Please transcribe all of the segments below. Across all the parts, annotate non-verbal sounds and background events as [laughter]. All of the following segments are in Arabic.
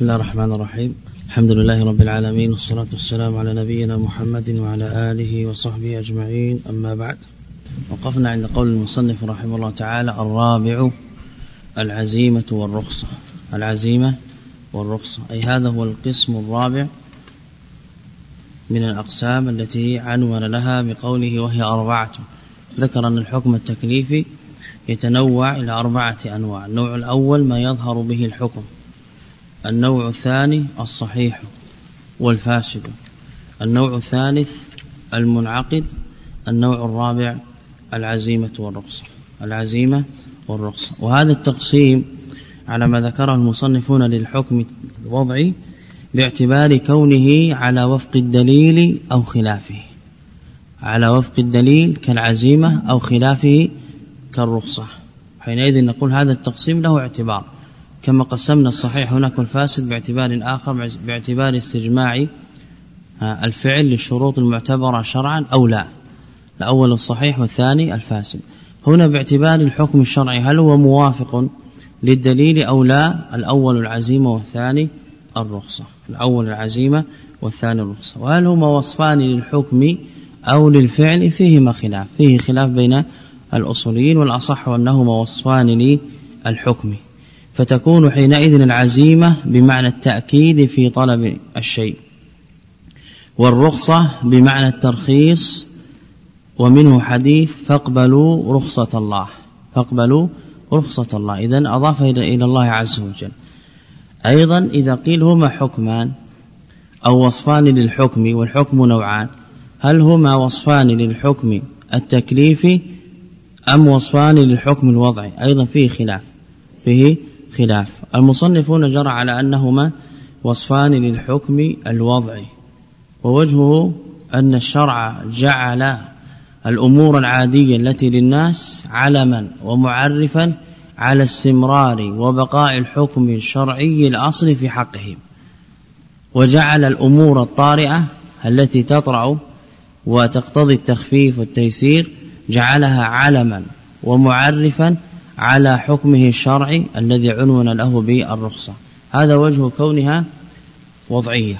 بسم الله الرحمن الرحيم الحمد لله رب العالمين والصلاة والسلام على نبينا محمد وعلى آله وصحبه أجمعين أما بعد وقفنا عند قول المصنف رحمه الله تعالى الرابع العزيمة والرخصة العزيمة والرخصة أي هذا هو القسم الرابع من الأقسام التي عنون لها بقوله وهي أربعة ذكر أن الحكم التكليفي يتنوع إلى أربعة أنواع النوع الأول ما يظهر به الحكم النوع الثاني الصحيح والفاسد. النوع الثالث المنعقد. النوع الرابع العزيمة والرخصة العزيمة والرخصة وهذا التقسيم على ما ذكره المصنفون للحكم الوضعي باعتبار كونه على وفق الدليل أو خلافه. على وفق الدليل كالعزيمة أو خلافه كالرخصة حينئذ نقول هذا التقسيم له اعتبار. كما قسمنا الصحيح هناك الفاسد باعتبار آخر باعتبار استجماع الفعل للشروط المعتبرة شرعا أو لا. الأول الصحيح والثاني الفاسد. هنا باعتبار الحكم الشرعي هل هو موافق للدليل أو لا؟ الأول العزيمة والثاني الرخصة. الأول العزيمة والثاني الرخصة. وهل هما وصفان للحكم أو للفعل؟ فيهما خلاف. فيه خلاف بين الأصوليين والأصح أنهما وصفان للحكم. فتكون حينئذ العزيمة بمعنى التأكيد في طلب الشيء والرخصة بمعنى الترخيص ومنه حديث فاقبلوا رخصة الله فاقبلوا رخصة الله. إذا أضاف إلى الله عز وجل. أيضا إذا قيل هما حكمان أو وصفان للحكم والحكم نوعان. هل هما وصفان للحكم التكليفي أم وصفان للحكم الوضعي أيضا فيه خلاف. فيه خلاف. المصنفون جرى على أنهما وصفان للحكم الوضعي ووجهه أن الشرع جعل الأمور العادية التي للناس علما ومعرفا على استمرار وبقاء الحكم الشرعي الأصل في حقهم وجعل الأمور الطارئة التي تطرأ وتقتضي التخفيف والتيسير جعلها علما ومعرفا على حكمه الشرعي الذي عنون له بالرخصة. هذا وجه كونها وضعية.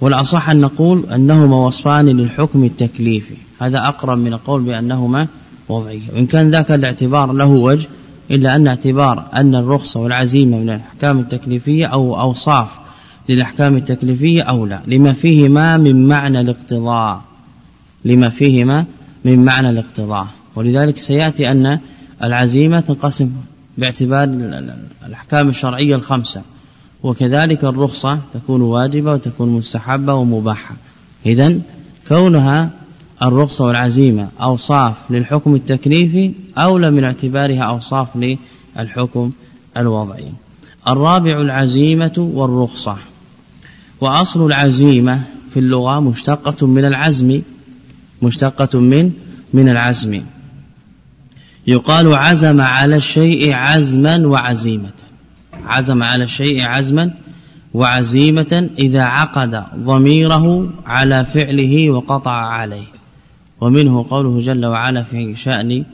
والأصح أن نقول أنهما وصفان للحكم التكليفي. هذا أقرب من القول بأنهما وضعية. وإن كان ذاك الاعتبار له وجه إلا أن اعتبار أن الرخصة والعزيمة من الأحكام التكليفية أو أوصاف للأحكام التكليفية أولى لما فيهما من معنى الاقتضاء. لما فيهما من معنى الاقتضاء. ولذلك سيأتي أن العزيمة تنقسم باعتبار الأحكام الشرعية الخمسة. وكذلك الرخصة تكون واجبة وتكون مستحبة ومباحة. إذا كونها الرخصة والعزيمة أوصاف للحكم التكليفي أولى من اعتبارها أوصاف للحكم الوضعي. الرابع العزيمة والرخصة. وأصل العزيمة في اللغة مشتقة من العزم مشتقة من من العزم. يقال عزم على الشيء عزما وعزيمة. عزم على الشيء عزما وعزيمة إذا عقد ضميره على فعله وقطع عليه. ومنه قوله جل وعلا في شأن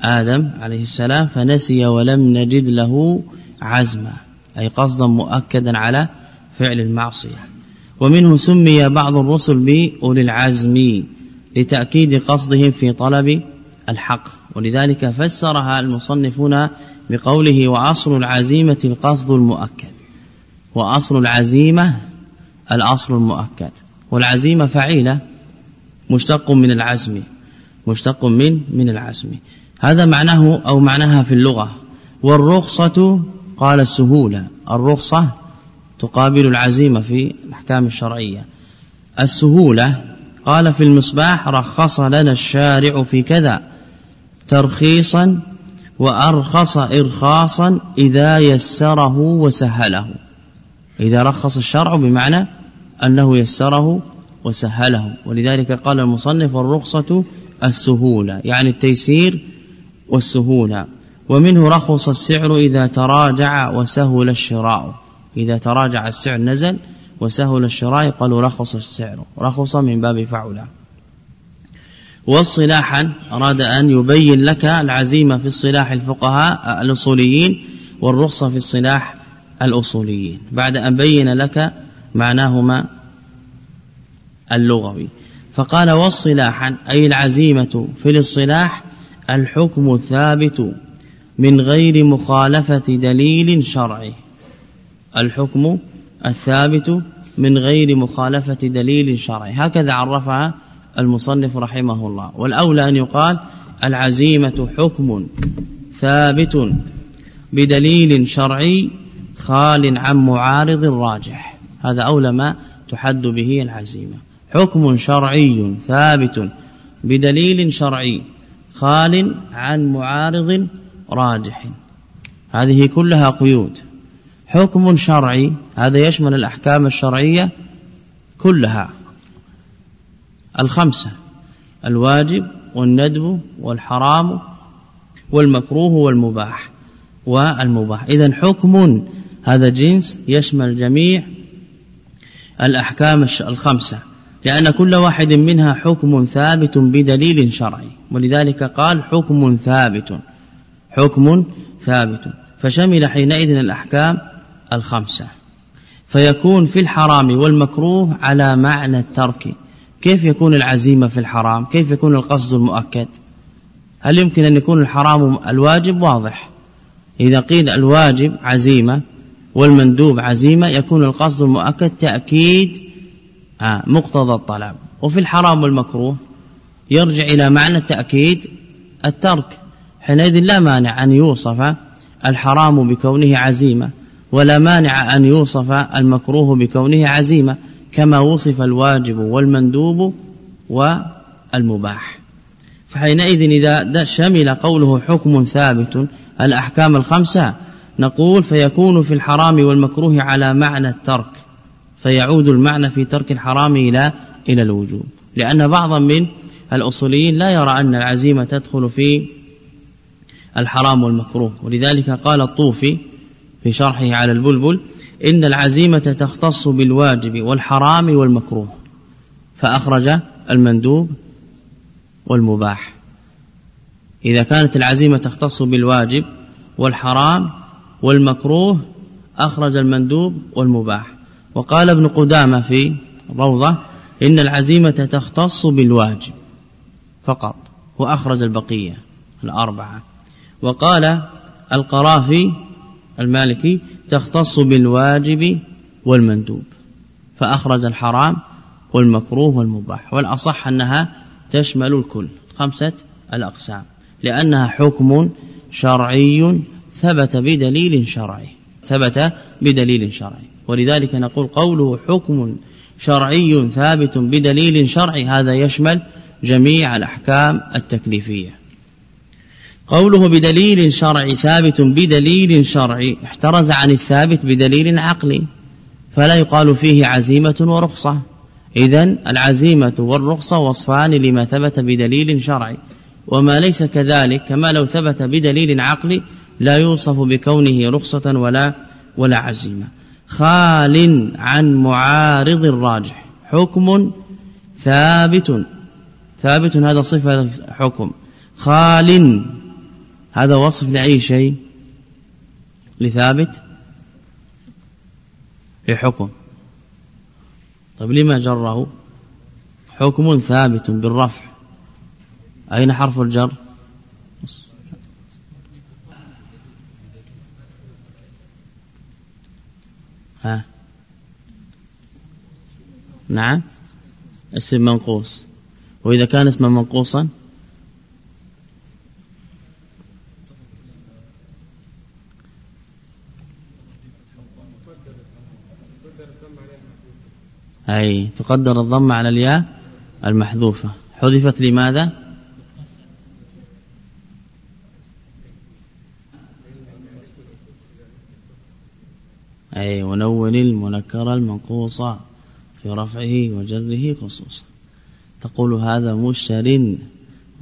آدم عليه السلام فنسي ولم نجد له عزما. أي قصدا مؤكدا على فعل المعصية. ومنه سمي بعض الرسل بأولي العزم لتأكيد قصدهم في طلب الحق. ولذلك فسرها المصنفون بقوله وأصل العزيمة القصد المؤكد. وأصل العزيمة الأصل المؤكد. والعزيمة فعيلة مشتق من العزم مشتق من من العزم. هذا معناه أو معناها في اللغة. والرخصة قال السهولة الرخصة تقابل العزيمة في الأحكام الشرعية. السهولة قال في المصباح رخص لنا الشارع في كذا. ترخيصا وأرخص إرخاصا إذا يسره وسهله. إذا رخص الشرع بمعنى أنه يسره وسهله. ولذلك قال المصنف الرخصة السهولة يعني التيسير والسهولة. ومنه رخص السعر إذا تراجع وسهل الشراء. إذا تراجع السعر نزل وسهل الشراء قالوا رخص السعر. رخص من باب فعلا والصلاحا أراد أن يبين لك العزيمة في الصلاح الفقهاء الأصوليين والرخصة في الصلاح الأصوليين. بعد أن بين لك معناهما اللغوي. فقال والصلاحا أي العزيمة في الاصطلاح الحكم الثابت من غير مخالفة دليل شرعي. الحكم الثابت من غير مخالفة دليل شرعي. هكذا عرفها المصنف رحمه الله. والأولى أن يقال العزيمة حكم ثابت بدليل شرعي خال عن معارض راجح. هذا أولى ما تحد به العزيمة. حكم شرعي ثابت بدليل شرعي خال عن معارض راجح. هذه كلها قيود. حكم شرعي هذا يشمل الأحكام الشرعية كلها. الخمسة الواجب والندب والحرام والمكروه والمباح والمباح. إذا حكم هذا جنس يشمل جميع الأحكام الخمسة لأن كل واحد منها حكم ثابت بدليل شرعي ولذلك قال حكم ثابت حكم ثابت. فشمل حينئذ الأحكام الخمسة. فيكون في الحرام والمكروه على معنى الترك. كيف يكون العزيمة في الحرام؟ كيف يكون القصد المؤكد؟ هل يمكن أن يكون الحرام الواجب؟ واضح. إذا قيل الواجب عزيمة والمندوب عزيمة يكون القصد المؤكد تأكيد آه، مقتضى الطلب. وفي الحرام والمكروه يرجع إلى معنى التأكيد الترك. حينئذ لا مانع أن يوصف الحرام بكونه عزيمة ولا مانع أن يوصف المكروه بكونه عزيمة. كما وصف الواجب والمندوب والمباح. فحينئذ إذا شمل قوله حكم ثابت الأحكام الخمسة نقول فيكون في الحرام والمكروه على معنى الترك فيعود المعنى في ترك الحرام إلى إلى الوجوب. لأن بعضا من الأصوليين لا يرى أن العزيمة تدخل في الحرام والمكروه ولذلك قال الطوفي في شرحه على البلبل إن العزيمة تختص بالواجب والحرام والمكروه فأخرج المندوب والمباح. إذا كانت العزيمة تختص بالواجب والحرام والمكروه أخرج المندوب والمباح. وقال ابن قدامة في روضة إن العزيمة تختص بالواجب فقط وأخرج البقية الأربعة. وقال القرافي المالكي تختص بالواجب والمندوب فأخرج الحرام والمكروه والمباح والأصح أنها تشمل الكل خمسة الأقسام لأنها حكم شرعي ثبت بدليل شرعي ثبت بدليل شرعي ولذلك نقول قوله حكم شرعي ثابت بدليل شرعي هذا يشمل جميع الأحكام التكليفية. قوله بدليل شرعي ثابت بدليل شرعي. احترز عن الثابت بدليل عقلي. فلا يقال فيه عزيمة ورخصة. إذا العزيمة والرخصة وصفان لما ثبت بدليل شرعي. وما ليس كذلك كما لو ثبت بدليل عقلي لا يوصف بكونه رخصة ولا ولا عزيمة. خال عن معارض الراجح. حكم ثابت. ثابت هذا صفة حكم. خال هذا وصف لأي شيء؟ لثابت؟ لحكم. طيب لما جره؟ حكم ثابت بالرفع. أين حرف الجر؟ ها. نعم. اسم منقوص. وإذا كان اسما منقوصا؟ أي تقدر الضم على الياء المحذوفة. حذفت لماذا؟ أي ونون المنكر المنقوص في رفعه وجره خصوصا. تقول هذا مشتر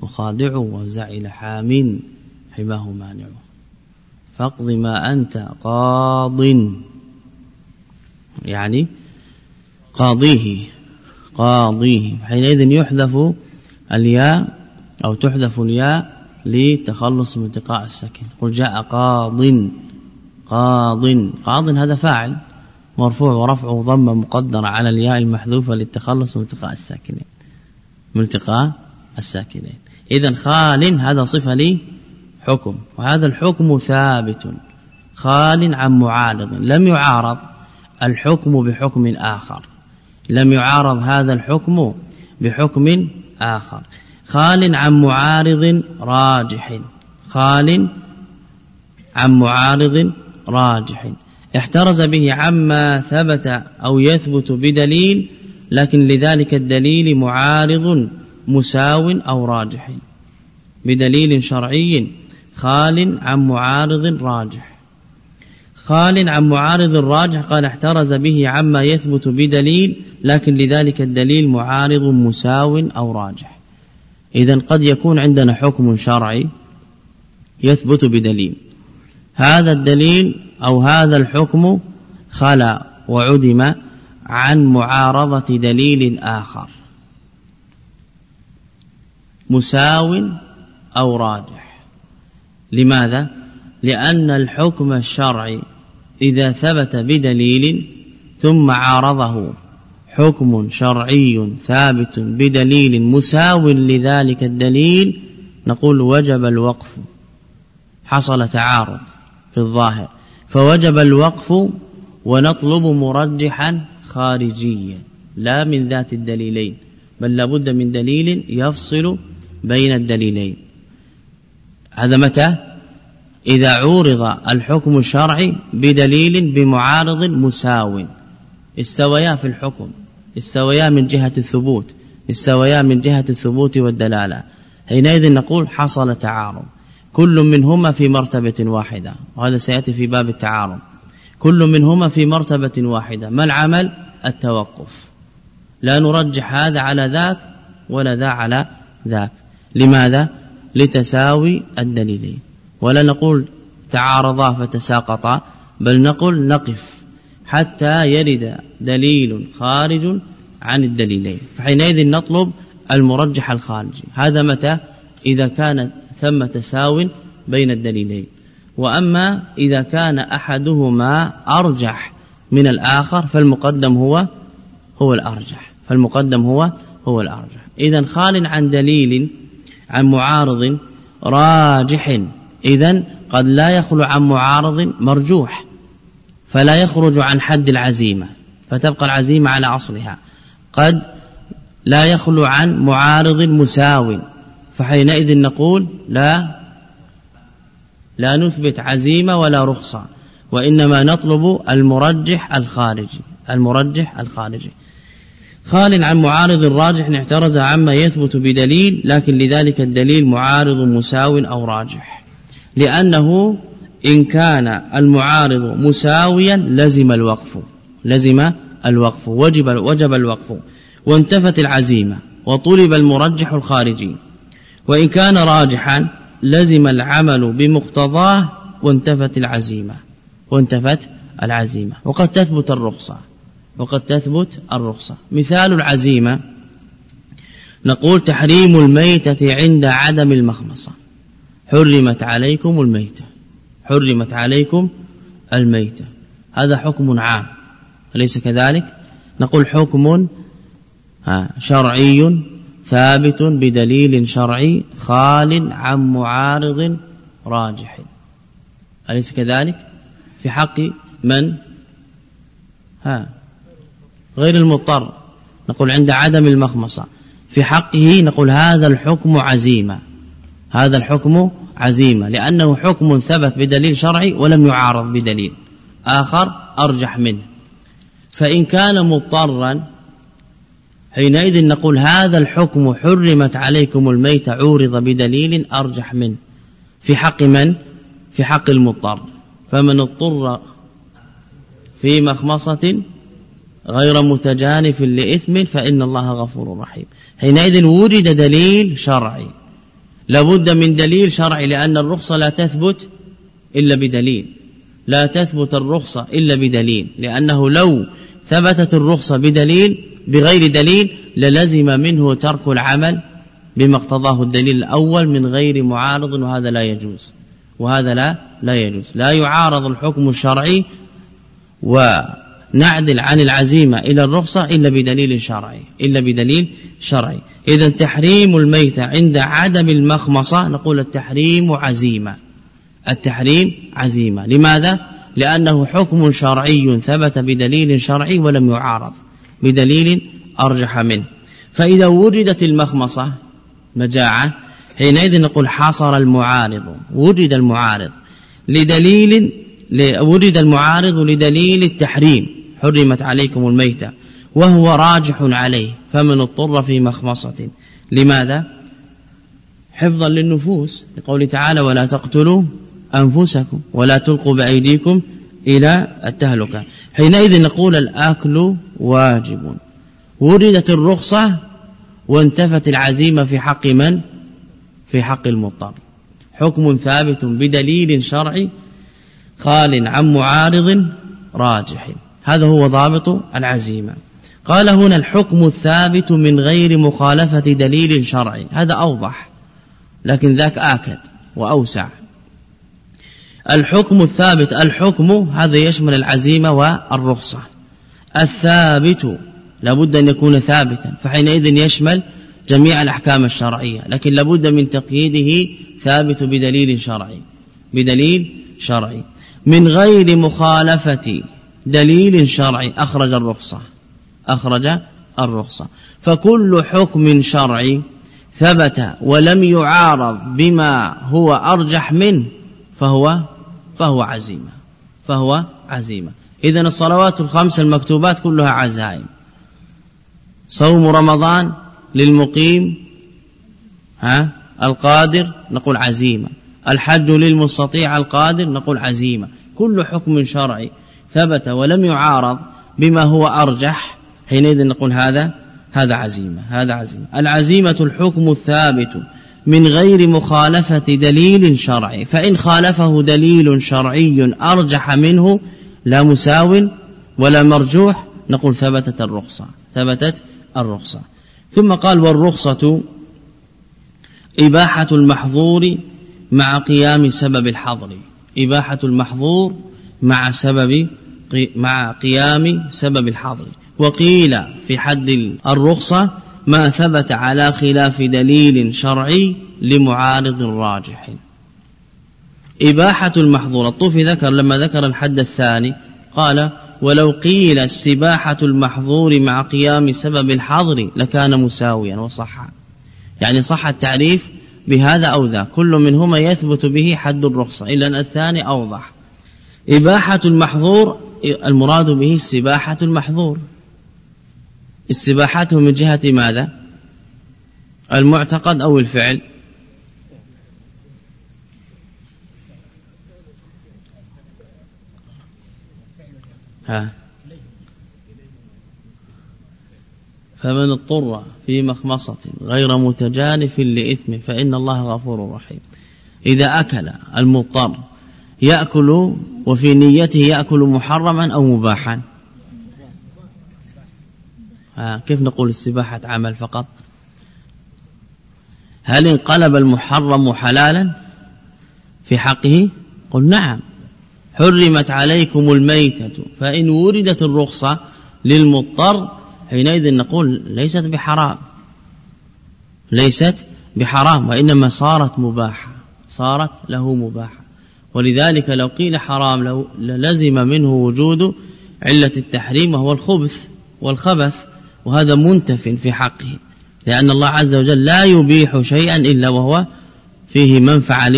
مخادع وزعل حام حماه مانع. فاقض ما أنت قاض. يعني قاضيه. قاضيه. حينئذ يحذف الياء أو تحذف الياء لتخلص من التقاء السكن قل جاء قاض. قاض. قاض هذا فاعل مرفوع ورفعه ضمة مقدرة على الياء المحذوفة للتخلص من التقاء الساكنين. من التقاء الساكنين. اذا خال هذا صفة لي حكم وهذا الحكم ثابت. خال عن معارض. لم يعارض. الحكم بحكم آخر. لم يعارض هذا الحكم بحكم آخر. خال عن معارض راجح. خال عن معارض راجح. احترز به عما ثبت أو يثبت بدليل لكن لذلك الدليل معارض مساو أو راجح. بدليل شرعي خال عن معارض راجح. خال عن معارض الراجح قال احترز به عما يثبت بدليل لكن لذلك الدليل معارض مساو أو راجح. إذا قد يكون عندنا حكم شرعي يثبت بدليل. هذا الدليل أو هذا الحكم خلا وعدم عن معارضة دليل آخر. مساو أو راجح. لماذا؟ لأن الحكم الشرعي إذا ثبت بدليل ثم عارضه حكم شرعي ثابت بدليل مساو لذلك الدليل نقول وجب الوقف. حصل تعارض في الظاهر فوجب الوقف ونطلب مرجحا خارجيا لا من ذات الدليلين بل لابد من دليل يفصل بين الدليلين. هذا متى؟ إذا عورض الحكم الشرعي بدليل بمعارض مساو. استويا في الحكم. استويا من جهة الثبوت. استويا من جهة الثبوت والدلالة. حينئذ نقول حصل تعارض. كل منهما في مرتبة واحدة. وهذا سيأتي في باب التعارض. كل منهما في مرتبة واحدة. ما العمل؟ التوقف. لا نرجح هذا على ذاك ولا ذا على ذاك. لماذا؟ لتساوي الدليلين. ولا نقول تعارضا فتساقطا بل نقول نقف حتى يرد دليل خارج عن الدليلين. فحينئذ نطلب المرجح الخارجي. هذا متى؟ إذا كان ثم تساو بين الدليلين. وأما إذا كان أحدهما أرجح من الآخر فالمقدم هو هو الأرجح. فالمقدم هو هو الأرجح. إذا خال عن دليل عن معارض راجح إذا قد لا يخلو عن معارض مرجوح فلا يخرج عن حد العزيمة فتبقى العزيمة على أصلها. قد لا يخلو عن معارض مساو فحينئذ نقول لا لا نثبت عزيمة ولا رخصة وإنما نطلب المرجح الخارجي المرجح الخارجي خال عن معارض الراجح احترز عما يثبت بدليل لكن لذلك الدليل معارض مساو أو راجح. لأنه إن كان المعارض مساويا لزم الوقف لزم الوقف وجب وجب الوقف وانتفت العزيمة وطلب المرجح الخارجي وإن كان راجحا لزم العمل بمقتضاه وانتفت العزيمة وانتفت العزيمة. وقد تثبت الرخصة وقد تثبت الرخصة. مثال العزيمة نقول تحريم الميتة عند عدم المخمصة. حرمت عليكم الميتة. حرمت عليكم الميتة. هذا حكم عام. أليس كذلك؟ نقول حكم شرعي ثابت بدليل شرعي خال عن معارض راجح. أليس كذلك؟ في حق من؟ ها غير المضطر. نقول عند عدم المخمصة. في حقه نقول هذا الحكم عزيمة هذا الحكم عزيمة لأنه حكم ثبت بدليل شرعي ولم يعارض بدليل. آخر أرجح منه. فإن كان مضطرا حينئذ نقول هذا الحكم حرمت عليكم الميت عورض بدليل أرجح منه. في حق من؟ في حق المضطر. فمن اضطر في مخمصة غير متجانف لإثم فإن الله غفور رحيم. حينئذ وجد دليل شرعي. لابد من دليل شرعي لأن الرخصة لا تثبت إلا بدليل. لا تثبت الرخصة إلا بدليل لأنه لو ثبتت الرخصة بدليل بغير دليل للزم منه ترك العمل بما اقتضاه الدليل الأول من غير معارض وهذا لا يجوز. وهذا لا لا يجوز. لا يعارض الحكم الشرعي ونعدل عن العزيمة إلى الرخصة إلا بدليل شرعي إلا بدليل شرعي. إذا تحريم الميتة عند عدم المخمصة نقول التحريم عزيمة. التحريم عزيمة. لماذا؟ لأنه حكم شرعي ثبت بدليل شرعي ولم يعارض. بدليل أرجح منه. فإذا وجدت المخمصة مجاعة حينئذ نقول حصر المعارض. وجد المعارض لدليل وجد المعارض لدليل التحريم. حرمت عليكم الميتة وهو راجح عليه فمن اضطر في مخمصة. لماذا؟ حفظا للنفوس لقول تعالى ولا تقتلوا أنفسكم ولا تلقوا بأيديكم إلى التهلكة. حينئذ نقول الآكل واجب. وردت الرخصة وانتفت العزيمة في حق من؟ في حق المضطر. حكم ثابت بدليل شرعي خال عن معارض راجح. هذا هو ضابط العزيمة. قال هنا الحكم الثابت من غير مخالفة دليل شرعي. هذا أوضح لكن ذاك آكد وأوسع. الحكم الثابت الحكم هذا يشمل العزيمة والرخصة. الثابت لابد أن يكون ثابتا فحينئذ يشمل جميع الأحكام الشرعية لكن لابد من تقييده ثابت بدليل شرعي بدليل شرعي. من غير مخالفة دليل شرعي. أخرج الرخصة. أخرج الرخصة. فكل حكم شرعي ثبت ولم يعارض بما هو أرجح منه فهو فهو عزيمة. فهو عزيمة. إذا الصلوات الخمس المكتوبات كلها عزائم. صوم رمضان للمقيم ها القادر نقول عزيمة. الحج للمستطيع القادر نقول عزيمة. كل حكم شرعي ثبت ولم يعارض بما هو أرجح. حينئذ نقول هذا هذا عزيمة هذا عزيمة. العزيمة الحكم الثابت من غير مخالفة دليل شرعي. فإن خالفه دليل شرعي أرجح منه لا مساو ولا مرجوح. نقول ثبتت الرخصة ثبتت الرخصة. ثم قال والرخصة إباحة المحظور مع قيام سبب الحظر. إباحة المحظور مع سبب مع قيام سبب الحظر وقيل في حد الرخصة ما ثبت على خلاف دليل شرعي لمعارض راجح. إباحة المحظور الطوفي ذكر لما ذكر الحد الثاني قال ولو قيل استباحة المحظور مع قيام سبب الحظر لكان مساويا وصحا. يعني صح التعريف بهذا أو ذا. كل منهما يثبت به حد الرخصة. إلا أن الثاني أوضح. إباحة المحظور المراد به استباحة المحظور. استباحته من جهة ماذا؟ المعتقد أو الفعل؟ ها. فمن اضطر في مخمصة غير متجانف لإثم فإن الله غفور رحيم. إذا أكل المضطر يأكل وفي نيته يأكل محرما أو مباحا. كيف نقول السباحة عمل فقط؟ هل انقلب المحرم حلالا في حقه؟ قل نعم. حرمت عليكم الميتة فإن وردت الرخصة للمضطر حينئذ نقول ليست بحرام. ليست بحرام وإنما صارت مباحة صارت له مباحة. ولذلك لو قيل حرام لو لزم منه وجود علة التحريم وهو الخبث والخبث وهذا منتف في حقه لأن الله عز وجل لا يبيح شيئا إلا وهو فيه منفعة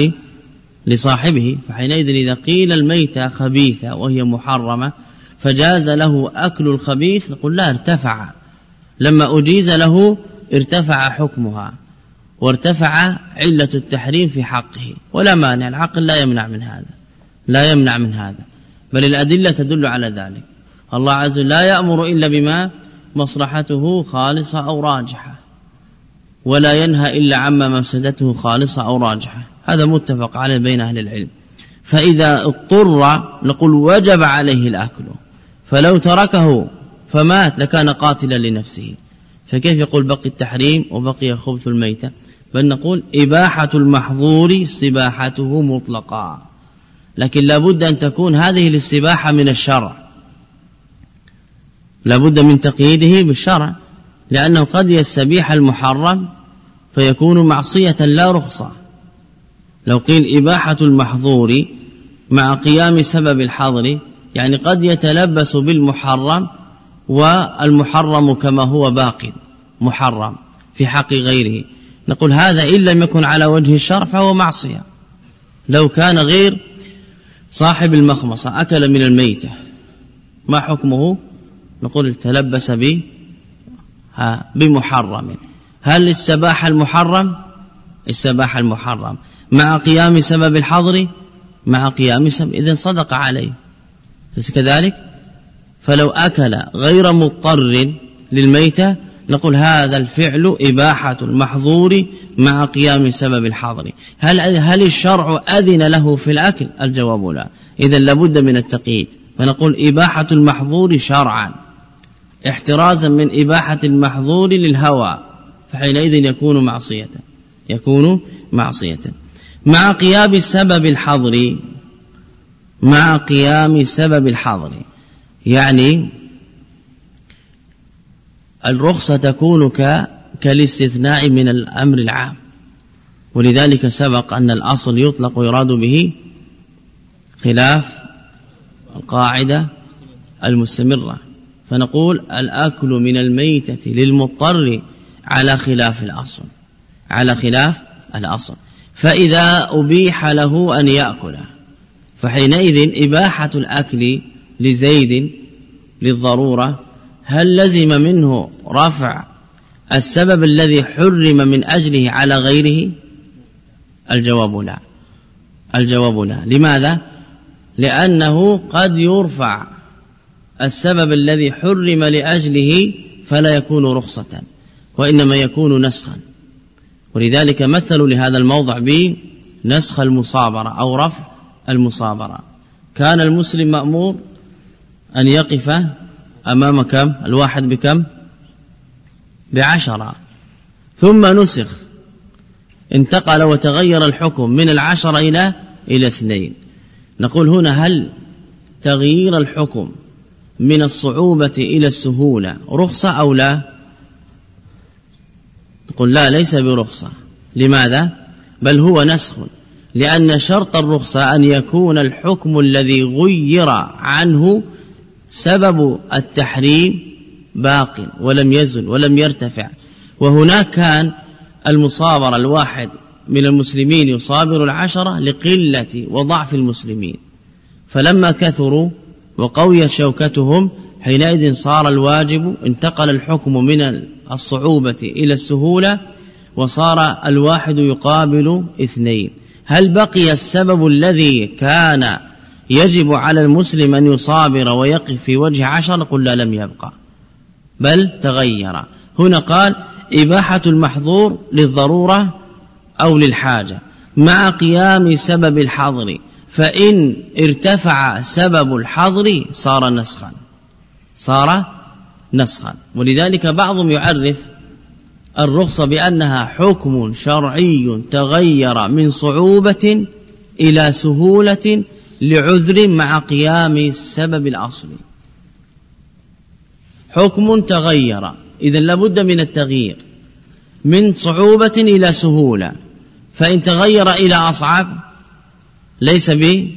لصاحبه. فحينئذ إذا قيل الميتة خبيثة وهي محرمة فجاز له أكل الخبيث نقول لا ارتفع. لما أجيز له ارتفع حكمها. وارتفع علة التحريم في حقه. ولا مانع العقل لا يمنع من هذا. لا يمنع من هذا. بل الأدلة تدل على ذلك. الله عز وجل لا يأمر إلا بما مصلحته خالصة أو راجحة. ولا ينهى إلا عما مفسدته خالصة أو راجحة. هذا متفق عليه بين أهل العلم. فإذا اضطر نقول وجب عليه الأكل. فلو تركه فمات لكان قاتلا لنفسه. فكيف يقول بقي التحريم وبقي خبث الميتة؟ بل نقول إباحة المحظور استباحته مطلقا لكن لابد أن تكون هذه الاستباحة من الشرع. لابد من تقييده بالشرع لأنه قد يستبيح المحرم فيكون معصية لا رخصة. لو قيل إباحة المحظور مع قيام سبب الحظر يعني قد يتلبس بالمحرم والمحرم كما هو باق محرم في حق غيره. نقول هذا إن لم يكن على وجه الشرع فهو معصية. لو كان غير صاحب المخمصة أكل من الميتة ما حكمه؟ نقول تلبس به بمحرم. هل استباح المحرم؟ استباح المحرم. مع قيام سبب الحظر؟ مع قيام سبب إذن صدق عليه. ليس كذلك؟ فلو أكل غير مضطر للميتة نقول هذا الفعل إباحة المحظور مع قيام سبب الحاضر. هل هل الشرع أذن له في الأكل؟ الجواب لا. إذا لابد من التقييد. فنقول إباحة المحظور شرعا. احترازا من إباحة المحظور للهوى. فحينئذ يكون معصية. يكون معصية. مع قيام سبب الحظر مع قيام سبب الحظر يعني الرخصة تكون كالاستثناء من الأمر العام. ولذلك سبق أن الأصل يطلق ويراد به خلاف القاعدة المستمرة. فنقول الأكل من الميتة للمضطر على خلاف الأصل على خلاف الأصل. فإذا أبيح له أن يأكله فحينئذ إباحة الأكل لزيد للضرورة هل لزم منه رفع السبب الذي حرم من أجله على غيره؟ الجواب لا. الجواب لا. لماذا؟ لأنه قد يرفع السبب الذي حرم لأجله فلا يكون رخصة وإنما يكون نسخا. ولذلك مثلوا لهذا الموضع بنسخ المصابرة أو رفع المصابرة. كان المسلم مأمور أن يقف أمام كم؟ الواحد بكم؟ بعشرة. ثم نسخ. انتقل وتغير الحكم من العشرة إلى إلى اثنين. نقول هنا هل تغيير الحكم من الصعوبة إلى السهولة رخصة أو لا؟ نقول لا ليس برخصة. لماذا؟ بل هو نسخ. لأن شرط الرخصة أن يكون الحكم الذي غير عنه سبب التحريم باق ولم يزل ولم يرتفع. وهناك كان المصابر الواحد من المسلمين يصابر العشرة لقلة وضعف المسلمين. فلما كثروا وقوي شوكتهم حينئذ صار الواجب انتقل الحكم من الصعوبة إلى السهولة وصار الواحد يقابل اثنين. هل بقي السبب الذي كان يجب على المسلم أن يصابر ويقف في وجه عشر قل لا لم يبقى. بل تغير. هنا قال إباحة المحظور للضرورة أو للحاجة. مع قيام سبب الحظر فإن ارتفع سبب الحظر صار نسخا. صار نسخا. ولذلك بعضهم يعرف الرخصة بأنها حكم شرعي تغير من صعوبة إلى سهولة لعذر مع قيام السبب الأصلي حكم تغير. إذا لابد من التغيير. من صعوبة إلى سهولة. فإن تغير إلى أصعب ليس ب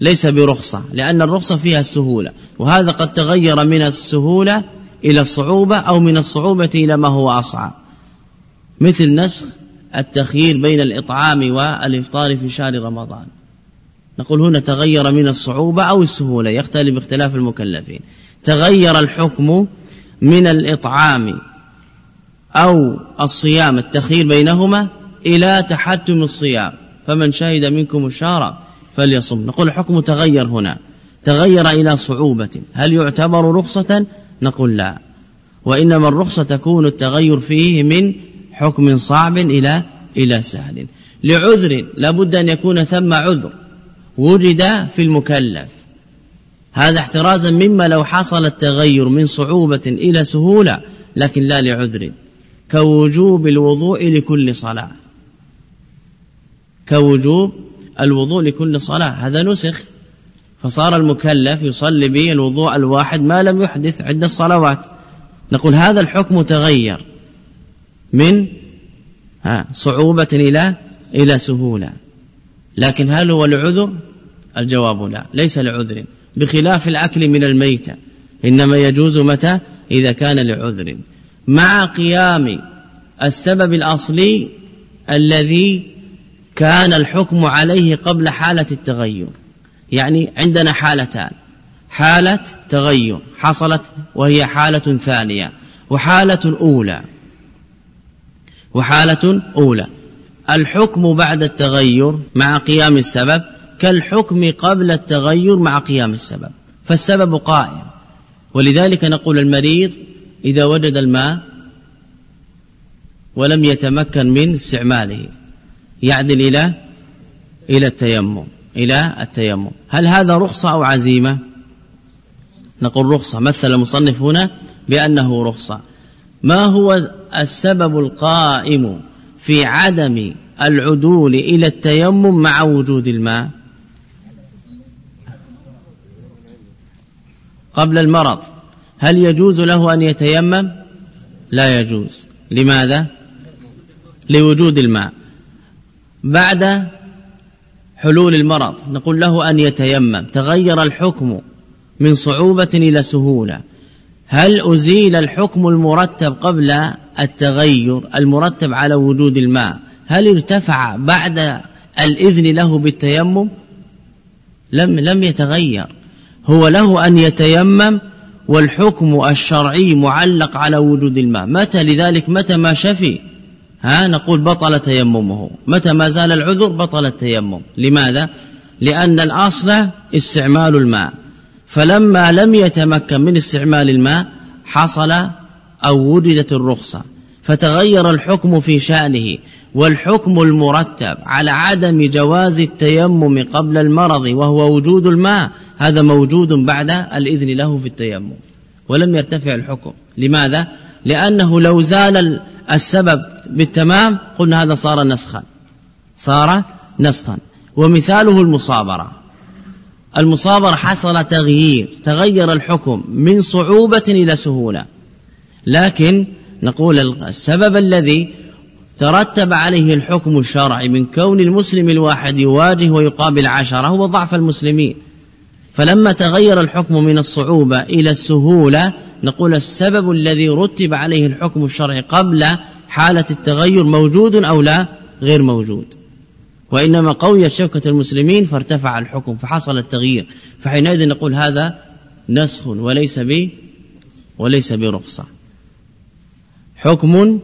ليس برخصة. لأن الرخصة فيها السهولة. وهذا قد تغير من السهولة إلى الصعوبة أو من الصعوبة إلى ما هو أصعب. مثل نسخ التخيير بين الإطعام والإفطار في شهر رمضان. نقول هنا تغير من الصعوبة أو السهولة يختلف باختلاف المكلفين. تغير الحكم من الإطعام أو الصيام التخيير بينهما إلى تحتم الصيام. فمن شهد منكم الشهر فليصم. نقول الحكم تغير هنا. تغير إلى صعوبة. هل يعتبر رخصة؟ نقول لا. وإنما الرخصة تكون التغير فيه من حكم صعب إلى إلى سهل. لعذر لابد أن يكون ثم عذر. وجد في المكلف. هذا احترازا مما لو حصل التغير من صعوبة إلى سهولة لكن لا لعذر. كوجوب الوضوء لكل صلاة. كوجوب الوضوء لكل صلاة. هذا نسخ. فصار المكلف يصلي به الوضوء الواحد ما لم يحدث عدة صلوات. نقول هذا الحكم تغير من صعوبة إلى إلى سهولة. لكن هل هو لعذر الجواب لا ليس لعذر. بخلاف الأكل من الميتة إنما يجوز متى؟ إذا كان لعذر. مع قيام السبب الأصلي الذي كان الحكم عليه قبل حالة التغير. يعني عندنا حالتان. حالة تغير حصلت وهي حالة ثانية وحالة أولى. وحالة أولى. الحكم بعد التغير مع قيام السبب كالحكم قبل التغير مع قيام السبب فالسبب قائم. ولذلك نقول المريض إذا وجد الماء ولم يتمكن من استعماله يعدل إلى إلى التيمم إلى التيمم. هل هذا رخصة أو عزيمة؟ نقول رخصة. مثل المصنف هنا بأنه رخصة. ما هو السبب القائم في عدم العدول إلى التيمم مع وجود الماء؟ قبل المرض. هل يجوز له أن يتيمم؟ لا يجوز. لماذا؟ لوجود الماء. بعد حلول المرض نقول له أن يتيمم. تغير الحكم من صعوبة إلى سهولة. هل أزيل الحكم المرتب قبل التغير؟ المرتب على وجود الماء. هل ارتفع بعد الإذن له بالتيمم؟ لم لم يتغير. هو له أن يتيمم والحكم الشرعي معلق على وجود الماء. متى لذلك؟ متى ما شفي؟ ها نقول بطل تيممه. متى ما زال العذر؟ بطل التيمم. لماذا؟ لأن الأصل استعمال الماء. فلما لم يتمكن من استعمال الماء حصل أو وجدت الرخصة. فتغير الحكم في شأنه والحكم المرتب على عدم جواز التيمم قبل المرض وهو وجود الماء هذا موجود بعد الإذن له في التيمم. ولم يرتفع الحكم. لماذا؟ لأنه لو زال السبب بالتمام قلنا هذا صار نسخا. صار نسخا. ومثاله المصابرة. المصابرة حصل تغيير تغير الحكم من صعوبة إلى سهولة. لكن نقول السبب الذي ترتب عليه الحكم الشرعي من كون المسلم الواحد يواجه ويقابل عشرة هو ضعف المسلمين. فلما تغير الحكم من الصعوبة إلى السهولة نقول السبب الذي رتب عليه الحكم الشرعي قبل حالة التغير موجود أو لا غير موجود. وإنما قويت شوكة المسلمين فارتفع الحكم فحصل التغيير. فحينئذ نقول هذا نسخ وليس ب وليس برخصة. حكم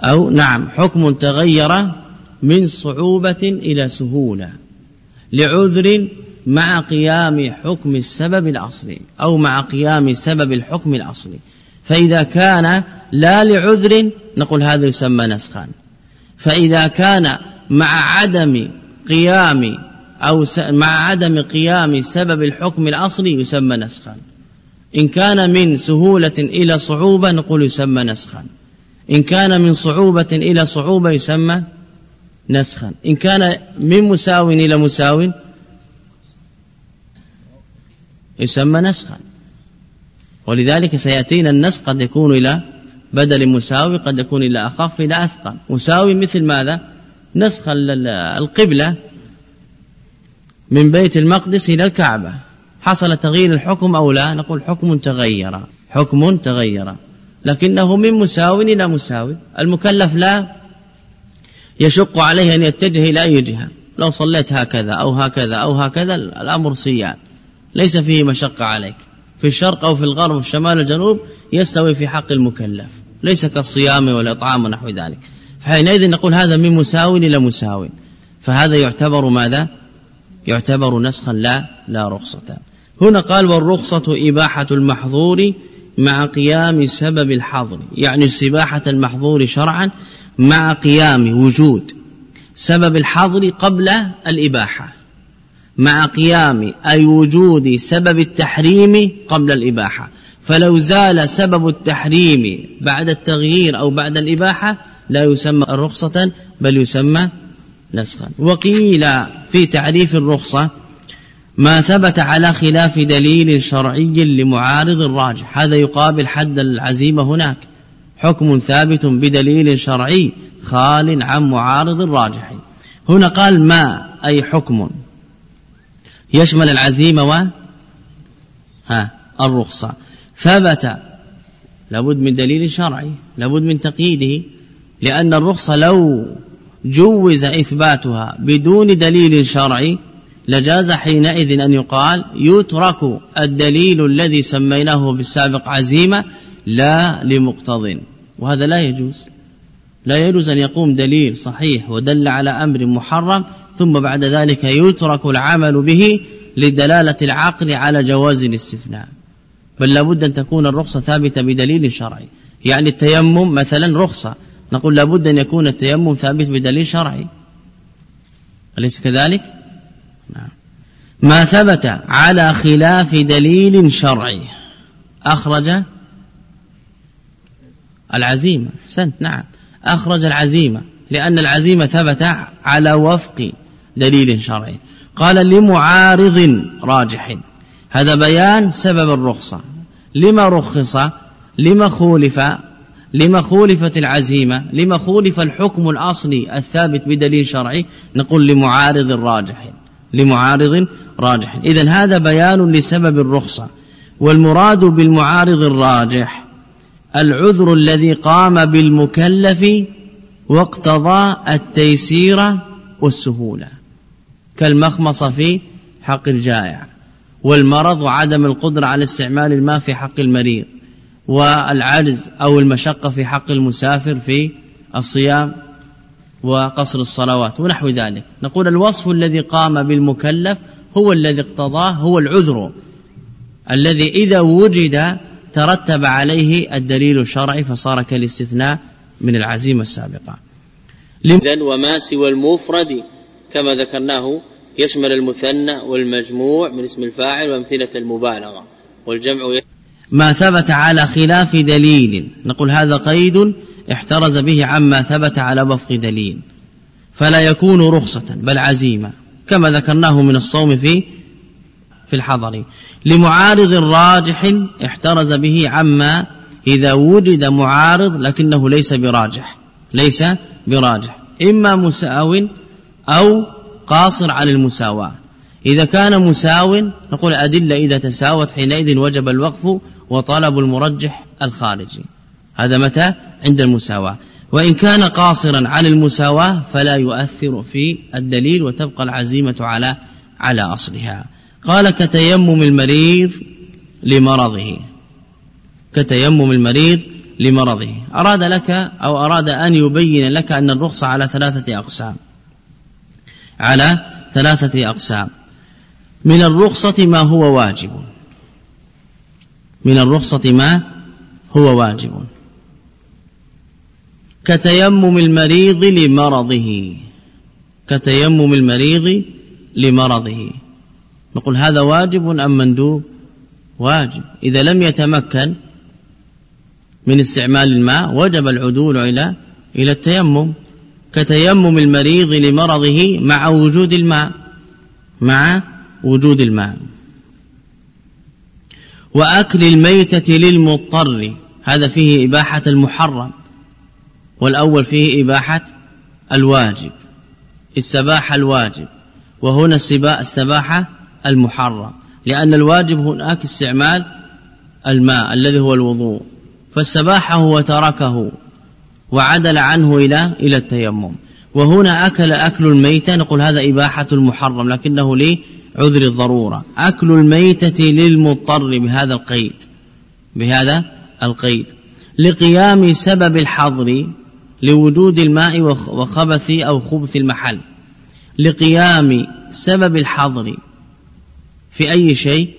أو نعم حكم تغير من صعوبة إلى سهولة لعذر مع قيام حكم السبب الأصلي أو مع قيام سبب الحكم الأصلي. فإذا كان لا لعذر نقول هذا يسمى نسخا فإذا كان مع عدم قيام أو مع عدم قيام سبب الحكم الأصلي يسمى نسخا إن كان من سهولة إلى صعوبة نقول يسمى نسخا. إن كان من صعوبة إلى صعوبة يسمى نسخا. إن كان من مساو إلى مساو يسمى نسخا. ولذلك سيأتينا النسخ قد يكون إلى بدل مساوي قد يكون إلى أخف إلى أثقل. مساوي مثل ماذا؟ نسخ القبلة من بيت المقدس إلى الكعبة. حصل تغيير الحكم أو لا؟ نقول حكم تغير حكم تغير. لكنه من مساو إلى مساوي المكلف لا يشق عليه أن يتجه إلى أي جهة. لو صليت هكذا أو هكذا أو هكذا الأمر سيان ليس فيه مشقة عليك. في الشرق أو في الغرب الشمال والجنوب يستوي في حق المكلف. ليس كالصيام والإطعام ونحو ذلك. فحينئذ نقول هذا من مساو إلى مساو. فهذا يعتبر ماذا؟ يعتبر نسخا لا لا رخصة. هنا قال والرخصة إباحة المحظور مع قيام سبب الحظر يعني استباحة المحظور شرعا مع قيام وجود. سبب الحظر قبل الإباحة مع قيام أي وجود سبب التحريم قبل الإباحة. فلو زال سبب التحريم بعد التغيير أو بعد الإباحة لا يسمى رخصة بل يسمى نسخا وقيل في تعريف الرخصة ما ثبت على خلاف دليل شرعي لمعارض الراجح. هذا يقابل حد العزيمة هناك. حكم ثابت بدليل شرعي خال عن معارض الراجح. هنا قال ما أي حكم. يشمل العزيمة و ها الرخصة. ثبت لابد من دليل شرعي لابد من تقييده لأن الرخصة لو جوز إثباتها بدون دليل شرعي لجاز حينئذ أن يقال يترك الدليل الذي سميناه بالسابق عزيمة لا لمقتض. وهذا لا يجوز. لا يجوز أن يقوم دليل صحيح ودل على أمر محرم ثم بعد ذلك يترك العمل به لدلالة العقل على جواز الاستثناء. بل لابد أن تكون الرخصة ثابتة بدليل شرعي. يعني التيمم مثلا رخصة. نقول لابد أن يكون التيمم ثابت بدليل شرعي. أليس كذلك؟ نعم. ما ثبت على خلاف دليل شرعي. أخرج العزيمة. أحسنت. نعم. أخرج العزيمة. لأن العزيمة ثبت على وفق دليل شرعي. قال لمعارض راجح. هذا بيان سبب الرخصة. لما رخص؟ لما خولف لما خولفت العزيمة لما خولف الحكم الأصلي الثابت بدليل شرعي نقول لمعارض راجح لمعارض راجح. إذا هذا بيان لسبب الرخصة. والمراد بالمعارض الراجح العذر الذي قام بالمكلف واقتضى التيسير والسهولة. كالمخمصة في حق الجائع والمرض وعدم القدرة على استعمال الماء في حق المريض. والعجز أو المشقة في حق المسافر في الصيام وقصر الصلوات ونحو ذلك. نقول الوصف الذي قام بالمكلف هو الذي اقتضاه هو العذر الذي إذا وجد ترتب عليه الدليل الشرعي فصار كالاستثناء من العزيمة السابقة. إذن وما سوى المفرد؟ كما ذكرناه يشمل المثنى والمجموع من اسم الفاعل وأمثلة المبالغة والجمع ما ثبت على خلاف دليل. نقول هذا قيد احترز به عما ثبت على وفق دليل. فلا يكون رخصة بل عزيمة كما ذكرناه من الصوم في في الحضر. لمعارض راجح احترز به عما إذا وجد معارض لكنه ليس براجح ليس براجح. إما مساو أو قاصر عن المساواة. إذا كان مساو نقول أدلة إذا تساوت حينئذ وجب الوقف وطلب المرجح الخارجي. هذا متى؟ عند المساواة. وإن كان قاصرا عن المساواة فلا يؤثر في الدليل وتبقى العزيمة على على أصلها. قال كتيمم المريض لمرضه. كتيمم المريض لمرضه. أراد لك أو أراد أن يبين لك أن الرخصة على ثلاثة أقسام. على ثلاثة أقسام. من الرخصة ما هو واجب. من الرخصة ما هو واجب. كتيمم المريض لمرضه. كتيمم المريض لمرضه. نقول هذا واجب أم مندوب؟ واجب. إذا لم يتمكن من استعمال الماء وجب العدول إلى إلى التيمم. كتيمم المريض لمرضه مع وجود الماء. مع وجود الماء. وأكل الميتة للمضطر. هذا فيه إباحة المحرم والأول فيه إباحة الواجب استباح الواجب وهنا استباح المحرم لأن الواجب هناك استعمال الماء الذي هو الوضوء فاستباحه وتركه وعدل عنه إلى إلى التيمم. وهنا أكل أكل الميتة نقول هذا إباحة المحرم لكنه لعذر الضرورة. أكل الميتة للمضطر بهذا القيد. بهذا القيد. لقيام سبب الحظر لوجود الماء وخبث أو خبث المحل. لقيام سبب الحظر في أي شيء؟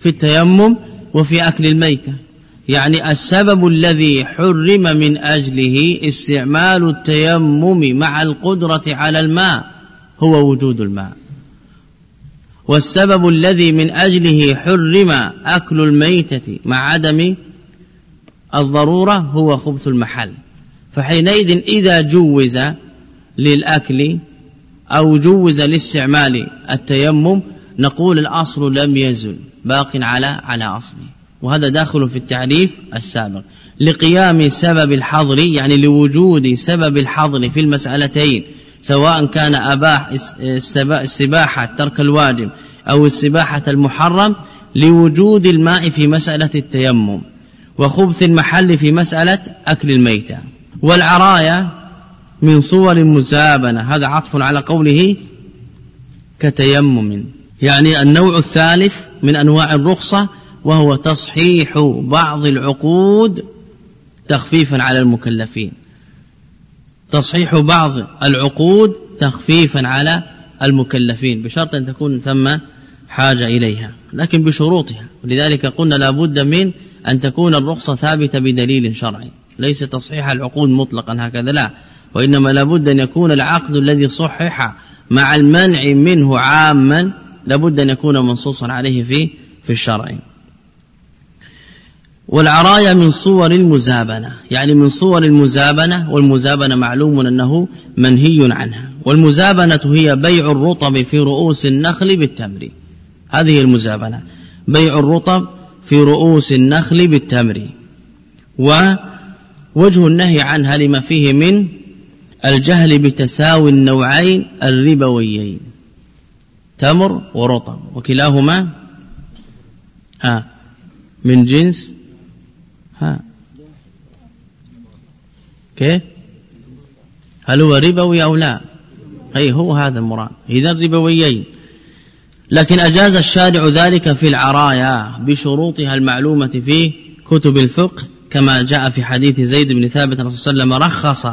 في التيمم وفي أكل الميتة. يعني السبب الذي حرم من أجله استعمال التيمم مع القدرة على الماء هو وجود الماء. والسبب الذي من أجله حرم أكل الميتة مع عدم الضرورة هو خبث المحل. فحينئذ إذا جوز للأكل أو جوز لاستعمال التيمم نقول الأصل لم يزل باق على على أصله. وهذا داخل في التعريف السابق. لقيام سبب الحظر يعني لوجود سبب الحظر في المسألتين سواء كان أباح استباحة ترك الواجب أو استباحة المحرم لوجود الماء في مسألة التيمم وخبث المحل في مسألة أكل الميتة. والعرايا من صور المزابنة هذا عطف على قوله كتيمم. يعني النوع الثالث من أنواع الرخصة وهو تصحيح بعض العقود تخفيفا على المكلفين. تصحيح بعض العقود تخفيفا على المكلفين بشرط أن تكون ثم حاجة إليها لكن بشروطها. ولذلك قلنا لابد من أن تكون الرخصة ثابتة بدليل شرعي. ليس تصحيح العقود مطلقا هكذا لا. وإنما لابد أن يكون العقد الذي صحح مع المنع منه عاما لابد أن يكون منصوصا عليه في في الشرع. والعرايا من صور المزابنة. يعني من صور المزابنة والمزابنة معلوم أنه منهي عنها. والمزابنة هي بيع الرطب في رؤوس النخل بالتمر. هذه المزابنة. بيع الرطب في رؤوس النخل بالتمر. ووجه النهي عنها لما فيه من الجهل بتساوي النوعين الربويين. تمر ورطب. وكلاهما ها من جنس ها. كيف؟ هل هو ربوي أو لا؟ أي هو هذا المراد. إذا ربويين لكن أجاز الشارع ذلك في العرايا بشروطها المعلومة في كتب الفقه كما جاء في حديث زيد بن ثابت رضي الله وسلم رخص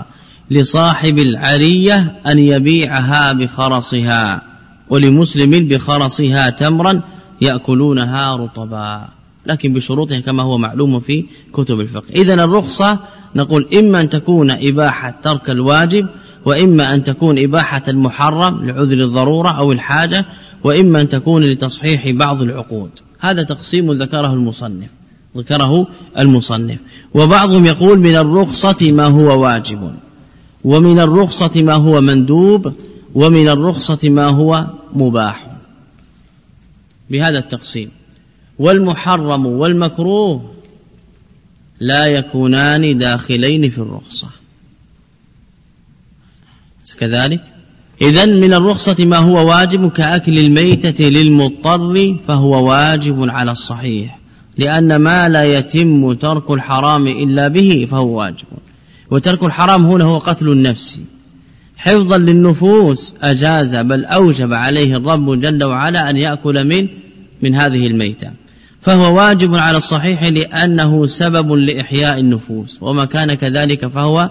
لصاحب العرية أن يبيعها بخرصها ولمسلم بخرصها تمرا يأكلونها رطبا. لكن بشروطها كما هو معلوم في كتب الفقه. إذا الرخصة نقول إما أن تكون إباحة ترك الواجب وإما أن تكون إباحة المحرم لعذر الضرورة أو الحاجة وإما أن تكون لتصحيح بعض العقود. هذا تقسيم ذكره المصنف ذكره المصنف. وبعضهم يقول من الرخصة ما هو واجب ومن الرخصة ما هو مندوب ومن الرخصة ما هو مباح. بهذا التقسيم. والمحرم والمكروه لا يكونان داخلين في الرخصة. كذلك؟ إذا من الرخصة ما هو واجب كأكل الميتة للمضطر فهو واجب على الصحيح لأن ما لا يتم ترك الحرام إلا به فهو واجب وترك الحرام هنا هو قتل النفس. حفظا للنفوس أجاز بل أوجب عليه الرب جل وعلا أن يأكل من من هذه الميتة. فهو واجب على الصحيح لأنه سبب لإحياء النفوس وما كان كذلك فهو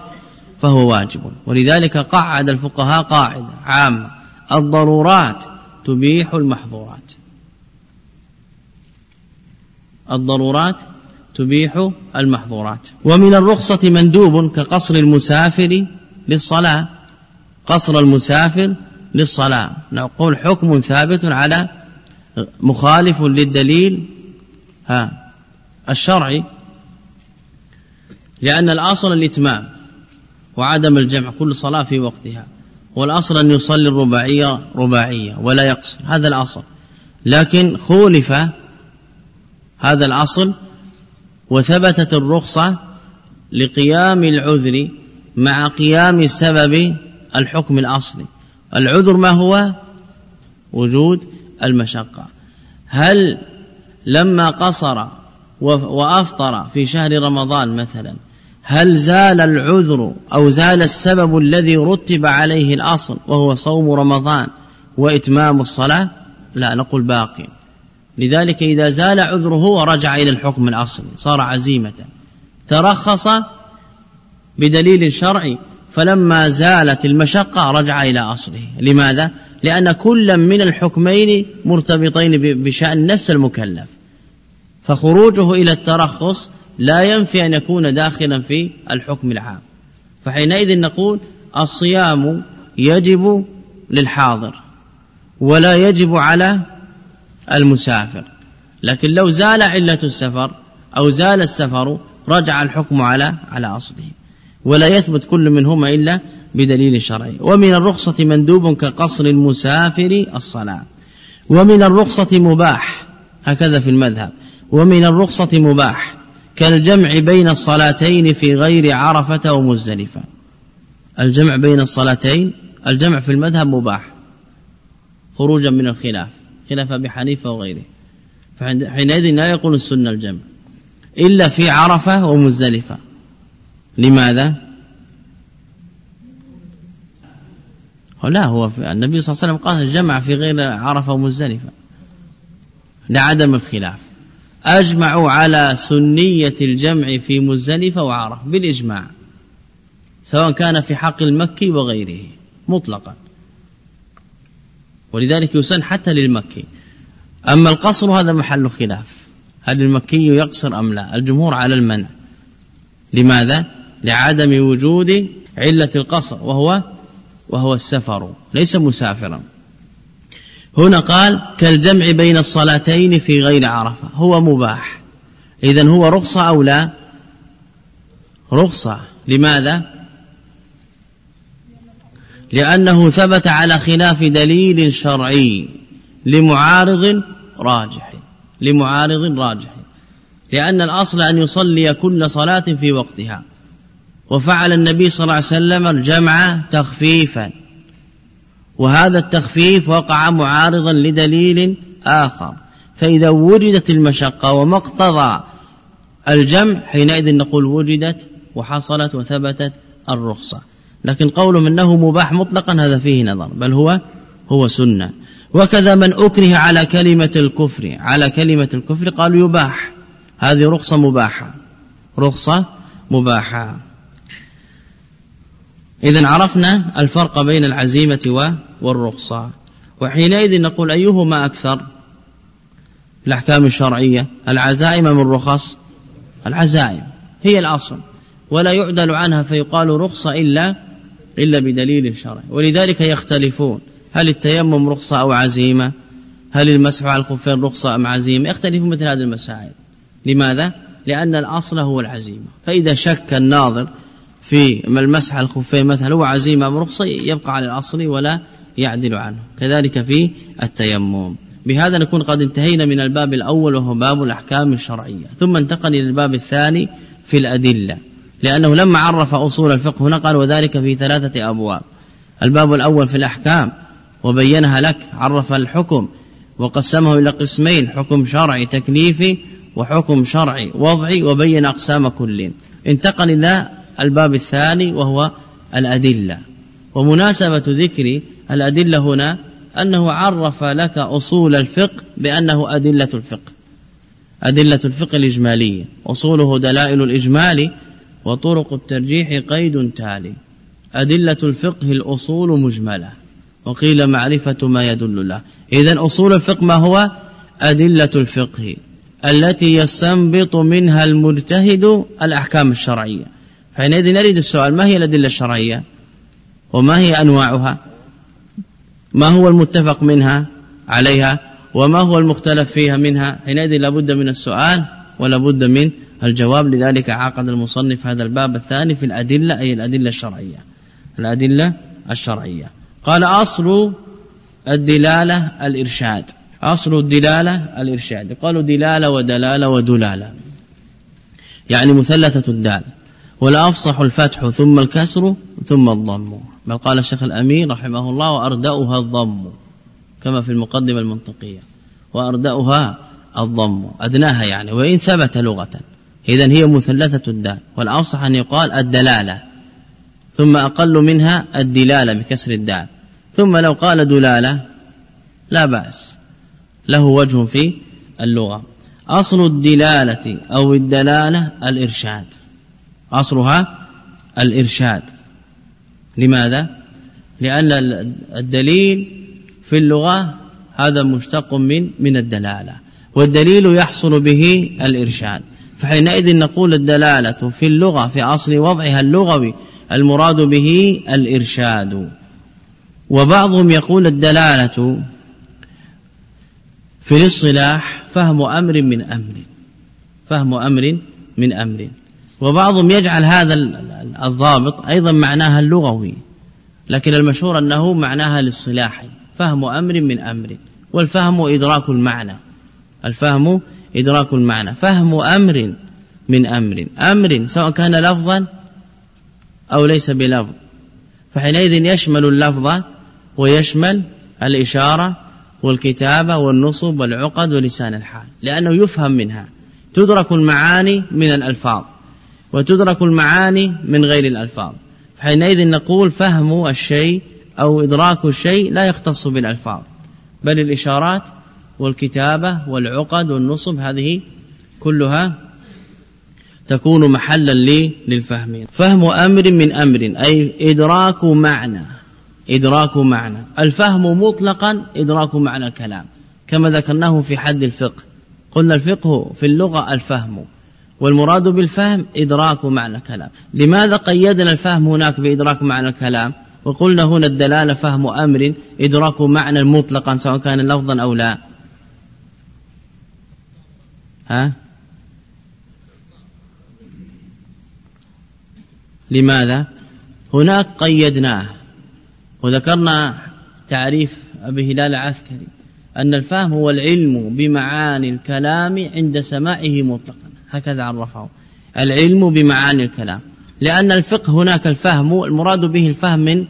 فهو واجب. ولذلك قعد الفقهاء قاعدة عامة الضرورات تبيح المحظورات. الضرورات تبيح المحظورات. ومن الرخصة مندوب كقصر المسافر للصلاة قصر المسافر للصلاة. نقول حكم ثابت على مخالف للدليل ها الشرعي لأن الأصل الإتمام وعدم الجمع كل صلاة في وقتها والأصل أن يصلي الرباعية رباعية ولا يقصر هذا الأصل. لكن خولف هذا الأصل وثبتت الرخصة لقيام العذر مع قيام سبب الحكم الأصلي. العذر ما هو؟ وجود المشقة. هل لما قصر وأفطر في شهر رمضان مثلا هل زال العذر أو زال السبب الذي رتب عليه الأصل وهو صوم رمضان وإتمام الصلاة؟ لا نقول باقي. لذلك إذا زال عذره ورجع إلى الحكم الأصلي صار عزيمة. ترخص بدليل شرعي فلما زالت المشقة رجع إلى أصله. لماذا؟ لأن كل من الحكمين مرتبطين بشأن نفس المكلف. فخروجه إلى الترخص لا ينفي أن يكون داخلا في الحكم العام. فحينئذ نقول الصيام يجب للحاضر ولا يجب على المسافر. لكن لو زال علة السفر أو زال السفر رجع الحكم على على أصله. ولا يثبت كل منهما إلا بدليل شرعي. ومن الرخصة مندوب كقصر المسافر الصلاة. ومن الرخصة مباح. هكذا في المذهب. ومن الرخصة مباح كالجمع بين الصلاتين في غير عرفة ومزدلفة الجمع بين الصلاتين الجمع في المذهب مباح خروجا من الخلاف خلاف أبي حنيفة وغيره. فحينئذ لا يقول السنة الجمع إلا في عرفة ومزدلفه لماذا؟ لا هو في النبي صلى الله عليه وسلم قال الجمع في غير عرفة ومزدلفه لعدم الخلاف. أجمعوا على سنية الجمع في مزدلفة وعرفه بالإجماع سواء كان في حق المكي وغيره مطلقا. ولذلك يسن حتى للمكي. أما القصر هذا محل خلاف. هل المكي يقصر أم لا؟ الجمهور على المنع. لماذا؟ لعدم وجود علة القصر وهو وهو السفر ليس مسافرا. هنا قال كالجمع بين الصلاتين في غير عرفة. هو مباح. إذا هو رخصة أو لا؟ رخصة. لماذا؟ لأنه ثبت على خلاف دليل شرعي لمعارض راجح. لمعارض راجح. لأن الأصل أن يصلي كل صلاة في وقتها. وفعل النبي صلى الله عليه وسلم الجمع تخفيفا. وهذا التخفيف وقع معارضا لدليل آخر. فإذا وجدت المشقة وما اقتضى الجمع حينئذ نقول وجدت وحصلت وثبتت الرخصة. لكن قول إنه مباح مطلقا هذا فيه نظر بل هو هو سنة. وكذا من أكره على كلمة الكفر على كلمة الكفر قالوا يباح. هذه رخصة مباحة. رخصة مباحة. إذا عرفنا الفرق بين العزيمة والرخصة وحينئذ نقول أيهما أكثر؟ الأحكام الشرعية العزائم من الرخص العزائم هي الأصل. ولا يعدل عنها فيقال رخصة إلا إلا بدليل شرعي. ولذلك يختلفون. هل التيمم رخصة أو عزيمة؟ هل المسح على الخفين رخصة أم عزيمة؟ يختلفون مثل هذه المسائل. لماذا؟ لأن الأصل هو العزيمة. فإذا شك الناظر في المسح على الخفين مثلا هو عزيمة أم رخصة يبقى على الأصل ولا يعدل عنه. كذلك في التيمم. بهذا نكون قد انتهينا من الباب الأول وهو باب الأحكام الشرعية. ثم انتقل إلى الباب الثاني في الأدلة. لأنه لما عرف أصول الفقه هنا قال وذلك في ثلاثة أبواب. الباب الأول في الأحكام. وبينها لك. عرف الحكم. وقسمه إلى قسمين. حكم شرعي تكليفي وحكم شرعي وضعي. وبين أقسام كل. انتقل إلى الباب الثاني وهو الأدلة. ومناسبة ذكر الأدلة هنا أنه عرف لك أصول الفقه بأنه أدلة الفقه أدلة الفقه الإجمالية. أصوله دلائل الإجمال وطرق الترجيح قيد تالي. أدلة الفقه الأصول مجملة وقيل معرفة ما يدل له. إذا أصول الفقه ما هو؟ أدلة الفقه التي يستنبط منها المجتهد الأحكام الشرعية. حينئذ نريد السؤال ما هي الأدلة الشرعية؟ وما هي أنواعها؟ ما هو المتفق منها عليها وما هو المختلف فيها منها؟ حينئذ لابد من السؤال ولابد من الجواب لذلك عقد المصنف هذا الباب الثاني في الأدلة أي الأدلة الشرعية. الأدلة الشرعية. قال أصل الدلالة الإرشاد. أصل الدلالة الإرشاد. قالوا دلالة ودلالة ودلالة. يعني مثلثة الدال. والأفصح الفتح ثم الكسر ثم الضم. بل قال الشيخ الأمين رحمه الله وأردأها الضم كما في المقدمة المنطقية. وأردأها الضم أدناها يعني وإن ثبت لغة. إذا هي مثلثة الدال. والأفصح أن يقال الدلالة. ثم أقل منها الدلالة بكسر الدال. ثم لو قال دلالة لا بأس. له وجه في اللغة. أصل الدلالة أو الدلالة الإرشاد. أصلها الإرشاد. لماذا؟ لأن الدليل في اللغة هذا مشتق من من الدلالة والدليل يحصل به الإرشاد. فحينئذ نقول الدلالة في اللغة في أصل وضعها اللغوي المراد به الإرشاد. وبعضهم يقول الدلالة في الاصطلاح فهم أمر من أمر فهم أمر من أمر. وبعضهم يجعل هذا الضابط أيضا معناها اللغوي لكن المشهور أنه معناها للصلاح فهم أمر من أمر والفهم إدراك المعنى الفهم إدراك المعنى فهم أمر من أمر أمر سواء كان لفظا أو ليس بلفظ فحينئذ يشمل اللفظ ويشمل الإشارة والكتابة والنصب والعقد ولسان الحال لأنه يفهم منها تدرك المعاني من الألفاظ. وتدرك المعاني من غير الألفاظ. حينئذ نقول فهم الشيء أو إدراك الشيء لا يختص بالألفاظ بل الإشارات والكتابة والعقد والنصب هذه كلها تكون محلا للفهم. فهم أمر من أمر أي إدراك معنى إدراك معنى. الفهم مطلقا إدراك معنى الكلام كما ذكرناه في حد الفقه. قلنا الفقه في اللغة الفهم. والمراد بالفهم إدراك معنى الكلام. لماذا قيدنا الفهم هناك بإدراك معنى الكلام؟ وقلنا هنا الدلالة فهم أمر إدراك معنى مطلقا سواء كان لفظا أو لا. ها؟ لماذا؟ هناك قيدناه. وذكرنا تعريف أبي هلال العسكري أن الفهم هو العلم بمعاني الكلام عند سماعه مطلقا. هكذا عرفه. العلم بمعاني الكلام. لأن الفقه هناك الفهم المراد به الفهم من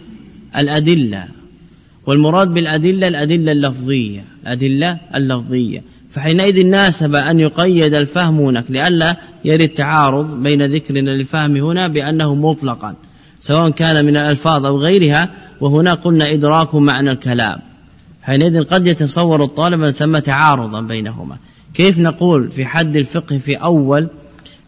الأدلة. والمراد بالأدلة الأدلة اللفظية. الأدلة اللفظية. فحينئذ ناسب أن يقيد الفهم هناك لئلا يرد تعارض بين ذكرنا للفهم هنا بأنه مطلقا. سواء كان من الألفاظ أو غيرها وهنا قلنا إدراك معنى الكلام. حينئذ قد يتصور الطالب أن ثم تعارضا بينهما. كيف نقول في حد الفقه في أول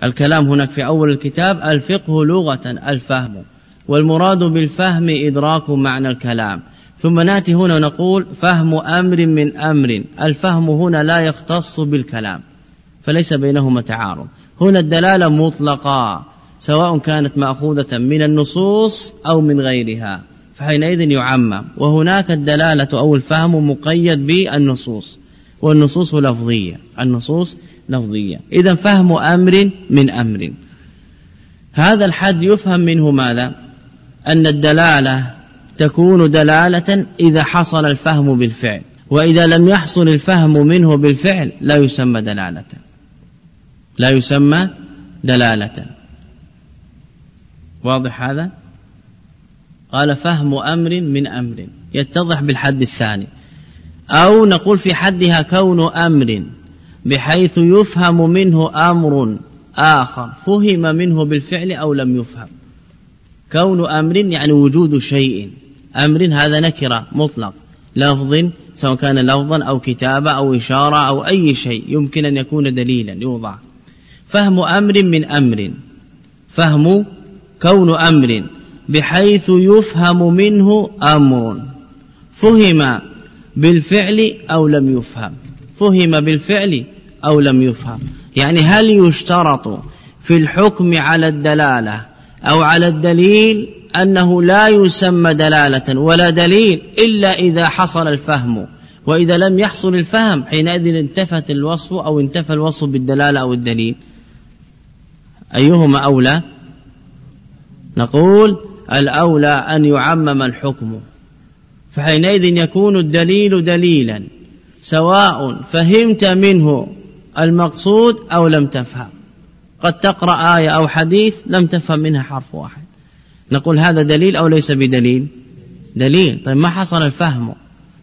الكلام هناك في أول الكتاب؟ الفقه لغة الفهم. والمراد بالفهم إدراك معنى الكلام. ثم نأتي هنا ونقول فهم أمر من أمر. الفهم هنا لا يختص بالكلام فليس بينهما تعارض. هنا الدلالة مطلقة سواء كانت مأخوذة من النصوص أو من غيرها فحينئذ يعمم. وهناك الدلالة أو الفهم مقيد بالنصوص. والنصوص لفظية. النصوص لفظية. إذا فهم أمر من أمر. هذا الحد يفهم منه ماذا؟ أن الدلالة تكون دلالة إذا حصل الفهم بالفعل. وإذا لم يحصل الفهم منه بالفعل لا يسمى دلالة. لا يسمى دلالة. واضح هذا؟ قال فهم أمر من أمر. يتضح بالحد الثاني. أو نقول في حدها كون أمر بحيث يفهم منه أمر آخر فهم منه بالفعل أو لم يفهم. كون أمر يعني وجود شيء. أمر هذا نكرة مطلق. لفظ سواء كان لفظا أو كتابة أو إشارة أو أي شيء يمكن أن يكون دليلا يوضع فهم أمر من أمر. فهم كون أمر بحيث يفهم منه أمر. فهم بالفعل أو لم يفهم. فهم بالفعل أو لم يفهم. يعني هل يشترط في الحكم على الدلالة أو على الدليل أنه لا يسمى دلالة ولا دليل إلا إذا حصل الفهم؟ وإذا لم يحصل الفهم حينئذ انتفت الوصف أو انتفى الوصف بالدلالة أو الدليل. أيهما أولى؟ نقول الأولى أن يعمم الحكم. فحينئذ يكون الدليل دليلا سواء فهمت منه المقصود أو لم تفهم. قد تقرأ آية أو حديث لم تفهم منها حرف واحد. نقول هذا دليل أو ليس بدليل؟ دليل. طيب ما حصل الفهم؟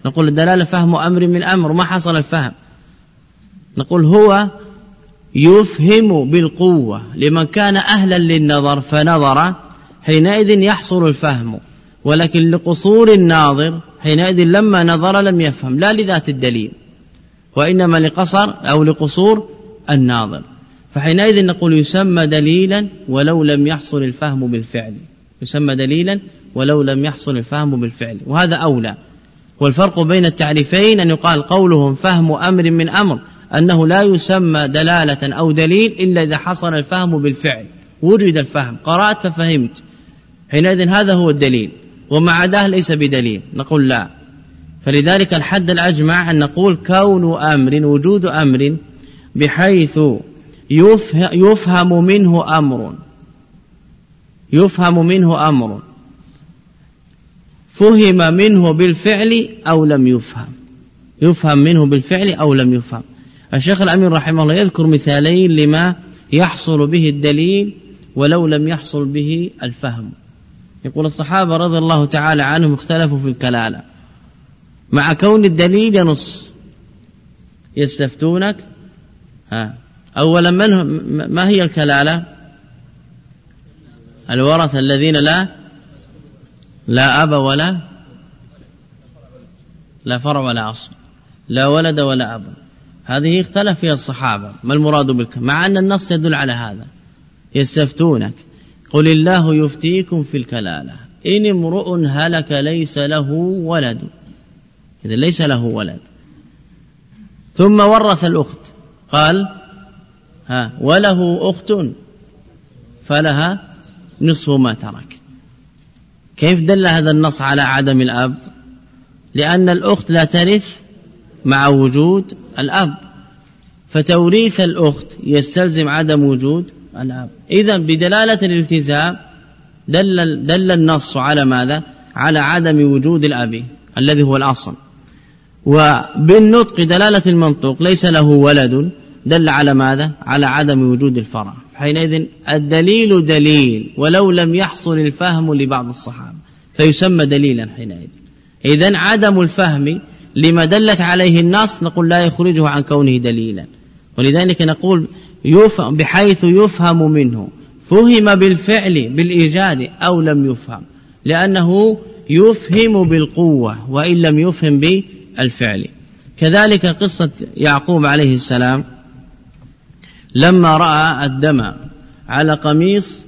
نقول الدلالة فهم أمر من أمر ما حصل الفهم؟ نقول هو يفهم بالقوة لمن كان أهلا للنظر فنظر حينئذ يحصل الفهم. ولكن لقصور الناظر حينئذ لما نظر لم يفهم لا لذات الدليل وإنما لقصر أو لقصور الناظر. فحينئذ نقول يسمى دليلا ولو لم يحصل الفهم بالفعل يسمى دليلا ولو لم يحصل الفهم بالفعل وهذا أولى. والفرق بين التعريفين أن يقال قولهم فهم أمر من أمر أنه لا يسمى دلالة أو دليل إلا إذا حصل الفهم بالفعل وجد الفهم قرأت ففهمت. حينئذ هذا هو الدليل. وما عداه ليس بدليل. نقول لا. فلذلك الحد الأجمع أن نقول كون أمر وجود أمر بحيث يفهم منه أمر. يفهم منه أمر. فهم منه بالفعل أو لم يفهم. يفهم منه بالفعل أو لم يفهم. الشيخ الأمين رحمه الله يذكر مثالين لما يحصل به الدليل ولو لم يحصل به الفهم. يقول الصحابة رضي الله تعالى عنهم اختلفوا في الكلالة. مع كون الدليل ينص. يستفتونك؟ ها. أولا من ما هي الكلالة؟ الورثة الذين لا لا أب ولا لا فرع ولا أصل. لا ولد ولا أب. هذه اختلف فيها الصحابة. ما المراد بالك مع أن النص يدل على هذا. يستفتونك. قل الله يفتيكم في الكلالة إن امرؤ هلك ليس له ولد. إذا ليس له ولد. ثم ورث الأخت. قال ها وله أخت فلها نصف ما ترك. كيف دل هذا النص على عدم الأب؟ لأن الأخت لا ترث مع وجود الأب. فتوريث الأخت يستلزم عدم وجود الأب. إذا بدلالة الالتزام دل, دل النص على ماذا؟ على عدم وجود الأب الذي هو الأصل. وبالنطق دلالة المنطوق ليس له ولد دل على ماذا؟ على عدم وجود الفرع. حينئذ الدليل دليل ولو لم يحصل الفهم لبعض الصحابة. فيسمى دليلا حينئذ. إذا عدم الفهم لما دلت عليه النص نقول لا يخرجه عن كونه دليلا. ولذلك نقول يفهم بحيث يفهم منه. فهم بالفعل بالإيجاد أو لم يفهم. لأنه يفهم بالقوة وإن لم يفهم بالفعل. كذلك قصة يعقوب عليه السلام لما رأى الدم على قميص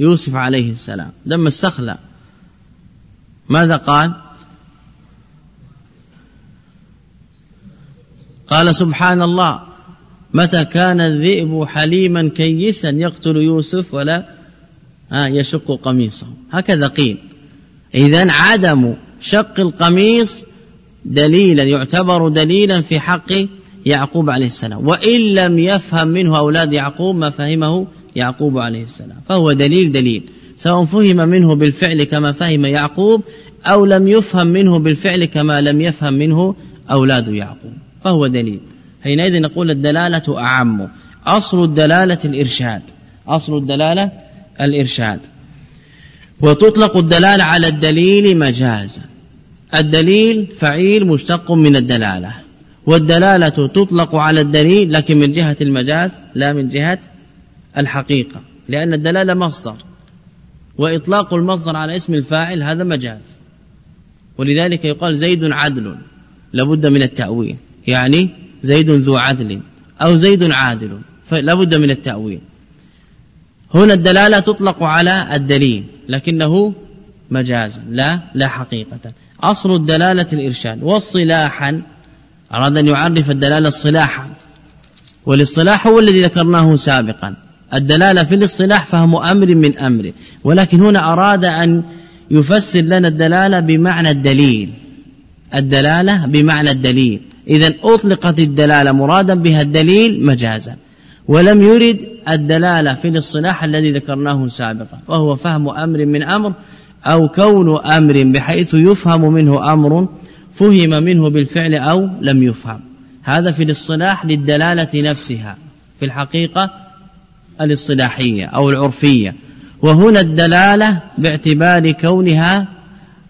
يوسف عليه السلام. دم السخلة ماذا قال؟ قال سبحان الله. متى كان الذئب حليما كيسا يقتل يوسف ولا يشق قميصه. هكذا قيل. إذا عدم شق القميص دليلا يعتبر دليلا في حق يعقوب عليه السلام. وإن لم يفهم منه أولاد يعقوب ما فهمه يعقوب عليه السلام. فهو دليل دليل. سواء فهم منه بالفعل كما فهم يعقوب أو لم يفهم منه بالفعل كما لم يفهم منه أولاد يعقوب. فهو دليل. حينئذ نقول الدلالة أعم. أصل الدلالة الإرشاد. أصل الدلالة الإرشاد. وتطلق الدلالة على الدليل مجازا. الدليل فعيل مشتق من الدلالة. والدلالة تطلق على الدليل لكن من جهة المجاز لا من جهة الحقيقة. لأن الدلالة مصدر. وإطلاق المصدر على اسم الفاعل هذا مجاز. ولذلك يقال زيد عدل. لابد من التأويل. يعني زيد ذو عدل أو زيد عادل فلا بد من التأويل. هنا الدلالة تطلق على الدليل لكنه مجازا لا لا حقيقة. أصل الدلالة الإرشاد والصلاحا أراد أن يعرف الدلالة الصلاحا والاصطلاح هو الذي ذكرناه سابقا. الدلالة في الاصطلاح فهم أمر من أمره ولكن هنا أراد أن يفسر لنا الدلالة بمعنى الدليل. الدلالة بمعنى الدليل. إذا أطلقت الدلالة مرادا بها الدليل مجازا ولم يرد الدلالة في الاصطلاح الذي ذكرناه سابقا وهو فهم أمر من أمر أو كون أمر بحيث يفهم منه أمر فهم منه بالفعل أو لم يفهم. هذا في الاصطلاح للدلالة نفسها في الحقيقة الاصطلاحية أو العرفية. وهنا الدلالة باعتبار كونها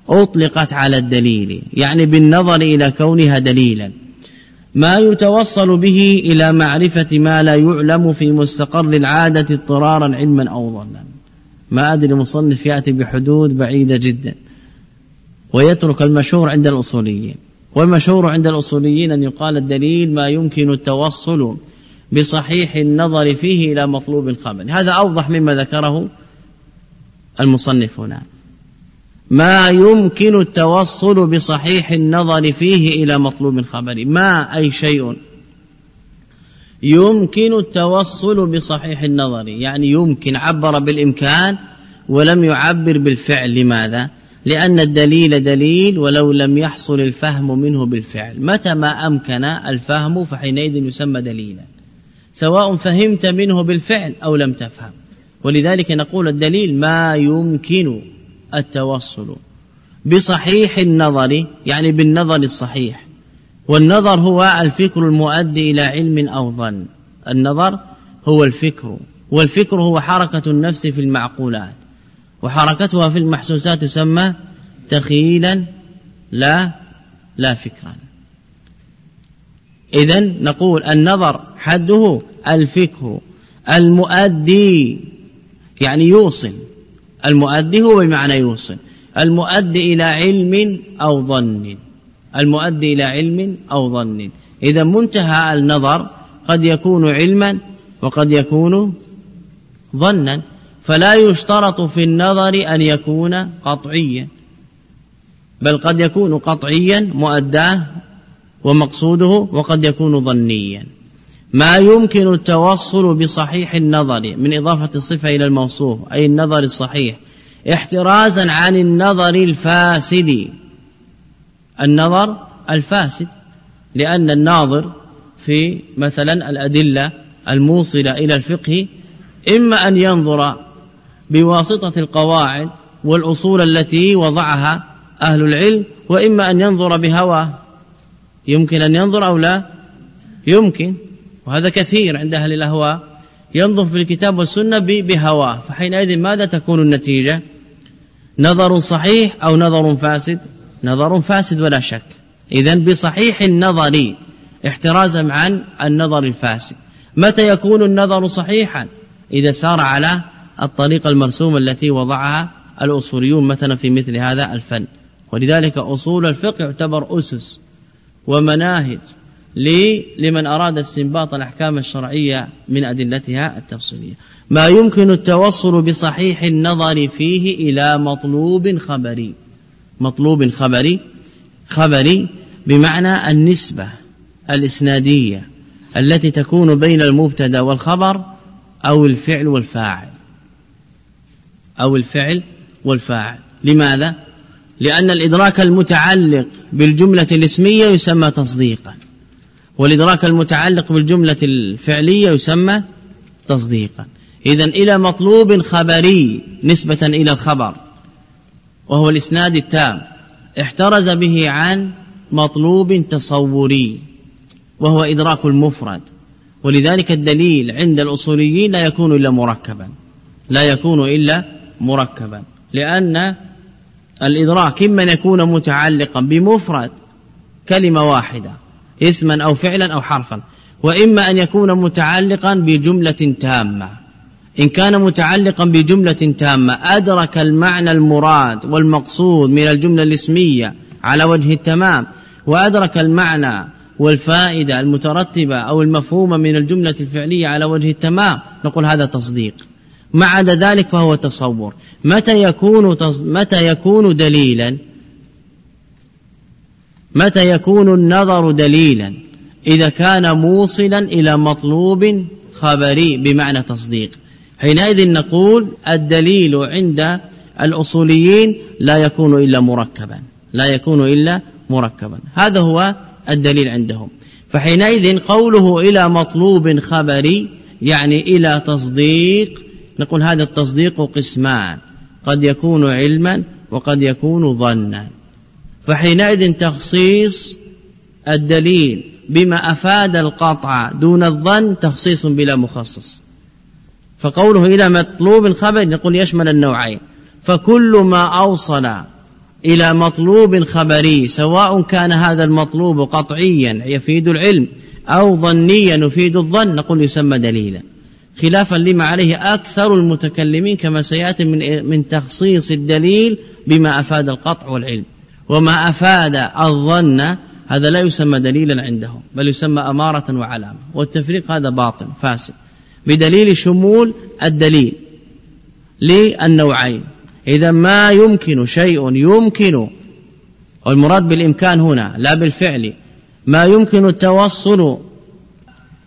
أطلقت على الدليل يعني بالنظر إلى كونها دليلا. ما يتوصل به إلى معرفة ما لا يعلم في مستقر العادة اضطرارا علما أو ظنا. ما أدري المصنف يأتي بحدود بعيدة جدا. ويترك المشهور عند الأصوليين. والمشهور عند الأصوليين أن يقال الدليل ما يمكن التوصل بصحيح النظر فيه إلى مطلوب الخبر. هذا أوضح مما ذكره المصنف هنا. ما يمكن التوصل بصحيح النظر فيه إلى مطلوب الخبر. ما أي شيء. يمكن التوصل بصحيح النظر. يعني يمكن عبر بالإمكان ولم يعبر بالفعل. لماذا؟ لأن الدليل دليل ولو لم يحصل الفهم منه بالفعل. متى ما أمكن الفهم فحينئذ يسمى دليلا. سواء فهمت منه بالفعل أو لم تفهم. ولذلك نقول الدليل ما يمكن. التوصل بصحيح النظر يعني بالنظر الصحيح. والنظر هو الفكر المؤدي إلى علم أو ظن النظر هو الفكر والفكر هو حركة النفس في المعقولات. وحركتها في المحسوسات تسمى تخيلا لا لا فكرا. إذا نقول النظر حده الفكر المؤدي يعني يوصل. المؤدي هو بمعنى يوصل. المؤدي إلى علم أو ظن. المؤدي إلى علم أو ظن. إذا منتهى النظر قد يكون علما وقد يكون ظنا. فلا يشترط في النظر أن يكون قطعيا بل قد يكون قطعيا مؤداه ومقصوده وقد يكون ظنيا. ما يمكن التوصل بصحيح النظر من إضافة الصفة إلى الموصوف أي النظر الصحيح. احترازا عن النظر الفاسد. النظر الفاسد لأن الناظر في مثلا الأدلة الموصلة إلى الفقه إما أن ينظر بواسطة القواعد والأصول التي وضعها أهل العلم وإما أن ينظر بهواه. يمكن أن ينظر أو لا؟ يمكن. وهذا كثير عند أهل الأهواء ينظر في الكتاب والسنة بهواه فحينئذ ماذا تكون النتيجة؟ نظر صحيح أو نظر فاسد؟ نظر فاسد ولا شك. إذا بصحيح النظر احترازا عن النظر الفاسد. متى يكون النظر صحيحا؟ إذا سار على الطريقة المرسومة التي وضعها الأصوليون مثلا في مثل هذا الفن. ولذلك أصول الفقه يعتبر أسس ومناهج لمن أراد استنباط الأحكام الشرعية من أدلتها التفصيلية. ما يمكن التوصل بصحيح النظر فيه إلى مطلوب خبري. مطلوب خبري خبري بمعنى النسبة الإسنادية التي تكون بين المبتدأ والخبر أو الفعل والفاعل. أو الفعل والفاعل. لماذا؟ لأن الإدراك المتعلق بالجملة الاسمية يسمى تصديقا. والإدراك المتعلق بالجملة الفعلية يسمى تصديقا. إذا إلى مطلوب خبري نسبة إلى الخبر وهو الإسناد التام. احترز به عن مطلوب تصوري وهو إدراك المفرد. ولذلك الدليل عند الأصوليين لا يكون إلا مركبا. لا يكون إلا مركبا. لأن الإدراك إما أن يكون متعلقا بمفرد كلمة واحدة. اسما أو فعلا أو حرفا. وإما أن يكون متعلقا بجملة تامة. إن كان متعلقا بجملة تامة أدرك المعنى المراد والمقصود من الجملة الاسمية على وجه التمام وأدرك المعنى والفائدة المترتبة أو المفهومة من الجملة الفعلية على وجه التمام نقول هذا تصديق. ما عدا ذلك فهو تصور. متى يكون متى يكون دليلا؟ متى يكون النظر دليلا؟ إذا كان موصلا إلى مطلوب خبري بمعنى تصديق. حينئذ نقول الدليل عند الأصوليين لا يكون إلا مركبا لا يكون إلا مركبا. هذا هو الدليل عندهم. فحينئذ قوله إلى مطلوب خبري يعني إلى تصديق نقول هذا التصديق قسمان قد يكون علما وقد يكون ظنا. فحينئذ تخصيص الدليل بما أفاد القطع دون الظن تخصيص بلا مخصص. فقوله إلى مطلوب خبر نقول يشمل النوعين. فكل ما أوصل إلى مطلوب خبري سواء كان هذا المطلوب قطعيا يفيد العلم أو ظنيا يفيد الظن نقول يسمى دليلا. خلافا لما عليه أكثر المتكلمين كما سيأتي من, من تخصيص الدليل بما أفاد القطع والعلم. وما أفاد الظن هذا لا يسمى دليلا عندهم بل يسمى أمارة وعلامة والتفريق هذا باطل فاسد. بدليل شمول الدليل للنوعين. إذا ما يمكن شيء يمكن والمراد بالإمكان هنا لا بالفعل ما يمكن التوصل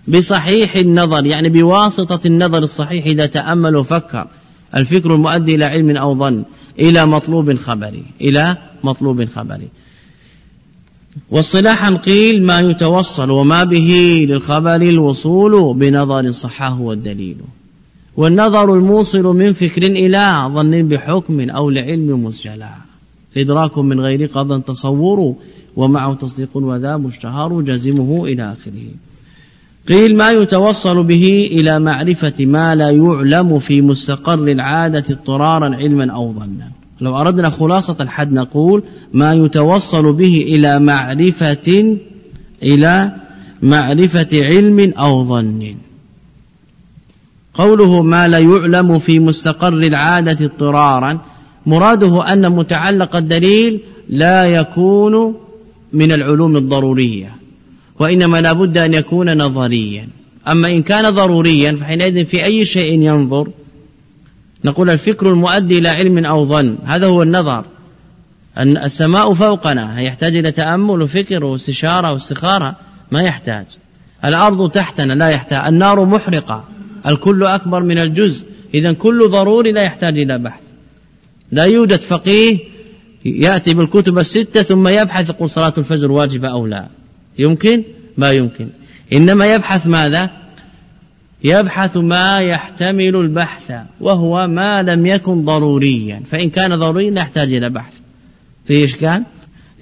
بصحيح النظر يعني بواسطة النظر الصحيح إذا تأمل وفكر الفكر المؤدي إلى علم أو ظن إلى مطلوب خبري إلى مطلوب خبري واصطلاحا قيل ما يتوصل وما به للخبر الوصول بنظر صحاه والدليل. والنظر الموصل من فكر إلى ظن بحكم أو لعلم مسجلا إدراك من غير قضا تصور ومعه تصديق وذا مشتهر جزمه إلى آخره. قيل ما يتوصل به إلى معرفة ما لا يعلم في مستقر العادة اضطرارا علما أو ظنا. لو أردنا خلاصة الحد نقول ما يتوصل به إلى معرفة إلى معرفة علم أو ظن. قوله ما لا يعلم في مستقر العادة اضطرارا مراده أن متعلق الدليل لا يكون من العلوم الضرورية وإنما لا بد أن يكون نظريا. أما إن كان ضروريا فحينئذ في أي شيء ينظر نقول الفكر المؤدي إلى علم أو ظن. هذا هو النظر. أن السماء فوقنا يحتاج إلى تأمل وفكر واستشارة واستخارة ما يحتاج. الأرض تحتنا لا يحتاج النار محرقة الكل أكبر من الجزء. إذا كل ضروري لا يحتاج إلى بحث. لا يوجد فقيه يأتي بالكتب الستة ثم يبحث يقول صلاة الفجر واجبة أو لا. يمكن؟ ما يمكن. إنما يبحث ماذا؟ يبحث ما يحتمل البحث وهو ما لم يكن ضروريا. فإن كان ضروريا لا يحتاج إلى بحث. في إشكال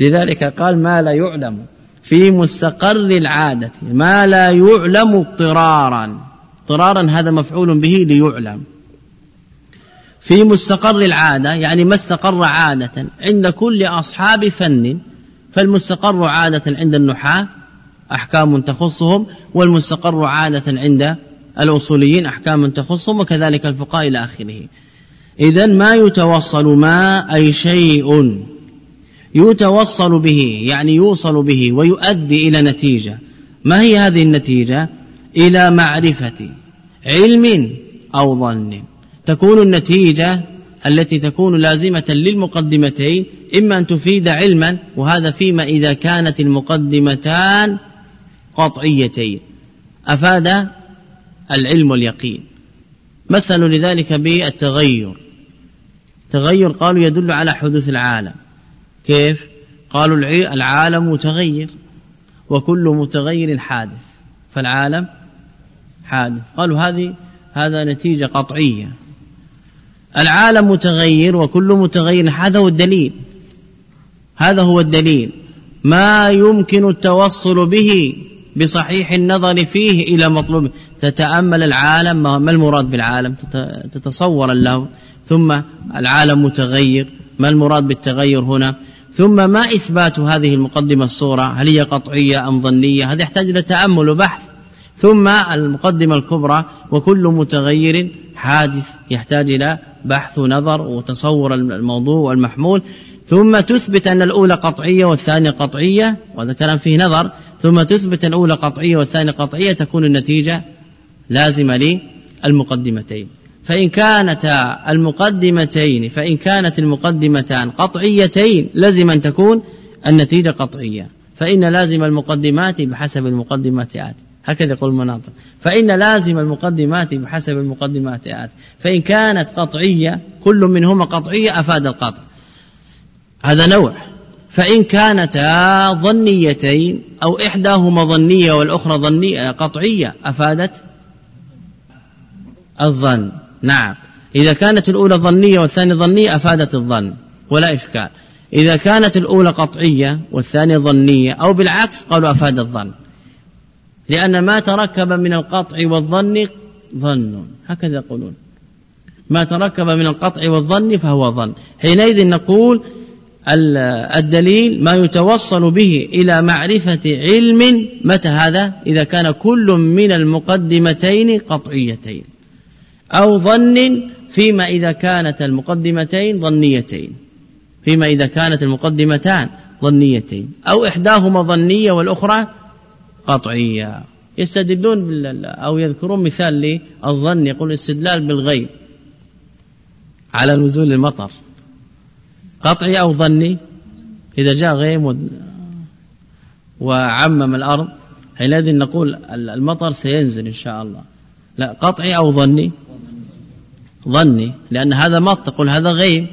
لذلك قال ما لا يعلم. في مستقر العادة ما لا يعلم اضطرارا. اضطرارا هذا مفعول به ليعلم. في مستقر العادة يعني ما استقر عادة عند كل أصحاب فن فالمستقر عادة عند النحاة أحكام تخصهم والمستقر عادة عند الأصوليين أحكام تخصهم وكذلك الفقهاء إلى آخره. إذا ما يتوصل ما أي شيء يتوصل به يعني يوصل به ويؤدي إلى نتيجة. ما هي هذه النتيجة؟ إلى معرفة علم أو ظن. تكون النتيجة التي تكون لازمة للمقدمتين إما أن تفيد علما وهذا فيما إذا كانت المقدمتان قطعيتين. أفاد؟ العلم واليقين. مثل لذلك بالتغير. تغير قالوا يدل على حدوث العالم. كيف؟ قالوا العالم متغير وكل متغير حادث. فالعالم حادث. قالوا هذه هذا نتيجة قطعية. العالم متغير وكل متغير هذا هو الدليل. هذا هو الدليل. ما يمكن التوصل به بصحيح النظر فيه إلى مطلوب. تتأمل العالم ما المراد بالعالم؟ تتصور له ثم العالم متغير. ما المراد بالتغير هنا؟ ثم ما إثبات هذه المقدمة الصورة؟ هل هي قطعية أم ظنية؟ هذا يحتاج إلى تأمل وبحث. ثم المقدمة الكبرى وكل متغير حادث يحتاج إلى بحث ونظر وتصور الموضوع والمحمول. ثم تثبت أن الأولى قطعية والثانية قطعية وهذا كلام فيه نظر. ثم تثبت الأولى قطعية والثانية قطعية تكون النتيجة لازمة للمقدمتين. فإن كانتا المقدمتين فإن كانت المقدمتان قطعيتين لازم أن تكون النتيجة قطعية. فإن لازم المقدمات بحسب المقدمات آتي هكذا يقول المناطق. فإن لازم المقدمات بحسب المقدمات آتي فإن كانت قطعية كل منهما قطعية أفاد القطع. هذا نوع. فإن كانتا ظنيتين أو إحداهما ظنية والأخرى ظنية قطعية أفادت الظن. نعم. إذا كانت الأولى ظنية والثانية ظنية أفادت الظن ولا إشكال. إذا كانت الأولى قطعية والثانية ظنية أو بالعكس قالوا أفاد الظن. لأن ما تركب من القطع والظن ظن. هكذا يقولون. ما تركب من القطع والظن فهو ظن. حينئذ نقول الدليل ما يتوصل به إلى معرفة علم متى هذا؟ إذا كان كل من المقدمتين قطعيتين. أو ظن فيما إذا كانت المقدمتين ظنيتين. فيما إذا كانت المقدمتان ظنيتين. أو إحداهما ظنية والأخرى قطعية. يستدلون أو يذكرون مثال للظن يقول الاستدلال بالغيب على نزول المطر. قطعي أو ظني. إذا جاء غيم وعمم الأرض حينئذ نقول المطر سينزل إن شاء الله. لا قطعي أو ظني. ظني لأن هذا مط تقول هذا غيم.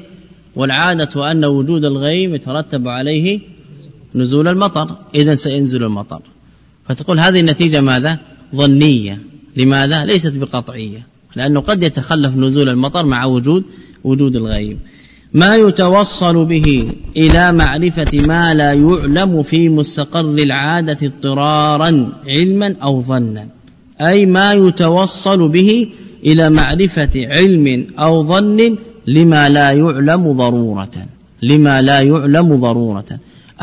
والعادة أن وجود الغيم يترتب عليه نزول المطر. إذا سينزل المطر. فتقول هذه النتيجة ماذا؟ ظنية. لماذا؟ ليست بقطعية. لأنه قد يتخلف نزول المطر مع وجود وجود الغيم. ما يتوصل به إلى معرفة ما لا يعلم في مستقر العادة اضطرارا علما أو ظنا. أي ما يتوصل به إلى معرفة علم أو ظن لما لا يعلم ضرورة لما لا يعلم ضرورة.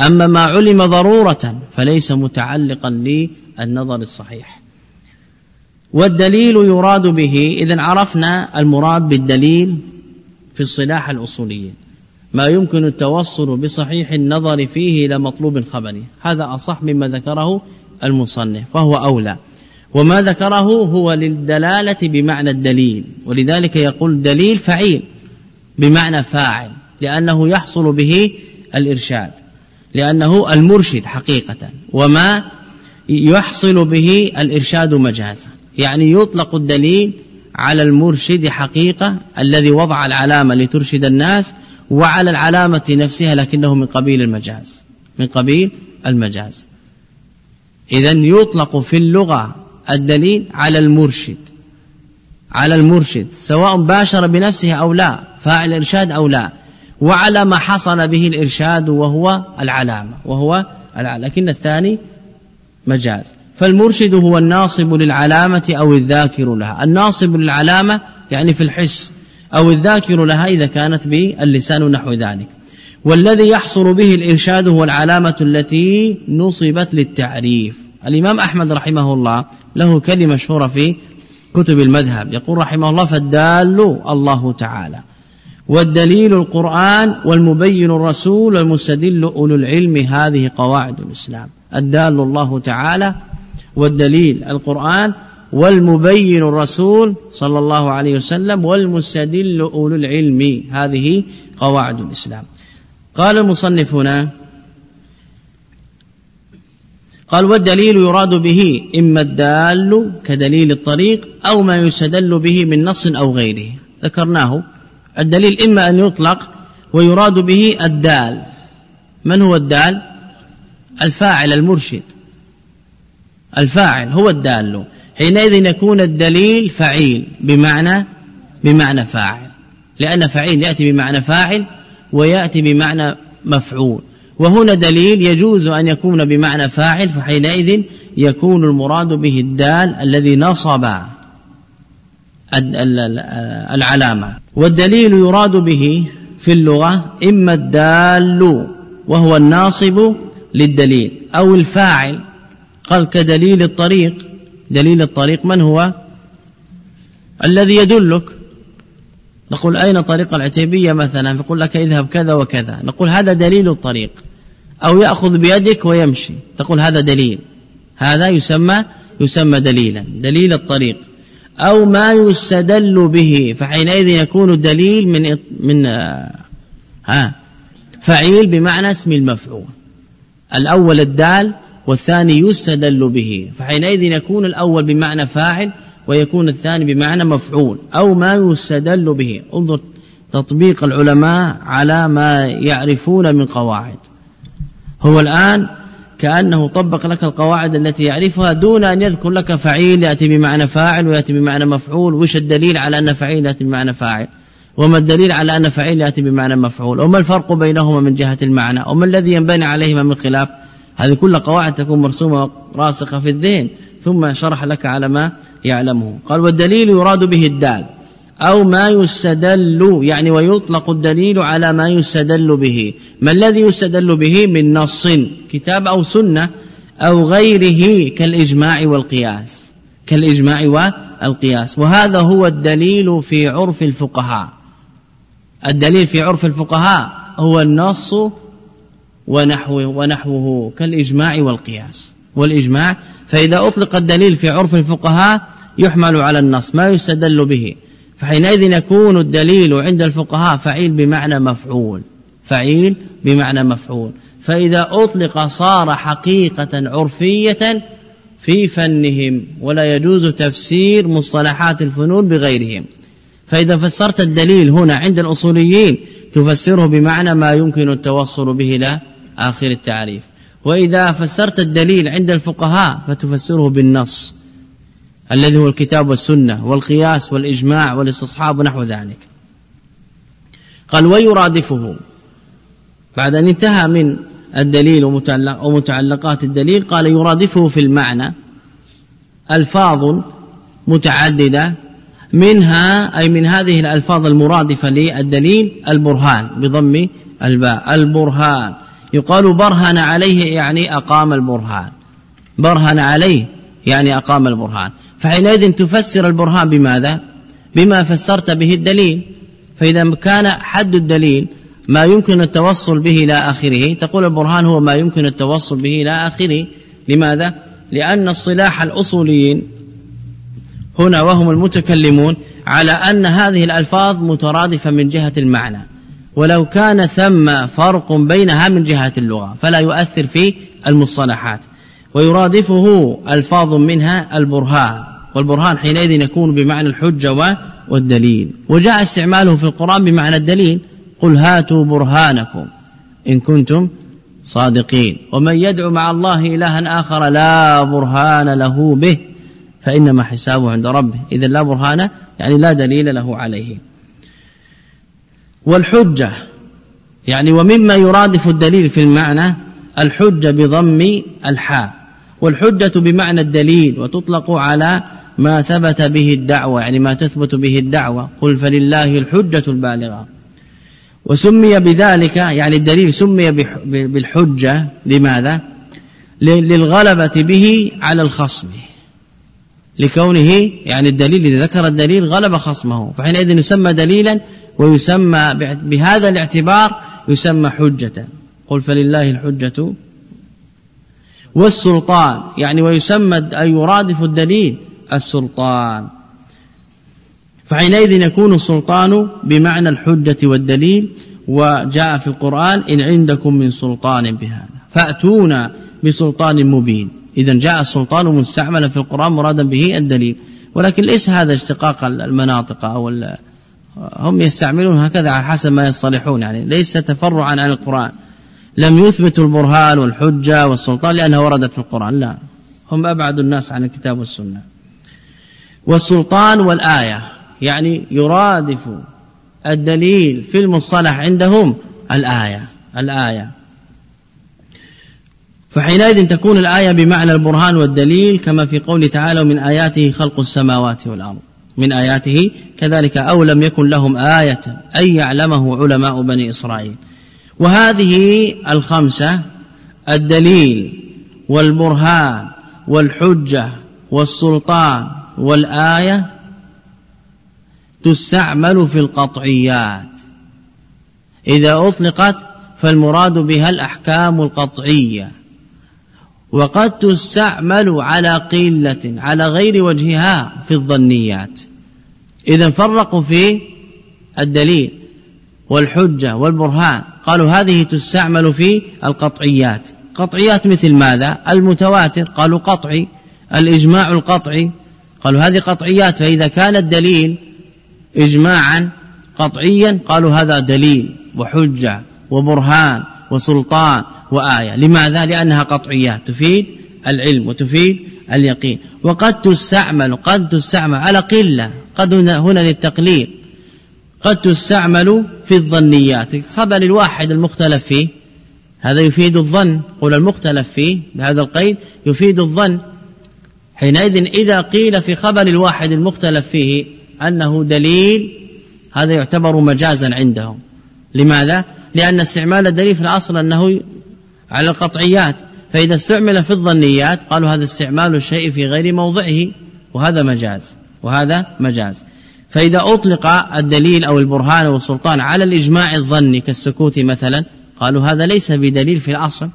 أما ما علم ضرورة فليس متعلقا للنظر الصحيح. والدليل يراد به إذا عرفنا المراد بالدليل في الصلاح الأصوليين ما يمكن التوصل بصحيح النظر فيه إلى مطلوب خبري هذا أصح مما ذكره المصنف فهو أولى. وما ذكره هو للدلالة بمعنى الدليل. ولذلك يقول دليل فعيل بمعنى فاعل لأنه يحصل به الإرشاد لأنه المرشد حقيقة. وما يحصل به الإرشاد مجازا. يعني يطلق الدليل على المرشد حقيقة الذي وضع العلامة لترشد الناس وعلى العلامة نفسها لكنه من قبيل المجاز من قبيل المجاز. إذا يطلق في اللغة الدليل على المرشد على المرشد سواء باشر بنفسه أو لا فاعل إرشاد أو لا وعلى ما حصل به الإرشاد وهو العلامة وهو العلامة. لكن الثاني مجاز. فالمرشد هو الناصب للعلامة أو الذاكر لها. الناصب للعلامة يعني في الحس أو الذاكر لها إذا كانت باللسان نحو ذلك. والذي يحصل به الإرشاد هو العلامة التي نصبت للتعريف. الإمام أحمد رحمه الله له كلمة مشهورة في كتب المذهب. يقول رحمه الله فالدال الله تعالى. والدليل القرآن والمبين الرسول والمستدل أولو العلم هذه قواعد الإسلام. الدال الله تعالى والدليل القرآن والمبين الرسول صلى الله عليه وسلم والمستدل أولو العلم. هذه قواعد الإسلام. قال المصنف هنا قال والدليل يراد به إما الدال كدليل الطريق أو ما يستدل به من نص أو غيره. ذكرناه. الدليل إما أن يطلق ويراد به الدال. من هو الدال؟ الفاعل المرشد. الفاعل هو الدال. حينئذ يكون الدليل فعيل بمعنى بمعنى فاعل. لأن فعيل يأتي بمعنى فاعل ويأتي بمعنى مفعول. وهنا دليل يجوز أن يكون بمعنى فاعل فحينئذ يكون المراد به الدال الذي نصب العلامة. والدليل يراد به في اللغة إما الدال وهو الناصب للدليل أو الفاعل قال كدليل الطريق. دليل الطريق من هو؟ الذي يدلك. نقول أين طريق العتيبية مثلا؟ فيقول لك اذهب كذا وكذا. نقول هذا دليل الطريق. أو يأخذ بيدك ويمشي. تقول هذا دليل. هذا يسمى يسمى دليلا. دليل الطريق. أو ما يستدل به. فحينئذ يكون الدليل من من ها فعيل بمعنى اسم المفعول. الأول الدال والثاني يستدل به فحينئذ يكون الأول بمعنى فاعل ويكون الثاني بمعنى مفعول أو ما يستدل به. انظر تطبيق العلماء على ما يعرفون من قواعد. هو الآن كأنه طبق لك القواعد التي يعرفها دون أن يذكر لك فعيل يأتي بمعنى فاعل ويأتي بمعنى مفعول وش الدليل على أن فعيل يأتي بمعنى فاعل؟ وما الدليل على أن فعيل يأتي بمعنى مفعول؟ وما الفرق بينهما من جهة المعنى؟ وما الذي ينبني عليهما من خلاف؟ هذه كل قواعد تكون مرسومة راسخة في الذهن ثم شرح لك على ما يعلمه. قال والدليل يراد به الدال أو ما يستدل يعني ويطلق الدليل على ما يستدل به. ما الذي يستدل به؟ من نص كتاب أو سنة أو غيره كالإجماع والقياس. كالإجماع والقياس. وهذا هو الدليل في عرف الفقهاء. الدليل في عرف الفقهاء هو النص ونحوه, ونحوه كالإجماع والقياس. والإجماع فإذا أطلق الدليل في عرف الفقهاء يحمل على النص ما يستدل به. فحينئذ يكون الدليل عند الفقهاء فعيل بمعنى مفعول. فعيل بمعنى مفعول. فإذا أطلق صار حقيقة عرفية في فنهم ولا يجوز تفسير مصطلحات الفنون بغيرهم. فإذا فسرت الدليل هنا عند الأصوليين تفسره بمعنى ما يمكن التوصل به إلى آخر التعريف. وإذا فسرت الدليل عند الفقهاء فتفسره بالنص الذي هو الكتاب والسنة والقياس والإجماع والاستصحاب ونحو ذلك. قال ويرادفه. بعد أن انتهى من الدليل ومتعلقات الدليل قال يرادفه في المعنى ألفاظ متعددة منها أي من هذه الألفاظ المرادفة للدليل البرهان بضم الباء. البرهان. يقال برهن عليه يعني أقام البرهان. برهن عليه يعني أقام البرهان. فحينئذ تفسر البرهان بماذا؟ بما فسرت به الدليل. فإذا كان حد الدليل ما يمكن التوصل به إلى آخره تقول البرهان هو ما يمكن التوصل به إلى آخره. لماذا؟ لأن الصلاح الأصوليين هنا وهم المتكلمون على أن هذه الألفاظ مترادفة من جهة المعنى. ولو كان ثم فرق بينها من جهة اللغة فلا يؤثر في المصطلحات. ويرادفه ألفاظ منها البرهان. والبرهان حينئذ يكون بمعنى الحجة والدليل. وجاء استعماله في القرآن بمعنى الدليل. قل هاتوا برهانكم إن كنتم صادقين. ومن يدعو مع الله إلها آخر لا برهان له به. فإنما حسابه عند ربه. إذا لا برهان يعني لا دليل له عليه. والحجة يعني ومما يرادف الدليل في المعنى الحجة بضم الحاء. والحجة بمعنى الدليل وتطلق على ما ثبت به الدعوة يعني ما تثبت به الدعوة. قل فلله الحجة البالغة. وسمي بذلك يعني الدليل سمي بالحجة. لماذا؟ للغلبة به على الخصم. لكونه يعني الدليل إذا ذكر الدليل غلب خصمه فحينئذ يسمى دليلا ويسمى بهذا الاعتبار يسمى حجة. قل فلله الحجة والسلطان يعني ويسمى أي يرادف الدليل السلطان. فحينئذ يكون السلطان بمعنى الحجة والدليل وجاء في القرآن إن عندكم من سلطان بهذا فأتونا بسلطان مبين. إذا جاء السلطان مستعملا في القرآن مرادا به الدليل. ولكن ليس هذا اشتقاق المناطق أو هم يستعملون هكذا على حسب ما يصطلحون يعني ليس تفرعا عن القرآن. لم يثبتوا البرهان والحجة والسلطان لأنها وردت في القرآن. لا. هم أبعد الناس عن الكتاب والسنة. والسلطان والآية. يعني يرادف الدليل في المصطلح عندهم الآية. الآية. فحينئذ تكون الآية بمعنى البرهان والدليل كما في قول تعالى من آياته خلق السماوات والأرض. من آياته كذلك أو لم يكن لهم آية أن يعلمه علماء بني إسرائيل. وهذه الخمسة الدليل والبرهان والحجة والسلطان والآية تستعمل في القطعيات. إذا أطلقت فالمراد بها الأحكام القطعية. وقد تستعمل على قلة على غير وجهها في الظنيات. إذا فرقوا في الدليل والحجة والبرهان. قالوا هذه تستعمل في القطعيات. قطعيات مثل ماذا؟ المتواتر. قالوا قطعي. الإجماع القطعي. قالوا هذه قطعيات. فإذا كان الدليل إجماعا قطعيا قالوا هذا دليل وحجة وبرهان. وسلطان وآية. لماذا؟ لأنها قطعيات تفيد العلم وتفيد اليقين. وقد تستعمل قد تستعمل على قلة. قد هنا للتقليل. قد تستعمل في الظنيات. خبر الواحد المختلف فيه. هذا يفيد الظن. قول المختلف فيه بهذا القيد يفيد الظن. حينئذ إذا قيل في خبر الواحد المختلف فيه أنه دليل هذا يعتبر مجازا عندهم. لماذا؟ لأن استعمال الدليل في الأصل أنه على القطعيات. فإذا استعمل في الظنيات قالوا هذا استعمال الشيء في غير موضعه وهذا مجاز وهذا مجاز. فإذا أطلق الدليل أو البرهان أو السلطان على الإجماع الظني كالسكوت مثلا قالوا هذا ليس بدليل في الأصل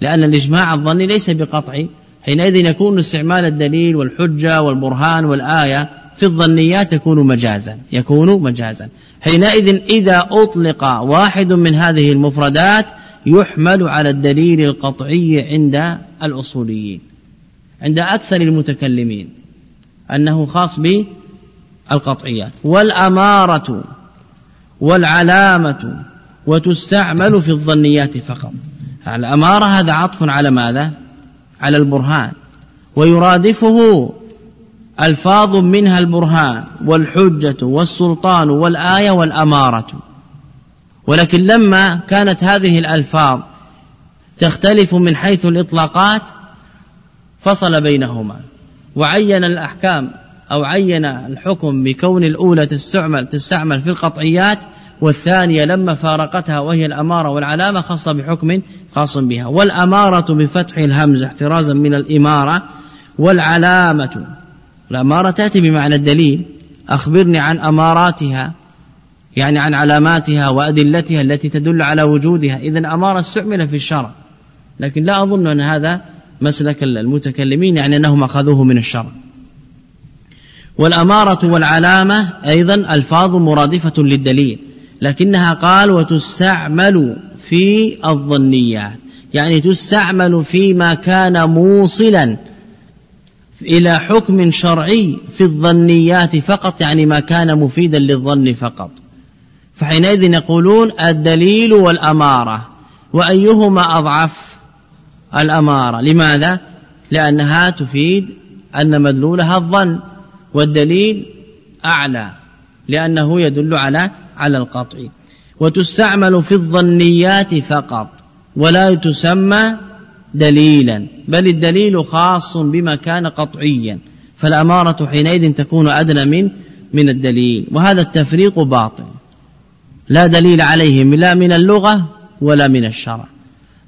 لأن الإجماع الظني ليس بقطعي. حينئذ يكون استعمال الدليل والحجة والبرهان والآية في الظنيات يكون مجازا يكون مجازا. حينئذ إذا أطلق واحد من هذه المفردات يحمل على الدليل القطعي عند الأصوليين عند أكثر المتكلمين أنه خاص بالقطعيات. والأمارة والعلامة وتستعمل في الظنيات فقط. الأمارة هذا عطف على ماذا؟ على البرهان. ويرادفه ألفاظ منها البرهان والحجة والسلطان والآية والأمارة. ولكن لما كانت هذه الألفاظ تختلف من حيث الإطلاقات فصل بينهما. وعين الأحكام أو عين الحكم بكون الأولى تستعمل تستعمل في القطعيات والثانية لما فارقتها وهي الأمارة والعلامة خاصة بحكم خاص بها. والأمارة بفتح الهمزة احترازا من الإمارة والعلامة الأمارة تأتي بمعنى الدليل. أخبرني عن أماراتها يعني عن علاماتها وأدلتها التي تدل على وجودها. إذا أمارة استعمل في الشرع لكن لا أظن أن هذا مسلك المتكلمين يعني أنهم أخذوه من الشرع. والأمارة والعلامة أيضا ألفاظ مرادفة للدليل لكنها قال وتستعمل في الظنيات يعني تستعمل فيما كان موصلا إلى حكم شرعي في الظنيات فقط يعني ما كان مفيدا للظن فقط. فحينئذ يقولون الدليل والأمارة وأيهما أضعف الأمارة؟ لماذا؟ لأنها تفيد أن مدلولها الظن والدليل أعلى لأنه يدل على على القطع. وتستعمل في الظنيات فقط ولا تسمى دليلا بل الدليل خاص بما كان قطعيا فالأمارة حينئذ تكون أدنى من من الدليل وهذا التفريق باطل. لا دليل عليهم لا من اللغة ولا من الشرع.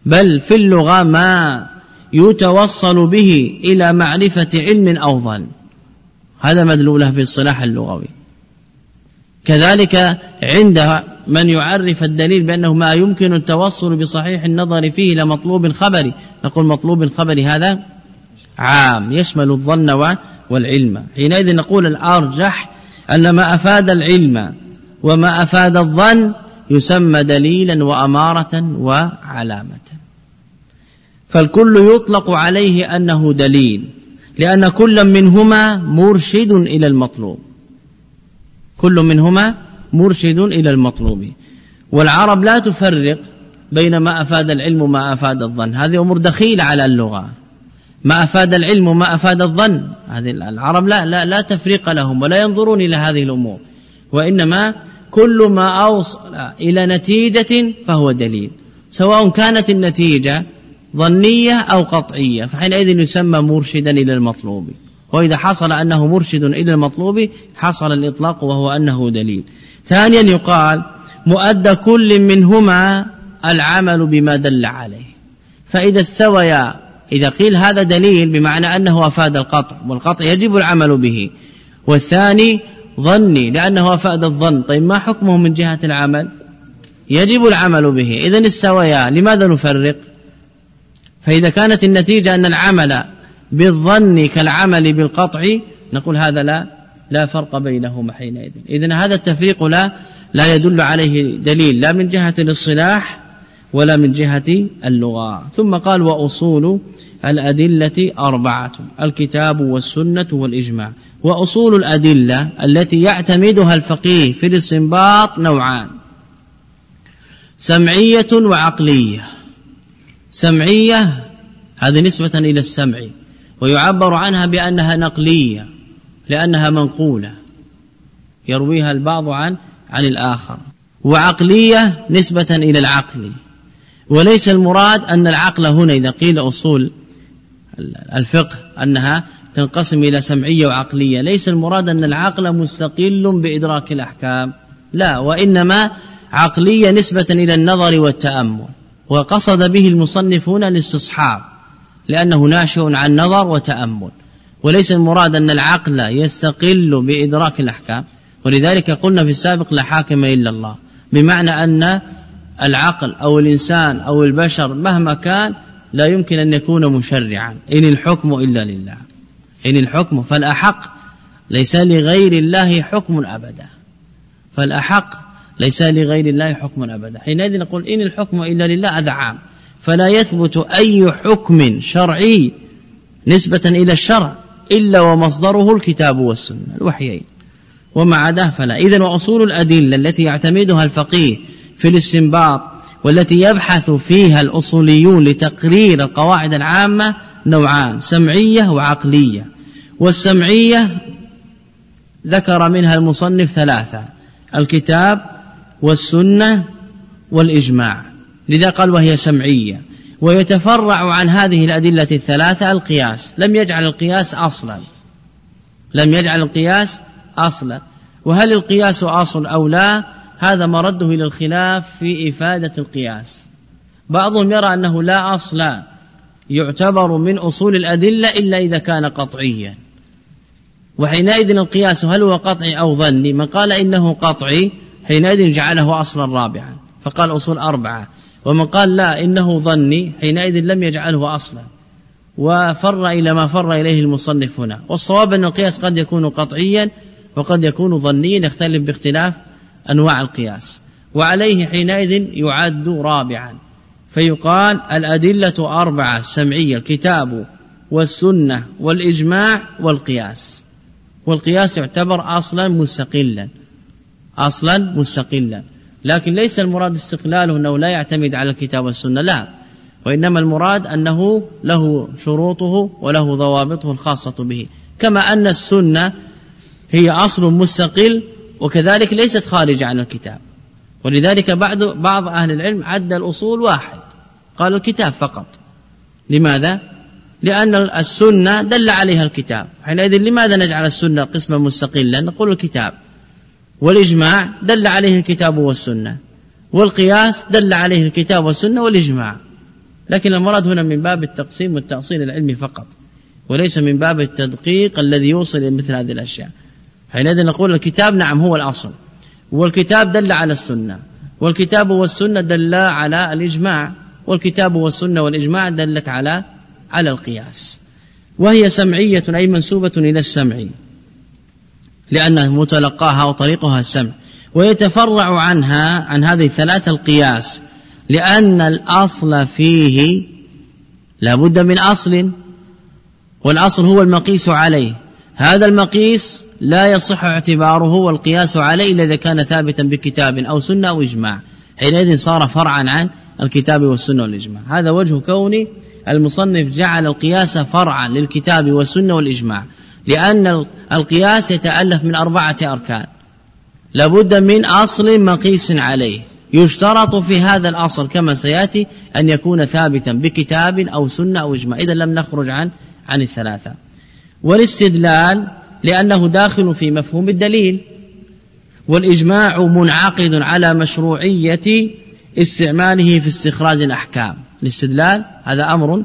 بل في اللغة ما يتوصل به إلى معرفة علم ظن. هذا مدلوله في الصلاح اللغوي. كذلك عند من يعرف الدليل بأنه ما يمكن التوصل بصحيح النظر فيه إلى مطلوب خبري نقول مطلوب الخبر هذا عام يشمل الظن والعلم. حينئذ نقول الأرجح أن ما أفاد العلم وما أفاد الظن يسمى دليلا وأمارة وعلامة. فالكل يطلق عليه أنه دليل لأن كل منهما مرشد إلى المطلوب. كل منهما مرشد إلى المطلوب. والعرب لا تفرق بين ما أفاد العلم وما أفاد الظن. هذه أمور دخيلة على اللغة. ما أفاد العلم وما أفاد الظن. هذه العرب لا, لا, لا تفريق لهم ولا ينظرون إلى هذه الأمور. وإنما كل ما أوصل إلى نتيجة فهو دليل. سواء كانت النتيجة ظنية أو قطعية فحينئذ يسمى مرشدا إلى المطلوب. وإذا حصل أنه مرشد إلى المطلوب حصل الإطلاق وهو أنه دليل. ثانيا يقال مؤدى كل منهما العمل بما دل عليه. فإذا استويا إذا قيل هذا دليل بمعنى أنه أفاد القطع والقطع يجب العمل به. والثاني ظني لأنه أفاد الظن. طيب ما حكمه من جهة العمل؟ يجب العمل به. إذا استويا لماذا نفرق؟ فإذا كانت النتيجة أن العمل بالظن كالعمل بالقطع نقول هذا لا. لا فرق بينهما حينئذ. إذن هذا التفريق لا لا يدل عليه دليل لا من جهة الاصطلاح ولا من جهة اللغة. ثم قال وأصول الأدلة أربعة الكتاب والسنة والإجماع. وأصول الأدلة التي يعتمدها الفقيه في الاستنباط نوعان سمعية وعقلية. سمعية هذه نسبة إلى السمع ويعبر عنها بأنها نقلية. لأنها منقولة يرويها البعض عن عن الآخر. وعقلية نسبة إلى العقل. وليس المراد أن العقل هنا إذا قيل أصول الفقه أنها تنقسم إلى سمعية وعقلية. ليس المراد أن العقل مستقل بإدراك الأحكام. لا وإنما عقلية نسبة إلى النظر والتأمل. وقصد به المصنف هنا الاستصحاب لأنه ناشئ عن نظر وتأمل. وليس المراد أن العقل يستقل بإدراك الأحكام. ولذلك قلنا في السابق لا حاكم إلا الله. بمعنى أن العقل أو الإنسان أو البشر مهما كان لا يمكن أن يكون مشرعا. إن الحكم إلا لله. إن الحكم فالأحق ليس لغير الله حكم أبدا. فالأحق ليس لغير الله حكم أبدا. حينئذ نقول إن الحكم إلا لله هذا عام. فلا يثبت أي حكم شرعي نسبة إلى الشرع. إلا ومصدره الكتاب والسنة الوحيين. وما عداه فلا. إذن وأصول الأدلة التي يعتمدها الفقيه في الاستنباط والتي يبحث فيها الأصوليون لتقرير القواعد العامة نوعان سمعية وعقلية. والسمعية ذكر منها المصنف ثلاثة الكتاب والسنة والإجماع. لذا قال وهي سمعية. ويتفرع عن هذه الأدلة الثلاثة القياس. لم يجعل القياس أصلا. لم يجعل القياس أصلا. وهل القياس أصل أو لا هذا مرده إلى الخلاف في إفادة القياس. بعضهم يرى أنه لا أصل يعتبر من أصول الأدلة إلا إذا كان قطعيا. وحينئذ القياس هل هو قطعي أو ظني؟ من قال إنه قطعي حينئذ جعله أصلا رابعا فقال أصول أربعة. ومن قال لا إنه ظني حينئذ لم يجعله أصلا وفر إلى ما فر إليه المصنف هنا والصواب أن القياس قد يكون قطعيا وقد يكون ظنيا يختلف باختلاف أنواع القياس وعليه حينئذ يعد رابعا فيقال الأدلة أربعة السمعية الكتاب والسنة والإجماع والقياس والقياس يعتبر أصلا مستقلا أصلا مستقلا لكن ليس المراد استقلاله أنه لا يعتمد على الكتاب والسنة لا. وإنما المراد أنه له شروطه وله ضوابطه الخاصة به. كما أن السنة هي أصل مستقل وكذلك ليست خارجة عن الكتاب. ولذلك بعض بعض أهل العلم عد الأصول واحد. قال الكتاب فقط. لماذا؟ لأن السنة دل عليها الكتاب. حينئذ لماذا نجعل السنة قسما مستقلا؟ نقول الكتاب. والإجماع دل عليه الكتاب والسنة. والقياس دل عليه الكتاب والسنة والإجماع. لكن المراد هنا من باب التقسيم والتأصيل العلمي فقط وليس من باب التدقيق الذي يوصل إلى مثل هذه الأشياء. حينئذ نقول الكتاب نعم هو الأصل والكتاب دل على السنة والكتاب والسنة دل على الإجماع والكتاب والسنة والإجماع دلت على على القياس. وهي سمعية أي منسوبة إلى السمع. لأن متلقاها وطريقها السمع. ويتفرع عنها عن هذه الثلاثة القياس لأن الأصل فيه لابد من أصل والأصل هو المقيس عليه. هذا المقيس لا يصح اعتباره والقياس عليه إلا إذا كان ثابتا بكتاب أو سنة أو إجماع. حينئذ صار فرعا عن الكتاب والسنة والإجماع. هذا وجه كون المصنف جعل القياس فرعا للكتاب والسنة والإجماع. لأن القياس يتألف من أربعة أركان. لابد من أصل مقيس عليه. يشترط في هذا الأصل كما سيأتي أن يكون ثابتا بكتاب أو سنة أو إجماع. إذا لم نخرج عن عن الثلاثة. والاستدلال لأنه داخل في مفهوم الدليل. والإجماع منعقد على مشروعية استعماله في استخراج الأحكام. الاستدلال هذا أمر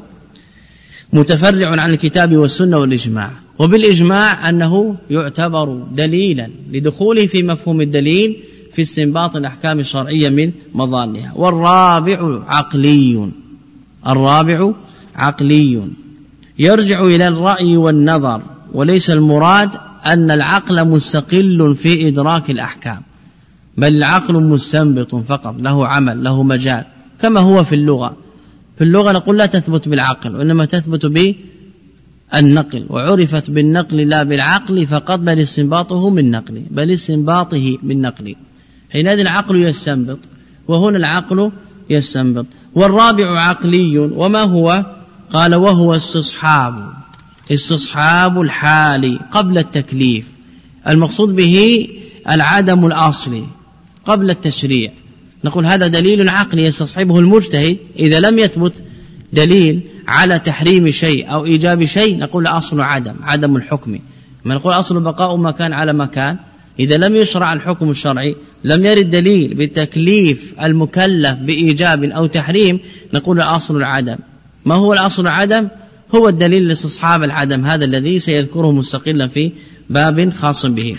متفرع عن الكتاب والسنة والإجماع. وبالإجماع أنه يعتبر دليلا لدخوله في مفهوم الدليل في استنباط الأحكام الشرعية من مظانها. والرابع عقلي. الرابع عقلي. يرجع إلى الرأي والنظر وليس المراد أن العقل مستقل في إدراك الأحكام بل العقل مستنبط فقط له عمل له مجال كما هو في اللغة. في اللغة نقول لا تثبت بالعقل وإنما تثبت بالنقل. وعرفت بالنقل لا بالعقل فقط بل استنباطه من نقل بل استنباطه من نقل. حينئذ العقل يستنبط وهنا العقل يستنبط. والرابع عقلي وما هو؟ قال وهو استصحاب استصحاب الحال قبل التكليف. المقصود به العدم الأصلي قبل التشريع. نقول هذا دليل عقلي يستصحبه المجتهد إذا لم يثبت دليل على تحريم شيء أو إيجاب شيء نقول أصل عدم عدم الحكم. ما نقول أصل بقاء مكان على مكان. إذا لم يشرع الحكم الشرعي لم يرد دليل بتكليف المكلف بإيجاب أو تحريم نقول أصل العدم. ما هو الأصل العدم؟ هو الدليل لاستصحاب العدم هذا الذي سيذكره مستقلا في باب خاص به.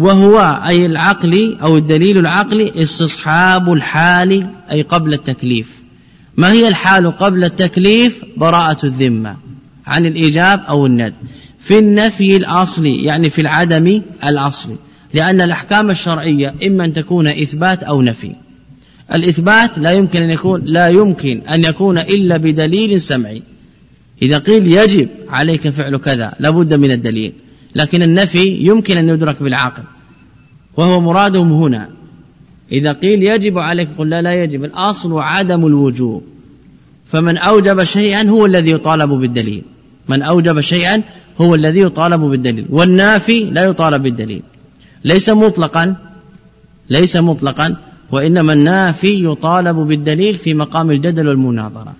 وهو أي العقل أو الدليل العقلي استصحاب الحال أي قبل التكليف. ما هي الحال قبل التكليف؟ براءة الذمة عن الإيجاب أو الند. في النفي الأصلي يعني في العدم الأصلي لأن الأحكام الشرعية إما أن تكون إثبات أو نفي. الإثبات لا يمكن أن يكون لا يمكن أن يكون إلا بدليل سمعي. إذا قيل يجب عليك فعل كذا لابد من الدليل. لكن النفي يمكن أن يدرك بالعقل وهو مرادهم هنا. إذا قيل يجب عليك قل لا لا يجب. الأصل عدم الوجوب. فمن أوجب شيئا هو الذي يطالب بالدليل. من أوجب شيئا هو الذي يطالب بالدليل. والنافي لا يطالب بالدليل. ليس مطلقا. ليس مطلقا. وإنما النافي يطالب بالدليل في مقام الجدل والمناظرة.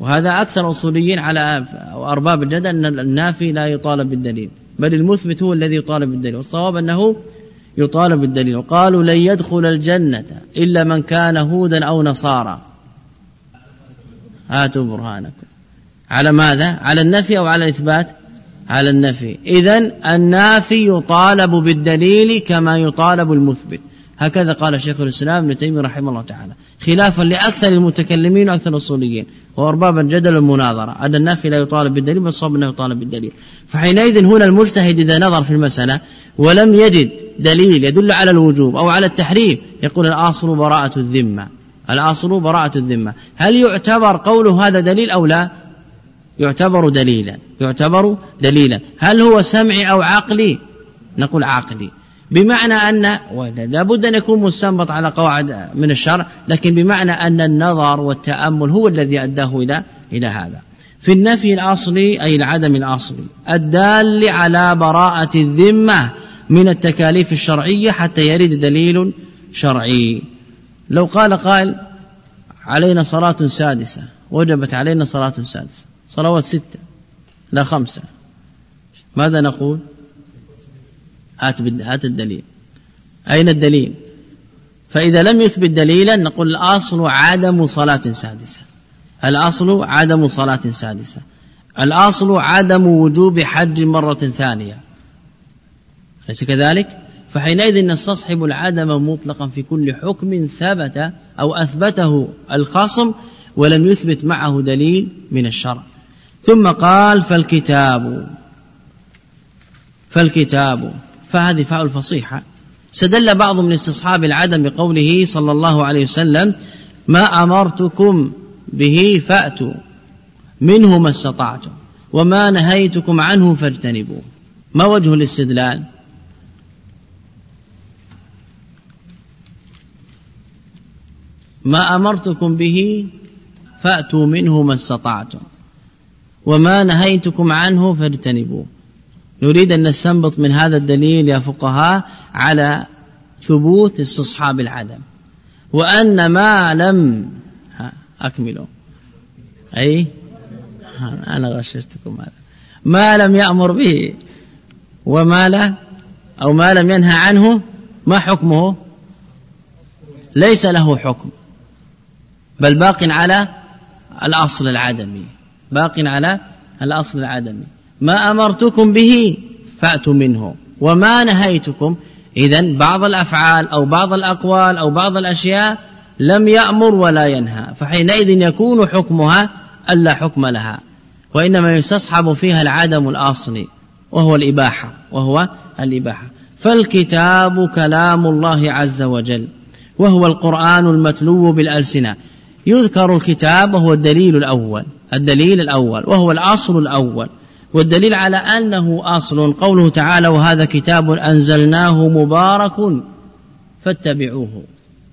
وهذا أكثر أصوليين على أرباب الجدل أن النافي لا يطالب بالدليل بل المثبت هو الذي يطالب بالدليل والصواب أنه يطالب بالدليل وقالوا لن يدخل الجنة إلا من كان هودا أو نصارى. هاتوا برهانكم. على ماذا؟ على النفي أو على الإثبات؟ على النفي. إذا النافي يطالب بالدليل كما يطالب المثبت. هكذا قال شيخ الإسلام ابن تيمية رحمه الله تعالى. خلافا لأكثر المتكلمين وأكثر الأصوليين. وأرباب الجدل والمناظرة أن النافي لا يطالب بالدليل بل الصواب أنه يطالب بالدليل. فحينئذ هنا المجتهد إذا نظر في المسألة ولم يجد دليل يدل على الوجوب أو على التحريم يقول الأصل براءة الذمة. الأصل براءة الذمة. هل يعتبر قوله هذا دليل أو لا؟ يعتبر دليلا. يعتبر دليلا. هل هو سمعي أو عقلي؟ نقول عقلي. بمعنى أن لابد أن يكون مستنبط على قواعد من الشرع لكن بمعنى أن النظر والتأمل هو الذي أداه إلى إلى هذا. في النفي الأصلي أي العدم الأصلي الدال على براءة الذمة من التكاليف الشرعية حتى يرد دليل شرعي. لو قال قائل علينا صلاة سادسة وجبت علينا صلاة سادسة صلوات ستة لا خمسة ماذا نقول؟ هات هات الدليل. أين الدليل؟ فإذا لم يثبت دليلا نقول الأصل عدم صلاة سادسة. الأصل عدم صلاة سادسة. الأصل عدم وجوب حج مرة ثانية. أليس كذلك؟ فحينئذ نستصحب العدم مطلقا في كل حكم ثبت أو أثبته الخصم ولم يثبت معه دليل من الشرع. ثم قال فالكتاب. فالكتاب. فهذه فاء الفصيحة. استدل بعض من استصحاب العدم بقوله صلى الله عليه وسلم ما أمرتكم به فأتوا منه ما استطعتم وما نهيتكم عنه فاجتنبوه. ما وجه الاستدلال؟ ما أمرتكم به فأتوا منه ما استطعتم وما نهيتكم عنه فاجتنبوه. نريد أن نستنبط من هذا الدليل يا فقهاء على ثبوت استصحاب العدم وأن ما لم أكملوا. أي؟ أنا غششتكم هذا. ما لم يأمر به وما لا أو ما لم ينهى عنه ما حكمه؟ ليس له حكم. بل باق على الأصل العدمي. باق على الأصل العدمي. ما أمرتكم به فأتوا منه. وما نهيتكم. إذا بعض الأفعال أو بعض الأقوال أو بعض الأشياء لم يأمر ولا ينهى. فحينئذ يكون حكمها ألا حكم لها. وإنما يستصحب فيها العدم الأصلي وهو الإباحة وهو الإباحة. فالكتاب كلام الله عز وجل وهو القرآن المتلو بالألسنة. يذكر الكتاب وهو الدليل الأول الدليل الأول وهو الأصل الأول. والدليل على أنه أصل قوله تعالى وهذا كتاب أنزلناه مبارك فاتبعوه.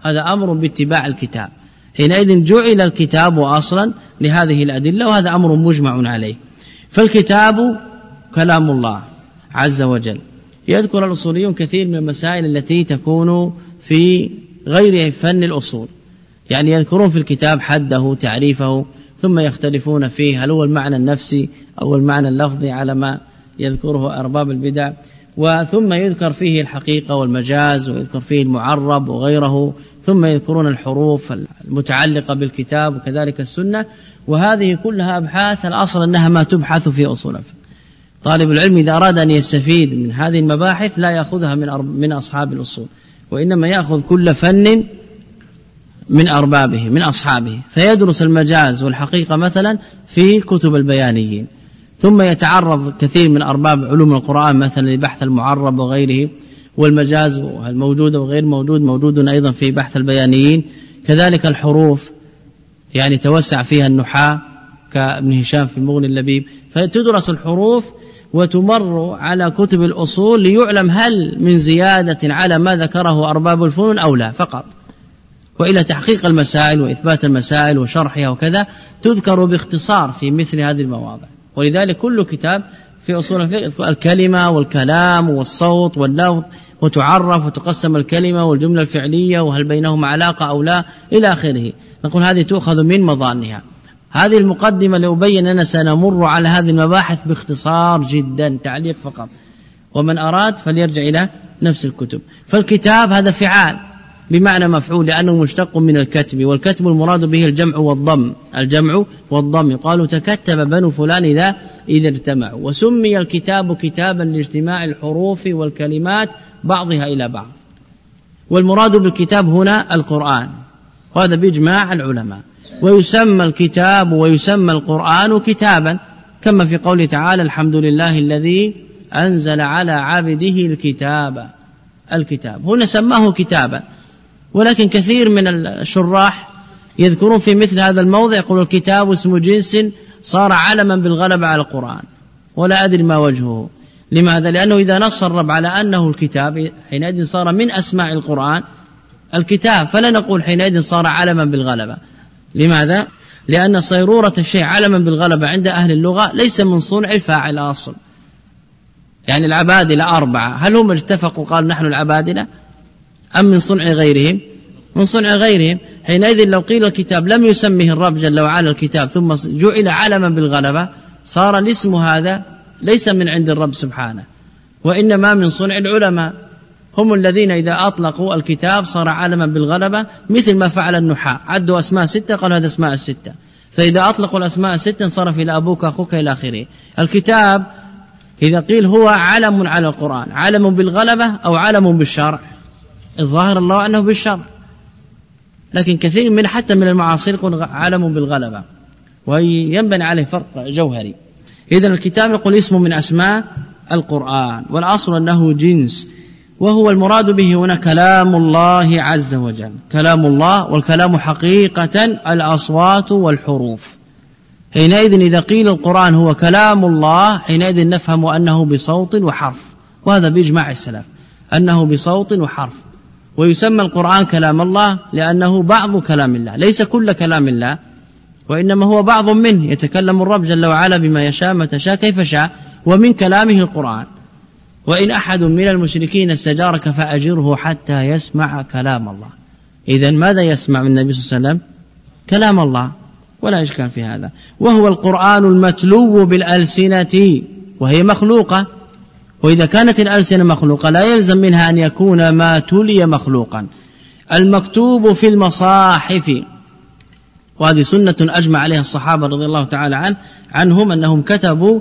هذا أمر باتباع الكتاب. حينئذ جعل الكتاب أصلا لهذه الأدلة وهذا أمر مجمع عليه. فالكتاب كلام الله عز وجل. يذكر الأصوليون كثير من المسائل التي تكون في غير فن الأصول. يعني يذكرون في الكتاب حده تعريفه ثم يختلفون فيه. هل هو المعنى النفسي أو المعنى اللفظي على ما يذكره أرباب البدع؟ وثم يذكر فيه الحقيقة والمجاز ويذكر فيه المعرب وغيره. ثم يذكرون الحروف المتعلقة بالكتاب وكذلك السنة. وهذه كلها أبحاث الأصل أنها ما تبحث في أصول طالب العلم إذا أراد أن يستفيد من هذه المباحث لا يأخذها من من أصحاب الأصول. وإنما يأخذ كل فن من أربابه من أصحابه. فيدرس المجاز والحقيقة مثلا في كتب البيانيين. ثم يتعرض كثير من أرباب علوم القرآن مثلا لبحث المعرب وغيره والمجاز الموجود وغير موجود موجود أيضا في بحث البيانيين. كذلك الحروف يعني توسع فيها النحاة كابن هشام في المغني اللبيب. فتدرس الحروف وتمر على كتب الأصول ليعلم هل من زيادة على ما ذكره أرباب الفنون أو لا فقط. وإلى تحقيق المسائل وإثبات المسائل وشرحها وكذا تذكر باختصار في مثل هذه المواضع. ولذلك كل كتاب في أصول الفقه الكلمة والكلام والصوت واللفظ وتعرف وتقسم الكلمة والجملة الفعلية وهل بينهما علاقة أو لا إلى آخره. نقول هذه تؤخذ من مظانها. هذه المقدمة لأبين أننا سنمر على هذه المباحث باختصار جدا تعليق فقط. ومن أراد فليرجع إلى نفس الكتب. فالكتاب هذا فعال. بمعنى مفعول لأنه مشتق من الكتب والكتب المراد به الجمع والضم. الجمع والضم قالوا تكتب بنو فلان إذا إذا اجتمعوا. وسمي الكتاب كتابا لاجتماع الحروف والكلمات بعضها إلى بعض. والمراد بالكتاب هنا القرآن. وهذا بإجماع العلماء. ويسمى الكتاب ويسمى القرآن كتابا. كما في قوله تعالى الحمد لله الذي أنزل على عبده الكتاب. الكتاب. هنا سماه كتابا. ولكن كثير من الشراح يذكرون في مثل هذا الموضع يقول الكتاب اسم جنس صار علما بالغلبة على القرآن ولا أدري ما وجهه لماذا؟ لأنه إذا نص الرب على أنه الكتاب حينئذ صار من أسماء القرآن الكتاب فلا نقول حينئذ صار علما بالغلبة لماذا؟ لأن صيرورة الشيء علما بالغلبة عند أهل اللغة ليس من صنع الفاعل أصل يعني العبادلة أربعة هل هم اتفقوا قالوا نحن العبادلة أم من صنع غيرهم؟ من صنع غيرهم. حينئذ لو قيل الكتاب لم يسمه الرب جل وعلا الكتاب ثم جعل علما بالغلبة صار الاسم هذا ليس من عند الرب سبحانه وإنما من صنع العلماء. هم الذين إذا أطلقوا الكتاب صار علما بالغلبة مثل ما فعل النحاة. عدوا أسماء ستة قالوا هذا أسماء الستة. فإذا أطلقوا الأسماء الستة انصرف إلى أبوك أخوك إلى آخره. الكتاب إذا قيل هو علم على القرآن علم بالغلبة أو علم بالشرع. الظاهر الله أنه بالشرع لكن كثير من حتى من المعاصر يقول علم بالغلبة. وينبني عليه فرق جوهري. إذا الكتاب يقول اسم من أسماء القرآن والأصل أنه جنس. وهو المراد به هنا كلام الله عز وجل. كلام الله والكلام حقيقة الأصوات والحروف. حينئذ إذا قيل القرآن هو كلام الله حينئذ نفهم أنه بصوت وحرف. وهذا بإجماع السلف. أنه بصوت وحرف. ويسمى القرآن كلام الله لأنه بعض كلام الله ليس كل كلام الله وإنما هو بعض منه يتكلم الرب جل وعلا بما يشاء متى شاء كيف شاء ومن كلامه القرآن. وإن أحد من المشركين استجارك فأجره حتى يسمع كلام الله. إذا ماذا يسمع من النبي صلى الله عليه وسلم؟ كلام الله. ولا إشكال في هذا. وهو القرآن المتلو بالألسنة وهي مخلوقة. وإذا كانت الألسنة مخلوقة لا يلزم منها أن يكون ما تلي مخلوقا. المكتوب في المصاحف وهذه سنة أجمع عليها الصحابة رضي الله تعالى عنه عنهم أنهم كتبوا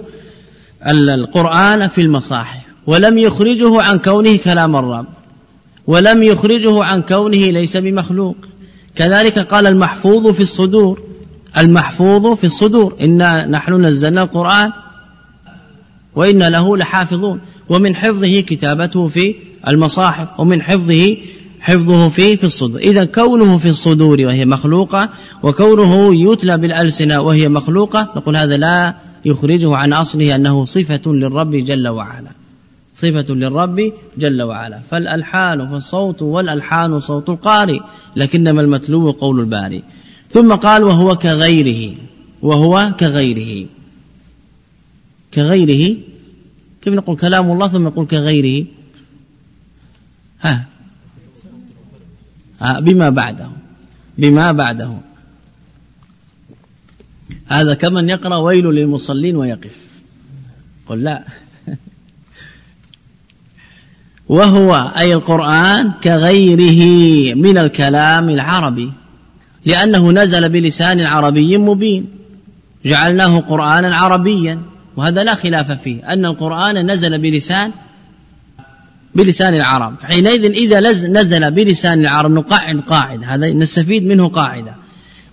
القرآن في المصاحف ولم يخرجه عن كونه كلام الرب ولم يخرجه عن كونه ليس بمخلوق. كذلك قال المحفوظ في الصدور المحفوظ في الصدور إنا نحن نزلنا القرآن وإن له لحافظون. ومن حفظه كتابته في المصاحف ومن حفظه حفظه في في الصدور. إذا كونه في الصدور وهي مخلوقة وكونه يتلى بالألسنة وهي مخلوقة نقول هذا لا يخرجه عن أصله أنه صفة للرب جل وعلا. صفة للرب جل وعلا. فالألحان فالصوت والألحان صوت القارئ لكنما المتلو قول الباري ثم قال وهو كغيره وهو كغيره. كغيره كيف نقول كلام الله ثم نقول كغيره؟ ها. بما بعده بما بعده. هذا كمن يقرأ ويل للمصلين ويقف. قل لا. [laughs] وهو أي القرآن كغيره من الكلام العربي. لأنه نزل بلسان عربي مبين. جعلناه قرآنا عربيا. وهذا لا خلاف فيه أن القرآن نزل بلسان بلسان العرب. حينئذ إذا نزل بلسان العرب نقعد قاعدة هذا نستفيد منه قاعدة.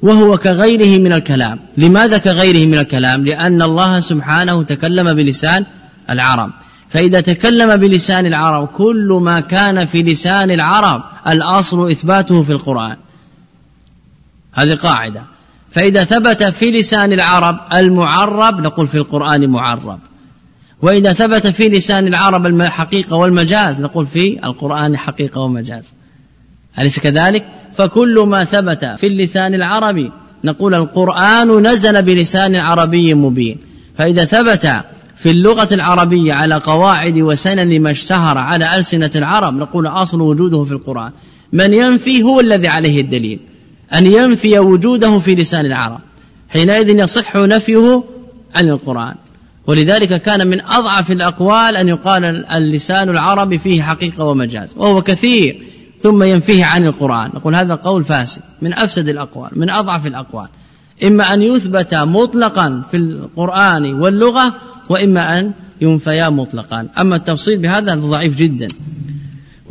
وهو كغيره من الكلام. لماذا كغيره من الكلام؟ لأن الله سبحانه تكلم بلسان العرب. فإذا تكلم بلسان العرب كل ما كان في لسان العرب الأصل إثباته في القرآن. هذه قاعدة. فإذا ثبت في لسان العرب المعرب نقول في القرآن معرب. وإذا ثبت في لسان العرب الحقيقة والمجاز نقول في القرآن حقيقة ومجاز. أليس كذلك؟ فكل ما ثبت في اللسان العربي نقول القرآن نزل بلسان عربي مبين. فإذا ثبت في اللغة العربية على قواعد وسنن ما اشتهر على ألسنة العرب نقول أصل وجوده في القرآن. من ينفي هو الذي عليه الدليل. أن ينفي وجوده في لسان العرب. حينئذ يصح نفيه عن القرآن. ولذلك كان من أضعف الأقوال أن يقال اللسان العربي فيه حقيقة ومجاز وهو كثير ثم ينفيه عن القرآن. نقول هذا قول فاسد من أفسد الأقوال من أضعف الأقوال. إما أن يثبت مطلقا في القرآن واللغة وإما أن ينفيا مطلقا. أما التفصيل بهذا ضعيف جدا.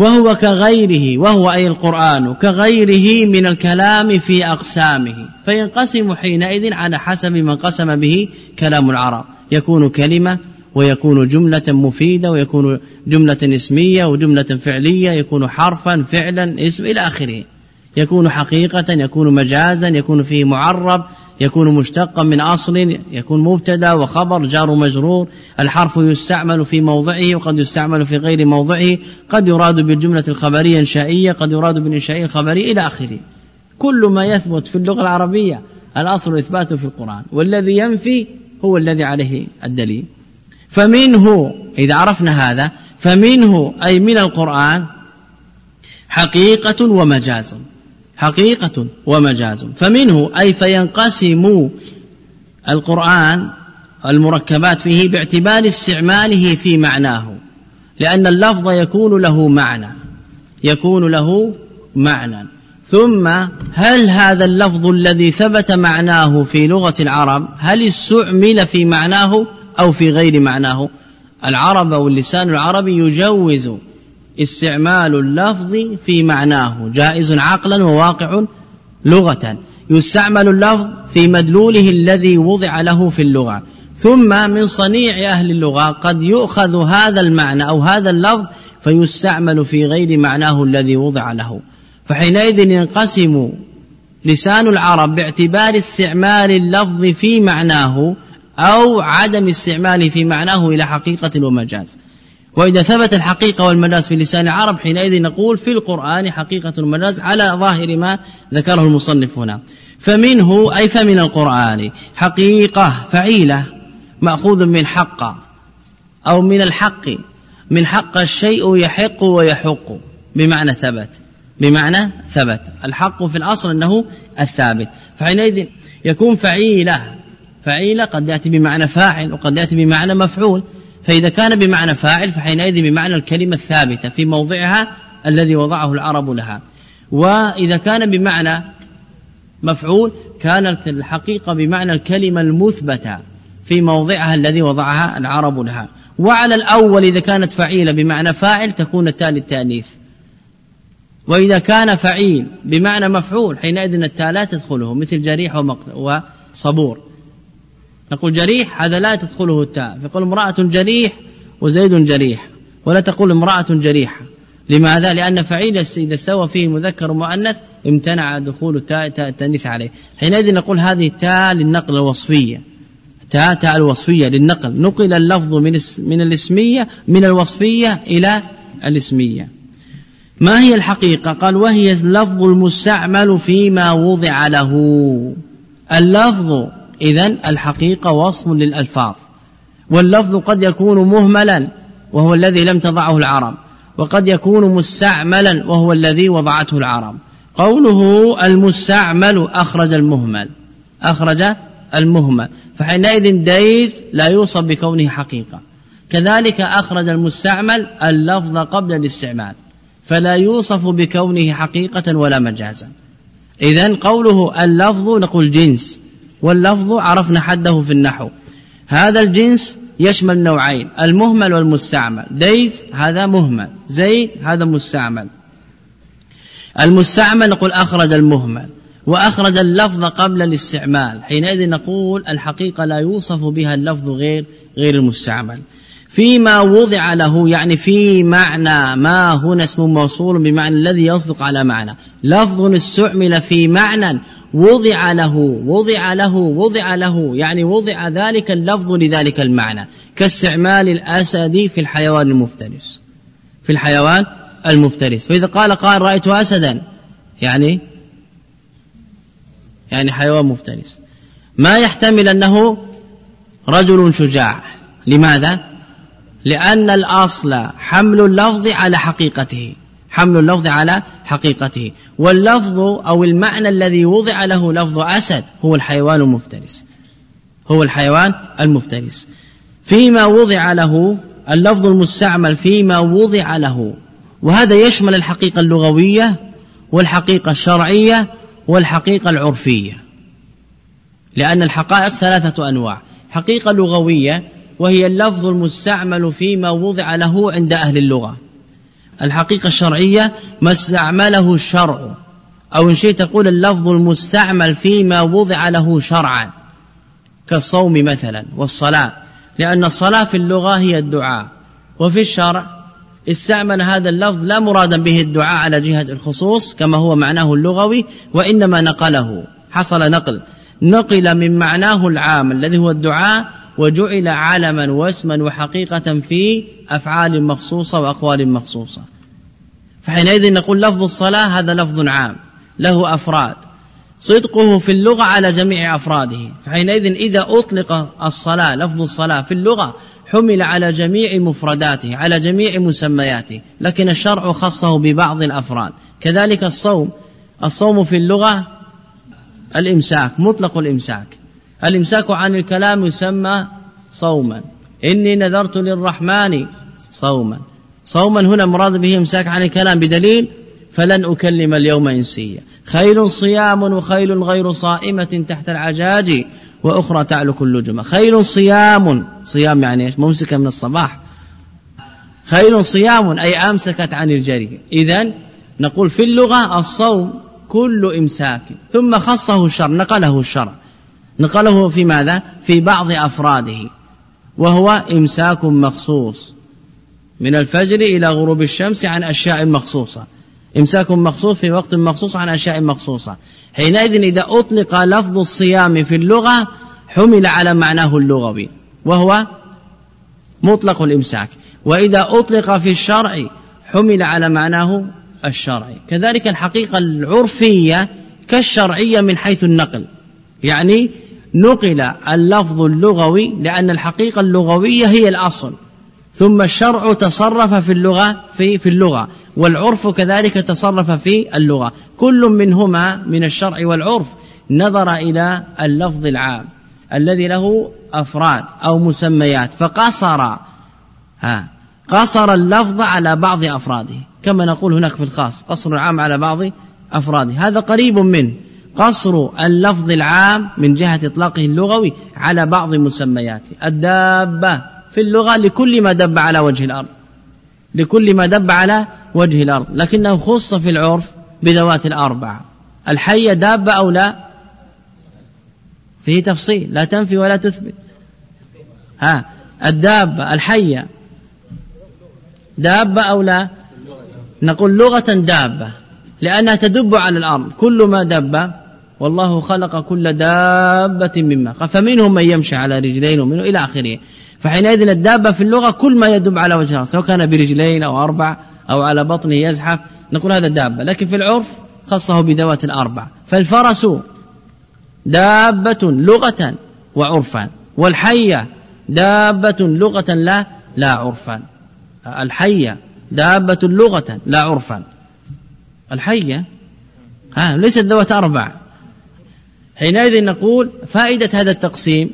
وهو كغيره وهو أي القرآن كغيره من الكلام في أقسامه. فينقسم حينئذ على حسب ما انقسم به كلام العرب. يكون كلمة ويكون جملة مفيدة ويكون جملة اسمية وجملة فعلية يكون حرفا فعلا اسم إلى آخره. يكون حقيقة يكون مجازا يكون فيه معرب يكون مشتقا من أصل يكون مبتدأ وخبر جار مجرور. الحرف يستعمل في موضعه وقد يستعمل في غير موضعه. قد يراد بالجملة الخبرية إنشائية قد يراد بالإنشائية الخبرية إلى آخره. كل ما يثبت في اللغة العربية الأصل إثباته في القرآن والذي ينفي هو الذي عليه الدليل. فمنه إذا عرفنا هذا فمنه أي من القرآن حقيقة ومجاز. حقيقة ومجاز. فمنه أي فينقسم القرآن المركبات فيه باعتبار استعماله في معناه لأن اللفظ يكون له معنى يكون له معنى. ثم هل هذا اللفظ الذي ثبت معناه في لغة العرب هل استعمل في معناه أو في غير معناه؟ العرب أو اللسان العربي يجوز استعمال اللفظ في معناه. جائز عقلا وواقع لغة. يستعمل اللفظ في مدلوله الذي وضع له في اللغة. ثم من صنيع أهل اللغة قد يؤخذ هذا المعنى أو هذا اللفظ فيستعمل في غير معناه الذي وضع له. فحينئذ ينقسم لسان العرب باعتبار استعمال اللفظ في معناه أو عدم استعماله في معناه إلى حقيقة ومجاز. وإذا ثبت الحقيقة والمجاز في لسان العرب حينئذ نقول في القرآن حقيقة المجاز على ظاهر ما ذكره المصنف هنا. فمنه أي فمن القرآن حقيقة فعيلة مأخوذ من حق أو من الحق. من حق الشيء يحق ويحق بمعنى ثبت. بمعنى ثبت. الحق في الأصل أنه الثابت. فحينئذ يكون فعيلة. فعيلة قد يأتي بمعنى فاعل وقد يأتي بمعنى مفعول. فإذا كان بمعنى فاعل فحينئذ بمعنى الكلمة الثابتة في موضعها الذي وضعه العرب لها. وإذا كان بمعنى مفعول كانت الحقيقة بمعنى الكلمة المثبتة في موضعها الذي وضعها العرب لها. وعلى الأول إذا كانت فعيلة بمعنى فاعل تكون التالي التأنيث وإذا كان فعيل بمعنى مفعول حينئذ التاء لا تدخله مثل جريح وصبور. نقول جريح هذا لا تدخله التاء. فيقول امرأة جريح وزيد جريح ولا تقول امرأة جريحة. لماذا؟ لأن فعيل إذا سوى فيه مذكر ومؤنث امتنع دخول التاء التأنيث عليه. حينئذ نقول هذه التاء للنقل الوصفية. تاء تاء الوصفية للنقل. نقل اللفظ من من الاسمية من الوصفية إلى الاسمية. ما هي الحقيقة؟ قال وهي اللفظ المستعمل فيما وضع له. اللفظ إذا الحقيقة وصف للألفاظ. واللفظ قد يكون مهملا وهو الذي لم تضعه العرب وقد يكون مستعملا وهو الذي وضعته العرب. قوله المستعمل أخرج المهمل أخرج المهمل. فحينئذ ديز لا يوصف بكونه حقيقة. كذلك أخرج المستعمل اللفظ قبل الاستعمال فلا يوصف بكونه حقيقة ولا مجازا. إذا قوله اللفظ نقول جنس واللفظ عرفنا حده في النحو. هذا الجنس يشمل نوعين المهمل والمستعمل. ديس هذا مهمل زيد هذا مستعمل. المستعمل نقول أخرج المهمل وأخرج اللفظ قبل الاستعمال. حينئذ نقول الحقيقة لا يوصف بها اللفظ غير غير المستعمل. فيما وضع له يعني في معنى ما هنا اسم موصول بمعنى الذي يصدق على معنى. لفظ استعمل في معنى وضع له وضع له وضع له يعني وضع ذلك اللفظ لذلك المعنى كاستعمال الأسد في الحيوان المفترس. في الحيوان المفترس. فإذا قال قال رأيت أسدا يعني يعني حيوان مفترس. ما يحتمل أنه رجل شجاع. لماذا؟ لأن الأصل حمل اللفظ على حقيقته. حمل اللفظ على حقيقته. واللفظ أو المعنى الذي وضع له لفظ أسد هو الحيوان المفترس. هو الحيوان المفترس. فيما وضع له اللفظ المستعمل فيما وضع له. وهذا يشمل الحقيقة اللغوية والحقيقة الشرعية والحقيقة العرفية. لأن الحقائق ثلاثة أنواع. حقيقة لغوية وهي اللفظ المستعمل فيما وضع له عند أهل اللغة. الحقيقة الشرعية ما استعمله الشرع. أو إن شئت تقول اللفظ المستعمل فيما وضع له شرعا كالصوم مثلا والصلاة. لأن الصلاة في اللغة هي الدعاء. وفي الشرع استعمل هذا اللفظ لا مرادا به الدعاء على جهة الخصوص كما هو معناه اللغوي وإنما نقله. حصل نقل. نقل من معناه العام الذي هو الدعاء وجعل علما واسما وحقيقة في أفعال مخصوصة وأقوال مخصوصة. فحينئذ نقول لفظ الصلاة هذا لفظ عام له أفراد. صدقه في اللغة على جميع أفراده. فحينئذ إذا أطلق الصلاة لفظ الصلاة في اللغة حمل على جميع مفرداته على جميع مسمياته. لكن الشرع خصه ببعض الأفراد. كذلك الصوم. الصوم في اللغة الإمساك مطلق الإمساك. الإمساك عن الكلام يسمى صوما. إني نذرت للرحمن صوما. صوما هنا مراد به إمساك عن الكلام بدليل فلن أكلم اليوم إنسيا. خيل صيام وخيل غير صائمة تحت العجاج وأخرى تعلك اللجمة. خيل صيام صيام يعني إيش؟ ممسكة من الصباح. خيل صيام أي أمسكت عن الجري. إذا نقول في اللغة الصوم كل إمساك. ثم خصه الشرع نقله الشرع. نقله في ماذا؟ في بعض أفراده وهو إمساك مخصوص من الفجر إلى غروب الشمس عن أشياء مخصوصة. إمساك مخصوص في وقت مخصوص عن أشياء مخصوصة. حينئذ إذا أطلق لفظ الصيام في اللغة حمل على معناه اللغوي وهو مطلق الإمساك. وإذا أطلق في الشرع حمل على معناه الشرعي كذلك الحقيقة العرفية كالشرعية من حيث النقل يعني نقل اللفظ اللغوي لأن الحقيقة اللغوية هي الأصل. ثم الشرع تصرف في اللغة في في اللغة. والعرف كذلك تصرف في اللغة. كل منهما من الشرع والعرف نظر إلى اللفظ العام الذي له أفراد أو مسميات. فقصر ها قصر اللفظ على بعض أفراده. كما نقول هناك في الخاص قصر العام على بعض أفراده. هذا قريب منه قصر اللفظ العام من جهة إطلاقه اللغوي على بعض مسمياته. الدابة في اللغة لكل ما دب على وجه الأرض. لكل ما دب على وجه الأرض. لكنه خص في العرف بذوات الأربع الحية دابة أو لا؟ فيه تفصيل. لا تنفي ولا تثبت. ها. الدابة الحية دابة أو لا؟ نقول لغة دابة. لأنها تدب على الأرض. كل ما دب والله خلق كل دابة مما فمنهم من يمشي على رجلين ومنه إلى آخره. فحينئذ الدابة في اللغة كل ما يدب على وجه الأرض سواء كان برجلين أو أربع أو على بطنه يزحف نقول هذا دابة. لكن في العرف خصه بذوات الأربع. فالفرس دابة لغة وعرفا والحية دابة لغة لا لا عرفا. الحية دابة لغة لا عرفا. الحية ها ليست ذوات أربع. حينئذ نقول فائدة هذا التقسيم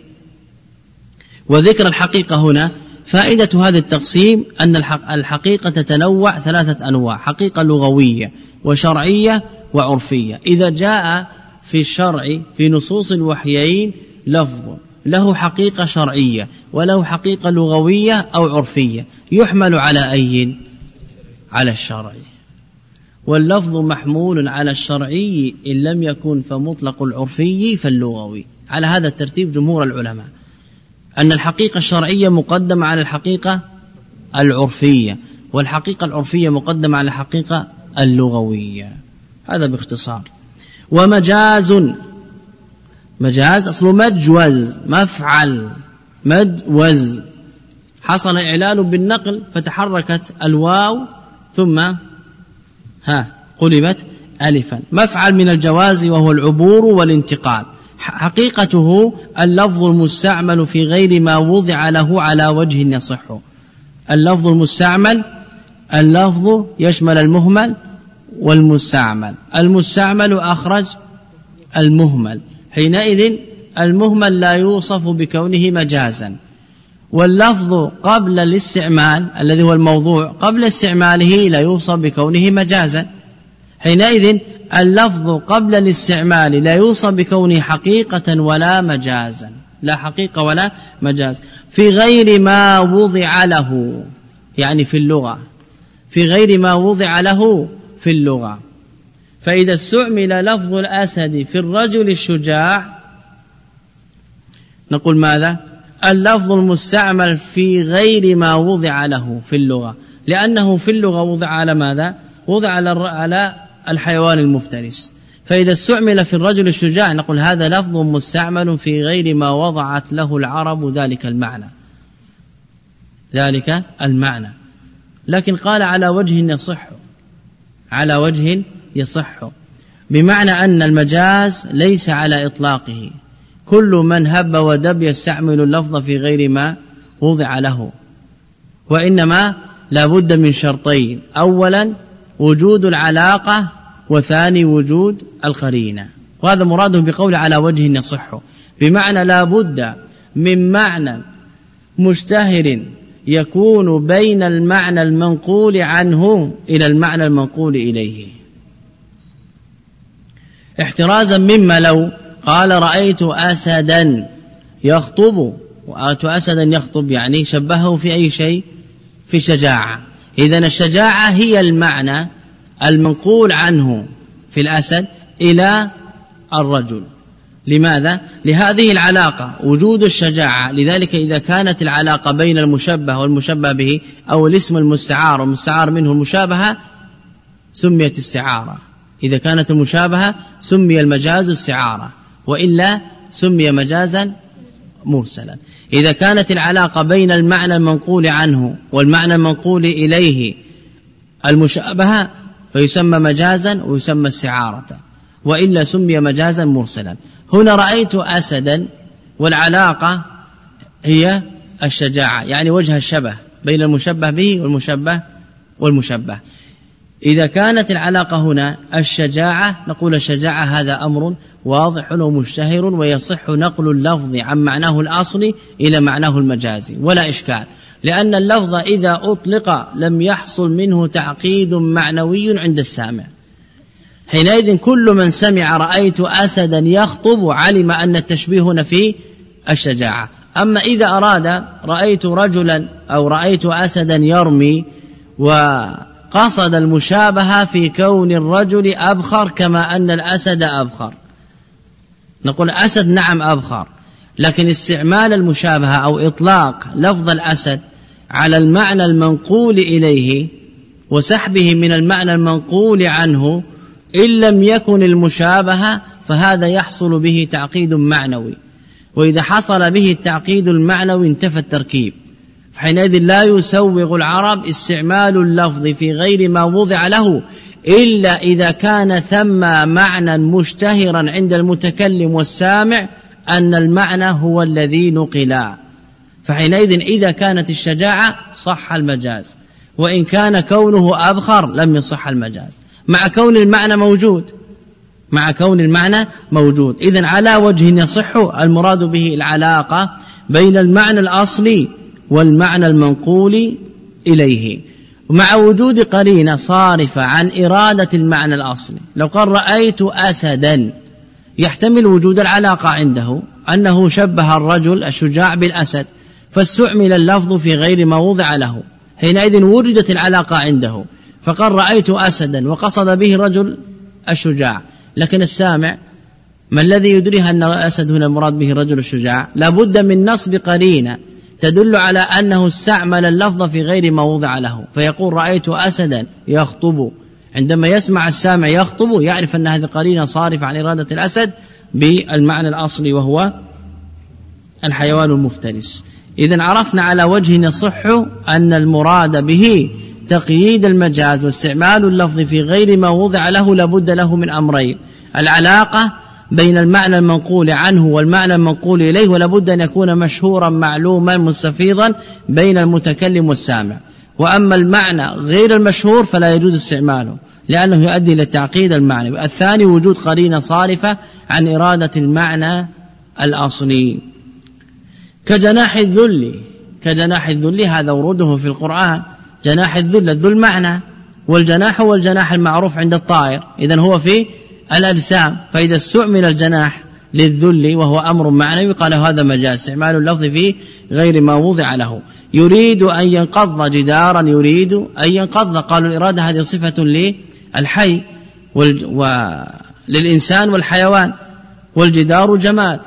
وذكر الحقيقة هنا فائدة هذا التقسيم أن الحقيقة تتنوع ثلاثة أنواع حقيقة لغوية وشرعية وعرفية. إذا جاء في الشرع في نصوص الوحيين لفظ له حقيقة شرعية وله حقيقة لغوية أو عرفية يحمل على أي؟ على الشرعي واللفظ محمول على الشرعي إن لم يكن فمطلق العرفي فاللغوي. على هذا الترتيب جمهور العلماء. أن الحقيقة الشرعية مقدمة على الحقيقة العرفية والحقيقة العرفية مقدمة على الحقيقة اللغوية. هذا باختصار. ومجاز مجاز أصله مجوز مفعل مجوز. حصل إعلان بالنقل فتحركت الواو ثم ها قلبت ألفا. مفعل من الجواز وهو العبور والانتقال. حقيقته اللفظ المستعمل في غير ما وضع له على وجه يصح. اللفظ المستعمل اللفظ يشمل المهمل والمستعمل. المستعمل أخرج المهمل. حينئذ المهمل لا يوصف بكونه مجازا. واللفظ قبل الاستعمال الذي هو الموضوع قبل استعماله لا يوصف بكونه مجازا. حينئذ اللفظ قبل الاستعمال لا يوصف بكونه حقيقة ولا مجازا. لا حقيقة ولا مجاز. في غير ما وضع له يعني في اللغة. في غير ما وضع له في اللغة. فإذا استعمل لفظ الأسد في الرجل الشجاع نقول ماذا؟ اللفظ المستعمل في غير ما وضع له في اللغة. لأنه في اللغة وضع على ماذا؟ وضع على الحيوان المفترس. فإذا استعمل في الرجل الشجاع نقول هذا لفظ مستعمل في غير ما وضعت له العرب ذلك المعنى. ذلك المعنى. لكن قال على وجه يصح. على وجه يصح. بمعنى أن المجاز ليس على إطلاقه. كل من هب ودب يستعمل اللفظ في غير ما وضع له. وإنما لا بد من شرطين. أولا وجود العلاقة وثاني وجود القرينة. وهذا مراده بقول على وجه يصح. بمعنى لا بد من معنى مشتهر يكون بين المعنى المنقول عنه إلى المعنى المنقول إليه. احترازا مما لو قال رأيت أسدا يخطب وآت أسدا يخطب يعني شبهه في أي شيء؟ في شجاعة إذا الشجاعة هي المعنى المنقول عنه في الأسد إلى الرجل. لماذا؟ لهذه العلاقة وجود الشجاعة. لذلك إذا كانت العلاقة بين المشبه والمشبه به أو الاسم المستعار والمستعار منه المشابهة سميت استعارة إذا كانت المشابهة سمي المجاز استعارة وإلا سمي مجازا مرسلا. إذا كانت العلاقة بين المعنى المنقول عنه والمعنى المنقول إليه المشابهة فيسمى مجازا ويسمى استعارة. وإلا سمي مجازا مرسلا. هنا رأيت أسدا والعلاقة هي الشجاعة يعني وجه الشبه بين المشبه به والمشبه والمشبه. إذا كانت العلاقة هنا الشجاعة نقول الشجاعة هذا أمر واضح ومشتهر ويصح نقل اللفظ عن معناه الأصلي إلى معناه المجازي ولا إشكال. لأن اللفظ إذا أطلق لم يحصل منه تعقيد معنوي عند السامع. حينئذ كل من سمع رأيت أسدا يخطب علم أن التشبيه هنا في الشجاعة. أما إذا أراد رأيت رجلا أو رأيت أسدا يرمي وقصد المشابهة في كون الرجل أبخر كما أن الأسد أبخر. نقول أسد نعم أبخر لكن استعمال المشابهة أو إطلاق لفظ الأسد على المعنى المنقول إليه وسحبه من المعنى المنقول عنه إن لم يكن المشابهة فهذا يحصل به تعقيد معنوي وإذا حصل به التعقيد المعنوي انتفى التركيب. فحينئذ لا يسوغ العرب استعمال اللفظ في غير ما وضع له إلا إذا كان ثم معنى مشتهرا عند المتكلم والسامع أن المعنى هو الذي نقلا فحينئذ إذا كانت الشجاعة صح المجاز وإن كان كونه أبخر لم يصح المجاز. مع كون المعنى موجود مع كون المعنى موجود. إذا على وجه يصح المراد به العلاقة بين المعنى الأصلي والمعنى المنقول إليه. ومع وجود قرينة صارفة عن إرادة المعنى الأصلي. لو قال رأيت أسدا يحتمل وجود العلاقة عنده أنه شبه الرجل الشجاع بالأسد فاستعمل اللفظ في غير ما وضع له. حينئذ وجدت العلاقة عنده. فقال رأيت أسدا وقصد به رجل الشجاع. لكن السامع ما الذي يدريه أن الأسد هنا المراد به الرجل الشجاع؟ لابد من نصب قرينة تدل على أنه استعمل اللفظ في غير ما وضع له. فيقول رأيت أسدا يخطب. عندما يسمع السامع يخطب يعرف أن هذه قرينة صارفة عن إرادة الأسد بالمعنى الأصلي وهو الحيوان المفترس. إذا عرفنا على وجه يصح أن المراد به تقييد المجاز واستعمال اللفظ في غير ما وضع له لابد له من أمرين. العلاقة بين المعنى المنقول عنه والمعنى المنقول إليه ولا بد أن يكون مشهورا معلوما مستفيضا بين المتكلم والسامع. وأما المعنى غير المشهور فلا يجوز استعماله لأنه يؤدي إلى تعقيد المعنى. الثاني وجود قرينة صارفة عن إرادة المعنى الأصلي. كجناح الذل كجناح الذل هذا وروده في القرآن. جناح الذل الذل معنى والجناح هو الجناح المعروف عند الطائر. إذا هو في الأجسام فإذا استعمل الجناح للذل وهو أمر معنوي قال هذا مجاز استعمال اللفظ فيه غير ما وضع له. يريد أن ينقض جدارا يريد أن ينقض قالوا الإرادة هذه صفة للحي وللإنسان والحيوان والجدار جماد.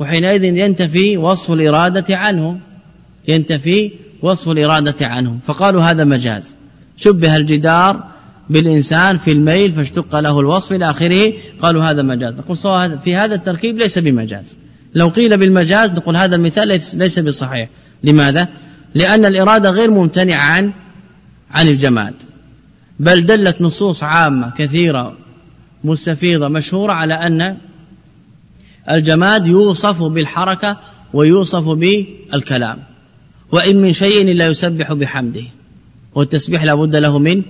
وحينئذ ينتفي وصف الإرادة عنه ينتفي وصف الإرادة عنه. فقالوا هذا مجاز. شبه الجدار بالإنسان في الميل فاشتق له الوصف إلى آخره قالوا هذا مجاز. نقول في هذا التركيب ليس بمجاز. لو قيل بالمجاز نقول هذا المثال ليس بصحيح. لماذا؟ لأن الإرادة غير ممتنعة عن عن الجماد. بل دلت نصوص عامة كثيرة مستفيضة مشهورة على أن الجماد يوصف بالحركة ويوصف بالكلام. وإن من شيء إلا يسبح بحمده. والتسبيح لا بد له من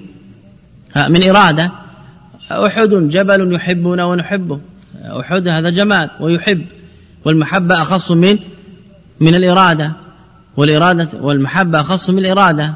من إرادة. أحد جبل يحبنا ونحبه. أحد هذا جماد ويحب. والمحبة أخص من من الإرادة. والإرادة والمحبة أخص من الإرادة.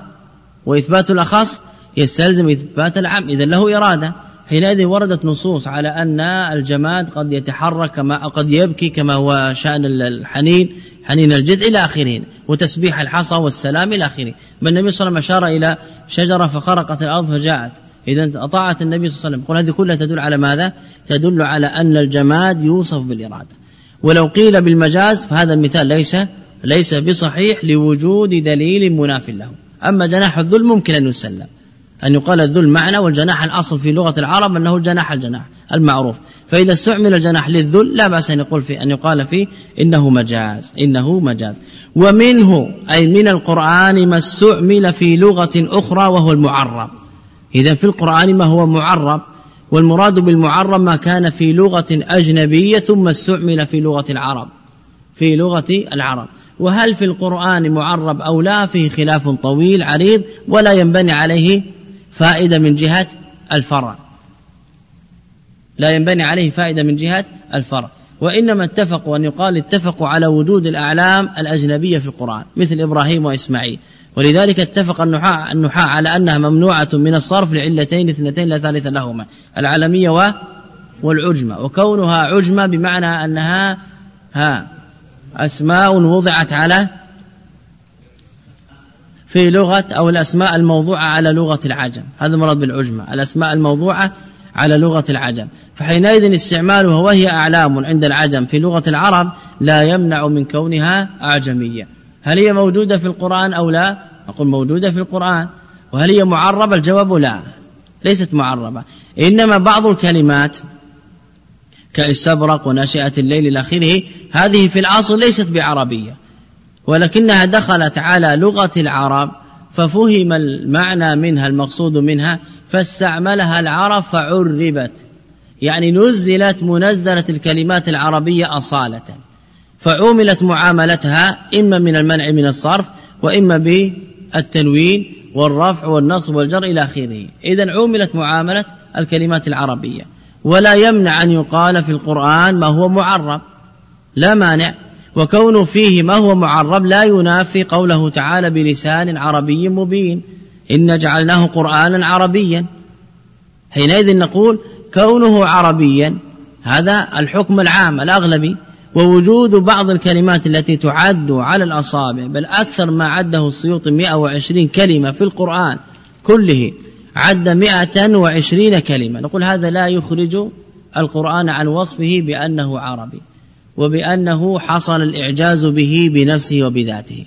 وإثبات الأخص يستلزم إثبات العام إذا له إرادة. حينئذ وردت نصوص على أن الجماد قد يتحرك كما قد يبكي كما هو شأن الحنين حنين الجد إلى آخره وتسبيح الحصى والسلام إلى آخره بل النبي صلى الله عليه وسلم أشار إلى شجرة فخرقت الأرض فجاءت. إذا أطاعت النبي صلى الله عليه وسلم قل هذه كلها تدل على ماذا؟ تدل على أن الجماد يوصف بالإرادة. ولو قيل بالمجاز فهذا المثال ليس ليس بصحيح لوجود دليل مناف له. أما جناح الذل ممكن أن يسلم. أن يقال الذل معنى والجناح الأصل في لغة العرب أنه الجناح الجناح المعروف. فإذا استعمل الجناح للذل لا بأس أن يقول فيه أن يقال فيه إنه مجاز إنه مجاز. ومنه أي من القرآن ما استعمل في لغة أخرى وهو المعرب. إذا في القرآن ما هو معرب والمراد بالمعرب ما كان في لغة أجنبية ثم استعمل في لغة العرب في لغة العرب. وهل في القرآن معرب أو لا؟ فيه خلاف طويل عريض ولا ينبني عليه فائدة من جهة الفرع. لا ينبني عليه فائدة من جهة الفرع. وإنما اتفقوا أن يقال اتفقوا على وجود الأعلام الأجنبية في القرآن مثل إبراهيم وإسماعيل. ولذلك اتفق النحاة, النحاة على أنها ممنوعة من الصرف لعلتين اثنتين لا ثالث لهما العالمية والعجمة. وكونها عجمة بمعنى أنها ها أسماء وضعت على في لغة أو الأسماء الموضوعة على لغة العجم. هذا المراد بالعجمة الأسماء الموضوعة على لغة العجم. فحينئذ استعمالها وهي أعلام عند العجم. في لغة العرب لا يمنع من كونها أعجمية. هل هي موجودة في القرآن أو لا؟ أقول موجودة في القرآن. وهل هي معربة؟ الجواب لا ليست معربة. إنما بعض الكلمات كاستبرق وناشئة الليل إلى آخره هذه في الأصل ليست بعربية. ولكنها دخلت على لغة العرب ففهم المعنى منها المقصود منها فاستعملها العرب فعربت. يعني نزلت منزلة الكلمات العربية أصالة. فعوملت معاملتها إما من المنع من الصرف وإما بالتنوين والرفع والنصب والجر إلى آخره. إذا عوملت معاملة الكلمات العربية. ولا يمنع أن يقال في القرآن ما هو معرب. لا مانع. وكونه فيه ما هو معرب لا ينافي قوله تعالى بلسان عربي مبين. إن جعلناه قرآنا عربيا. حينئذ نقول كونه عربيا هذا الحكم العام الأغلبي. ووجود بعض الكلمات التي تعد على الأصابع بل أكثر ما عده السيوط 120 كلمة في القرآن كله عد 120 كلمة. نقول هذا لا يخرج القرآن عن وصفه بأنه عربي وبأنه حصل الإعجاز به بنفسه وبذاته.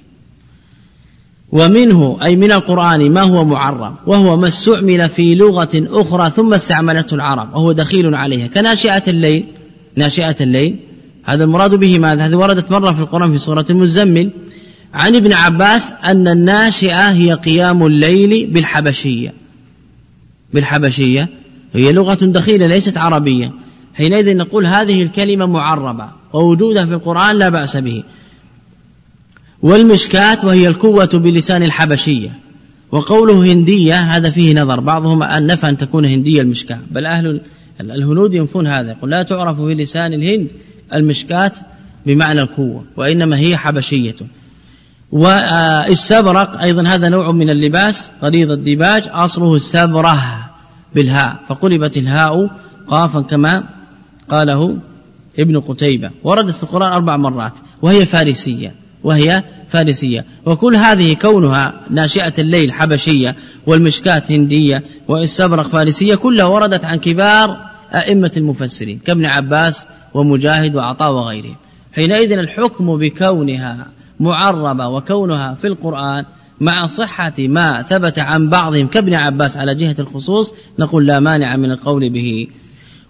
ومنه أي من القرآن ما هو معرب وهو ما استعمل في لغة أخرى ثم استعملته العرب وهو دخيل عليها. كناشئة الليل ناشئة الليل هذا المراد به ماذا؟ هذه وردت مرة في القرآن في سورة المزمل عن ابن عباس أن الناشئة هي قيام الليل بالحبشية. بالحبشية. هي لغة دخيلة ليست عربية. حينئذ نقول هذه الكلمة معربة ووجودها في القرآن لا بأس به. والمشكات وهي الكوة بلسان الحبشية. وقوله هندية هذا فيه نظر. بعضهم أن نفى أن تكون هندية المشكاة بل أهل الهنود ينفون هذا. يقول لا تعرف في لسان الهند المشكات بمعنى القوة وإنما هي حبشية. والسبرق أيضا هذا نوع من اللباس غليظ الديباج أصله السبرة بالهاء فقلبت الهاء قافا كما قاله ابن قتيبة. وردت في القرآن أربع مرات وهي فارسية وهي فارسية. وكل هذه كونها ناشئة الليل حبشية والمشكات هندية والسبرق فارسية كلها وردت عن كبار أئمة المفسرين كابن عباس ومجاهد وعطاء وغيرهم. حينئذ الحكم بكونها معربة وكونها في القرآن مع صحة ما ثبت عن بعضهم كابن عباس على جهة الخصوص نقول لا مانع من القول به.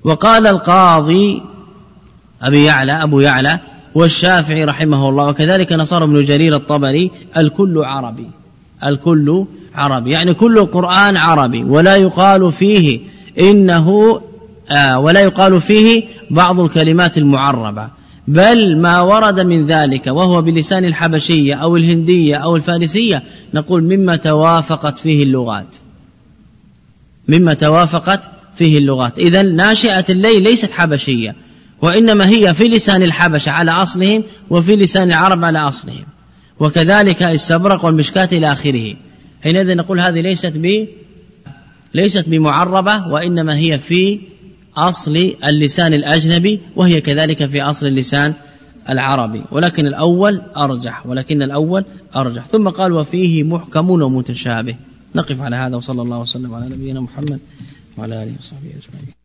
وقال القاضي أبي يعلى أبو يعلى والشافعي رحمه الله وكذلك نصر بن جرير الطبري الكل عربي الكل عربي يعني كل القرآن عربي ولا يقال فيه إنه آه ولا يقال فيه بعض الكلمات المعربة. بل ما ورد من ذلك وهو بلسان الحبشية أو الهندية أو الفارسية نقول مما توافقت فيه اللغات. مما توافقت فيه اللغات. إذا ناشئة الليل ليست حبشية وإنما هي في لسان الحبشة على أصلهم وفي لسان العرب على أصلهم. وكذلك السبرق والمشكات إلى آخره. حينئذ نقول هذه ليست ب ليست بمعربة وإنما هي في أصل اللسان الأجنبي وهي كذلك في أصل اللسان العربي. ولكن الأول أرجح ولكن الأول أرجح. ثم قال وفيه محكم ومتشابه. نقف على هذا وصلى الله وسلم على نبينا محمد وعلى آله وصحبه أجمعين.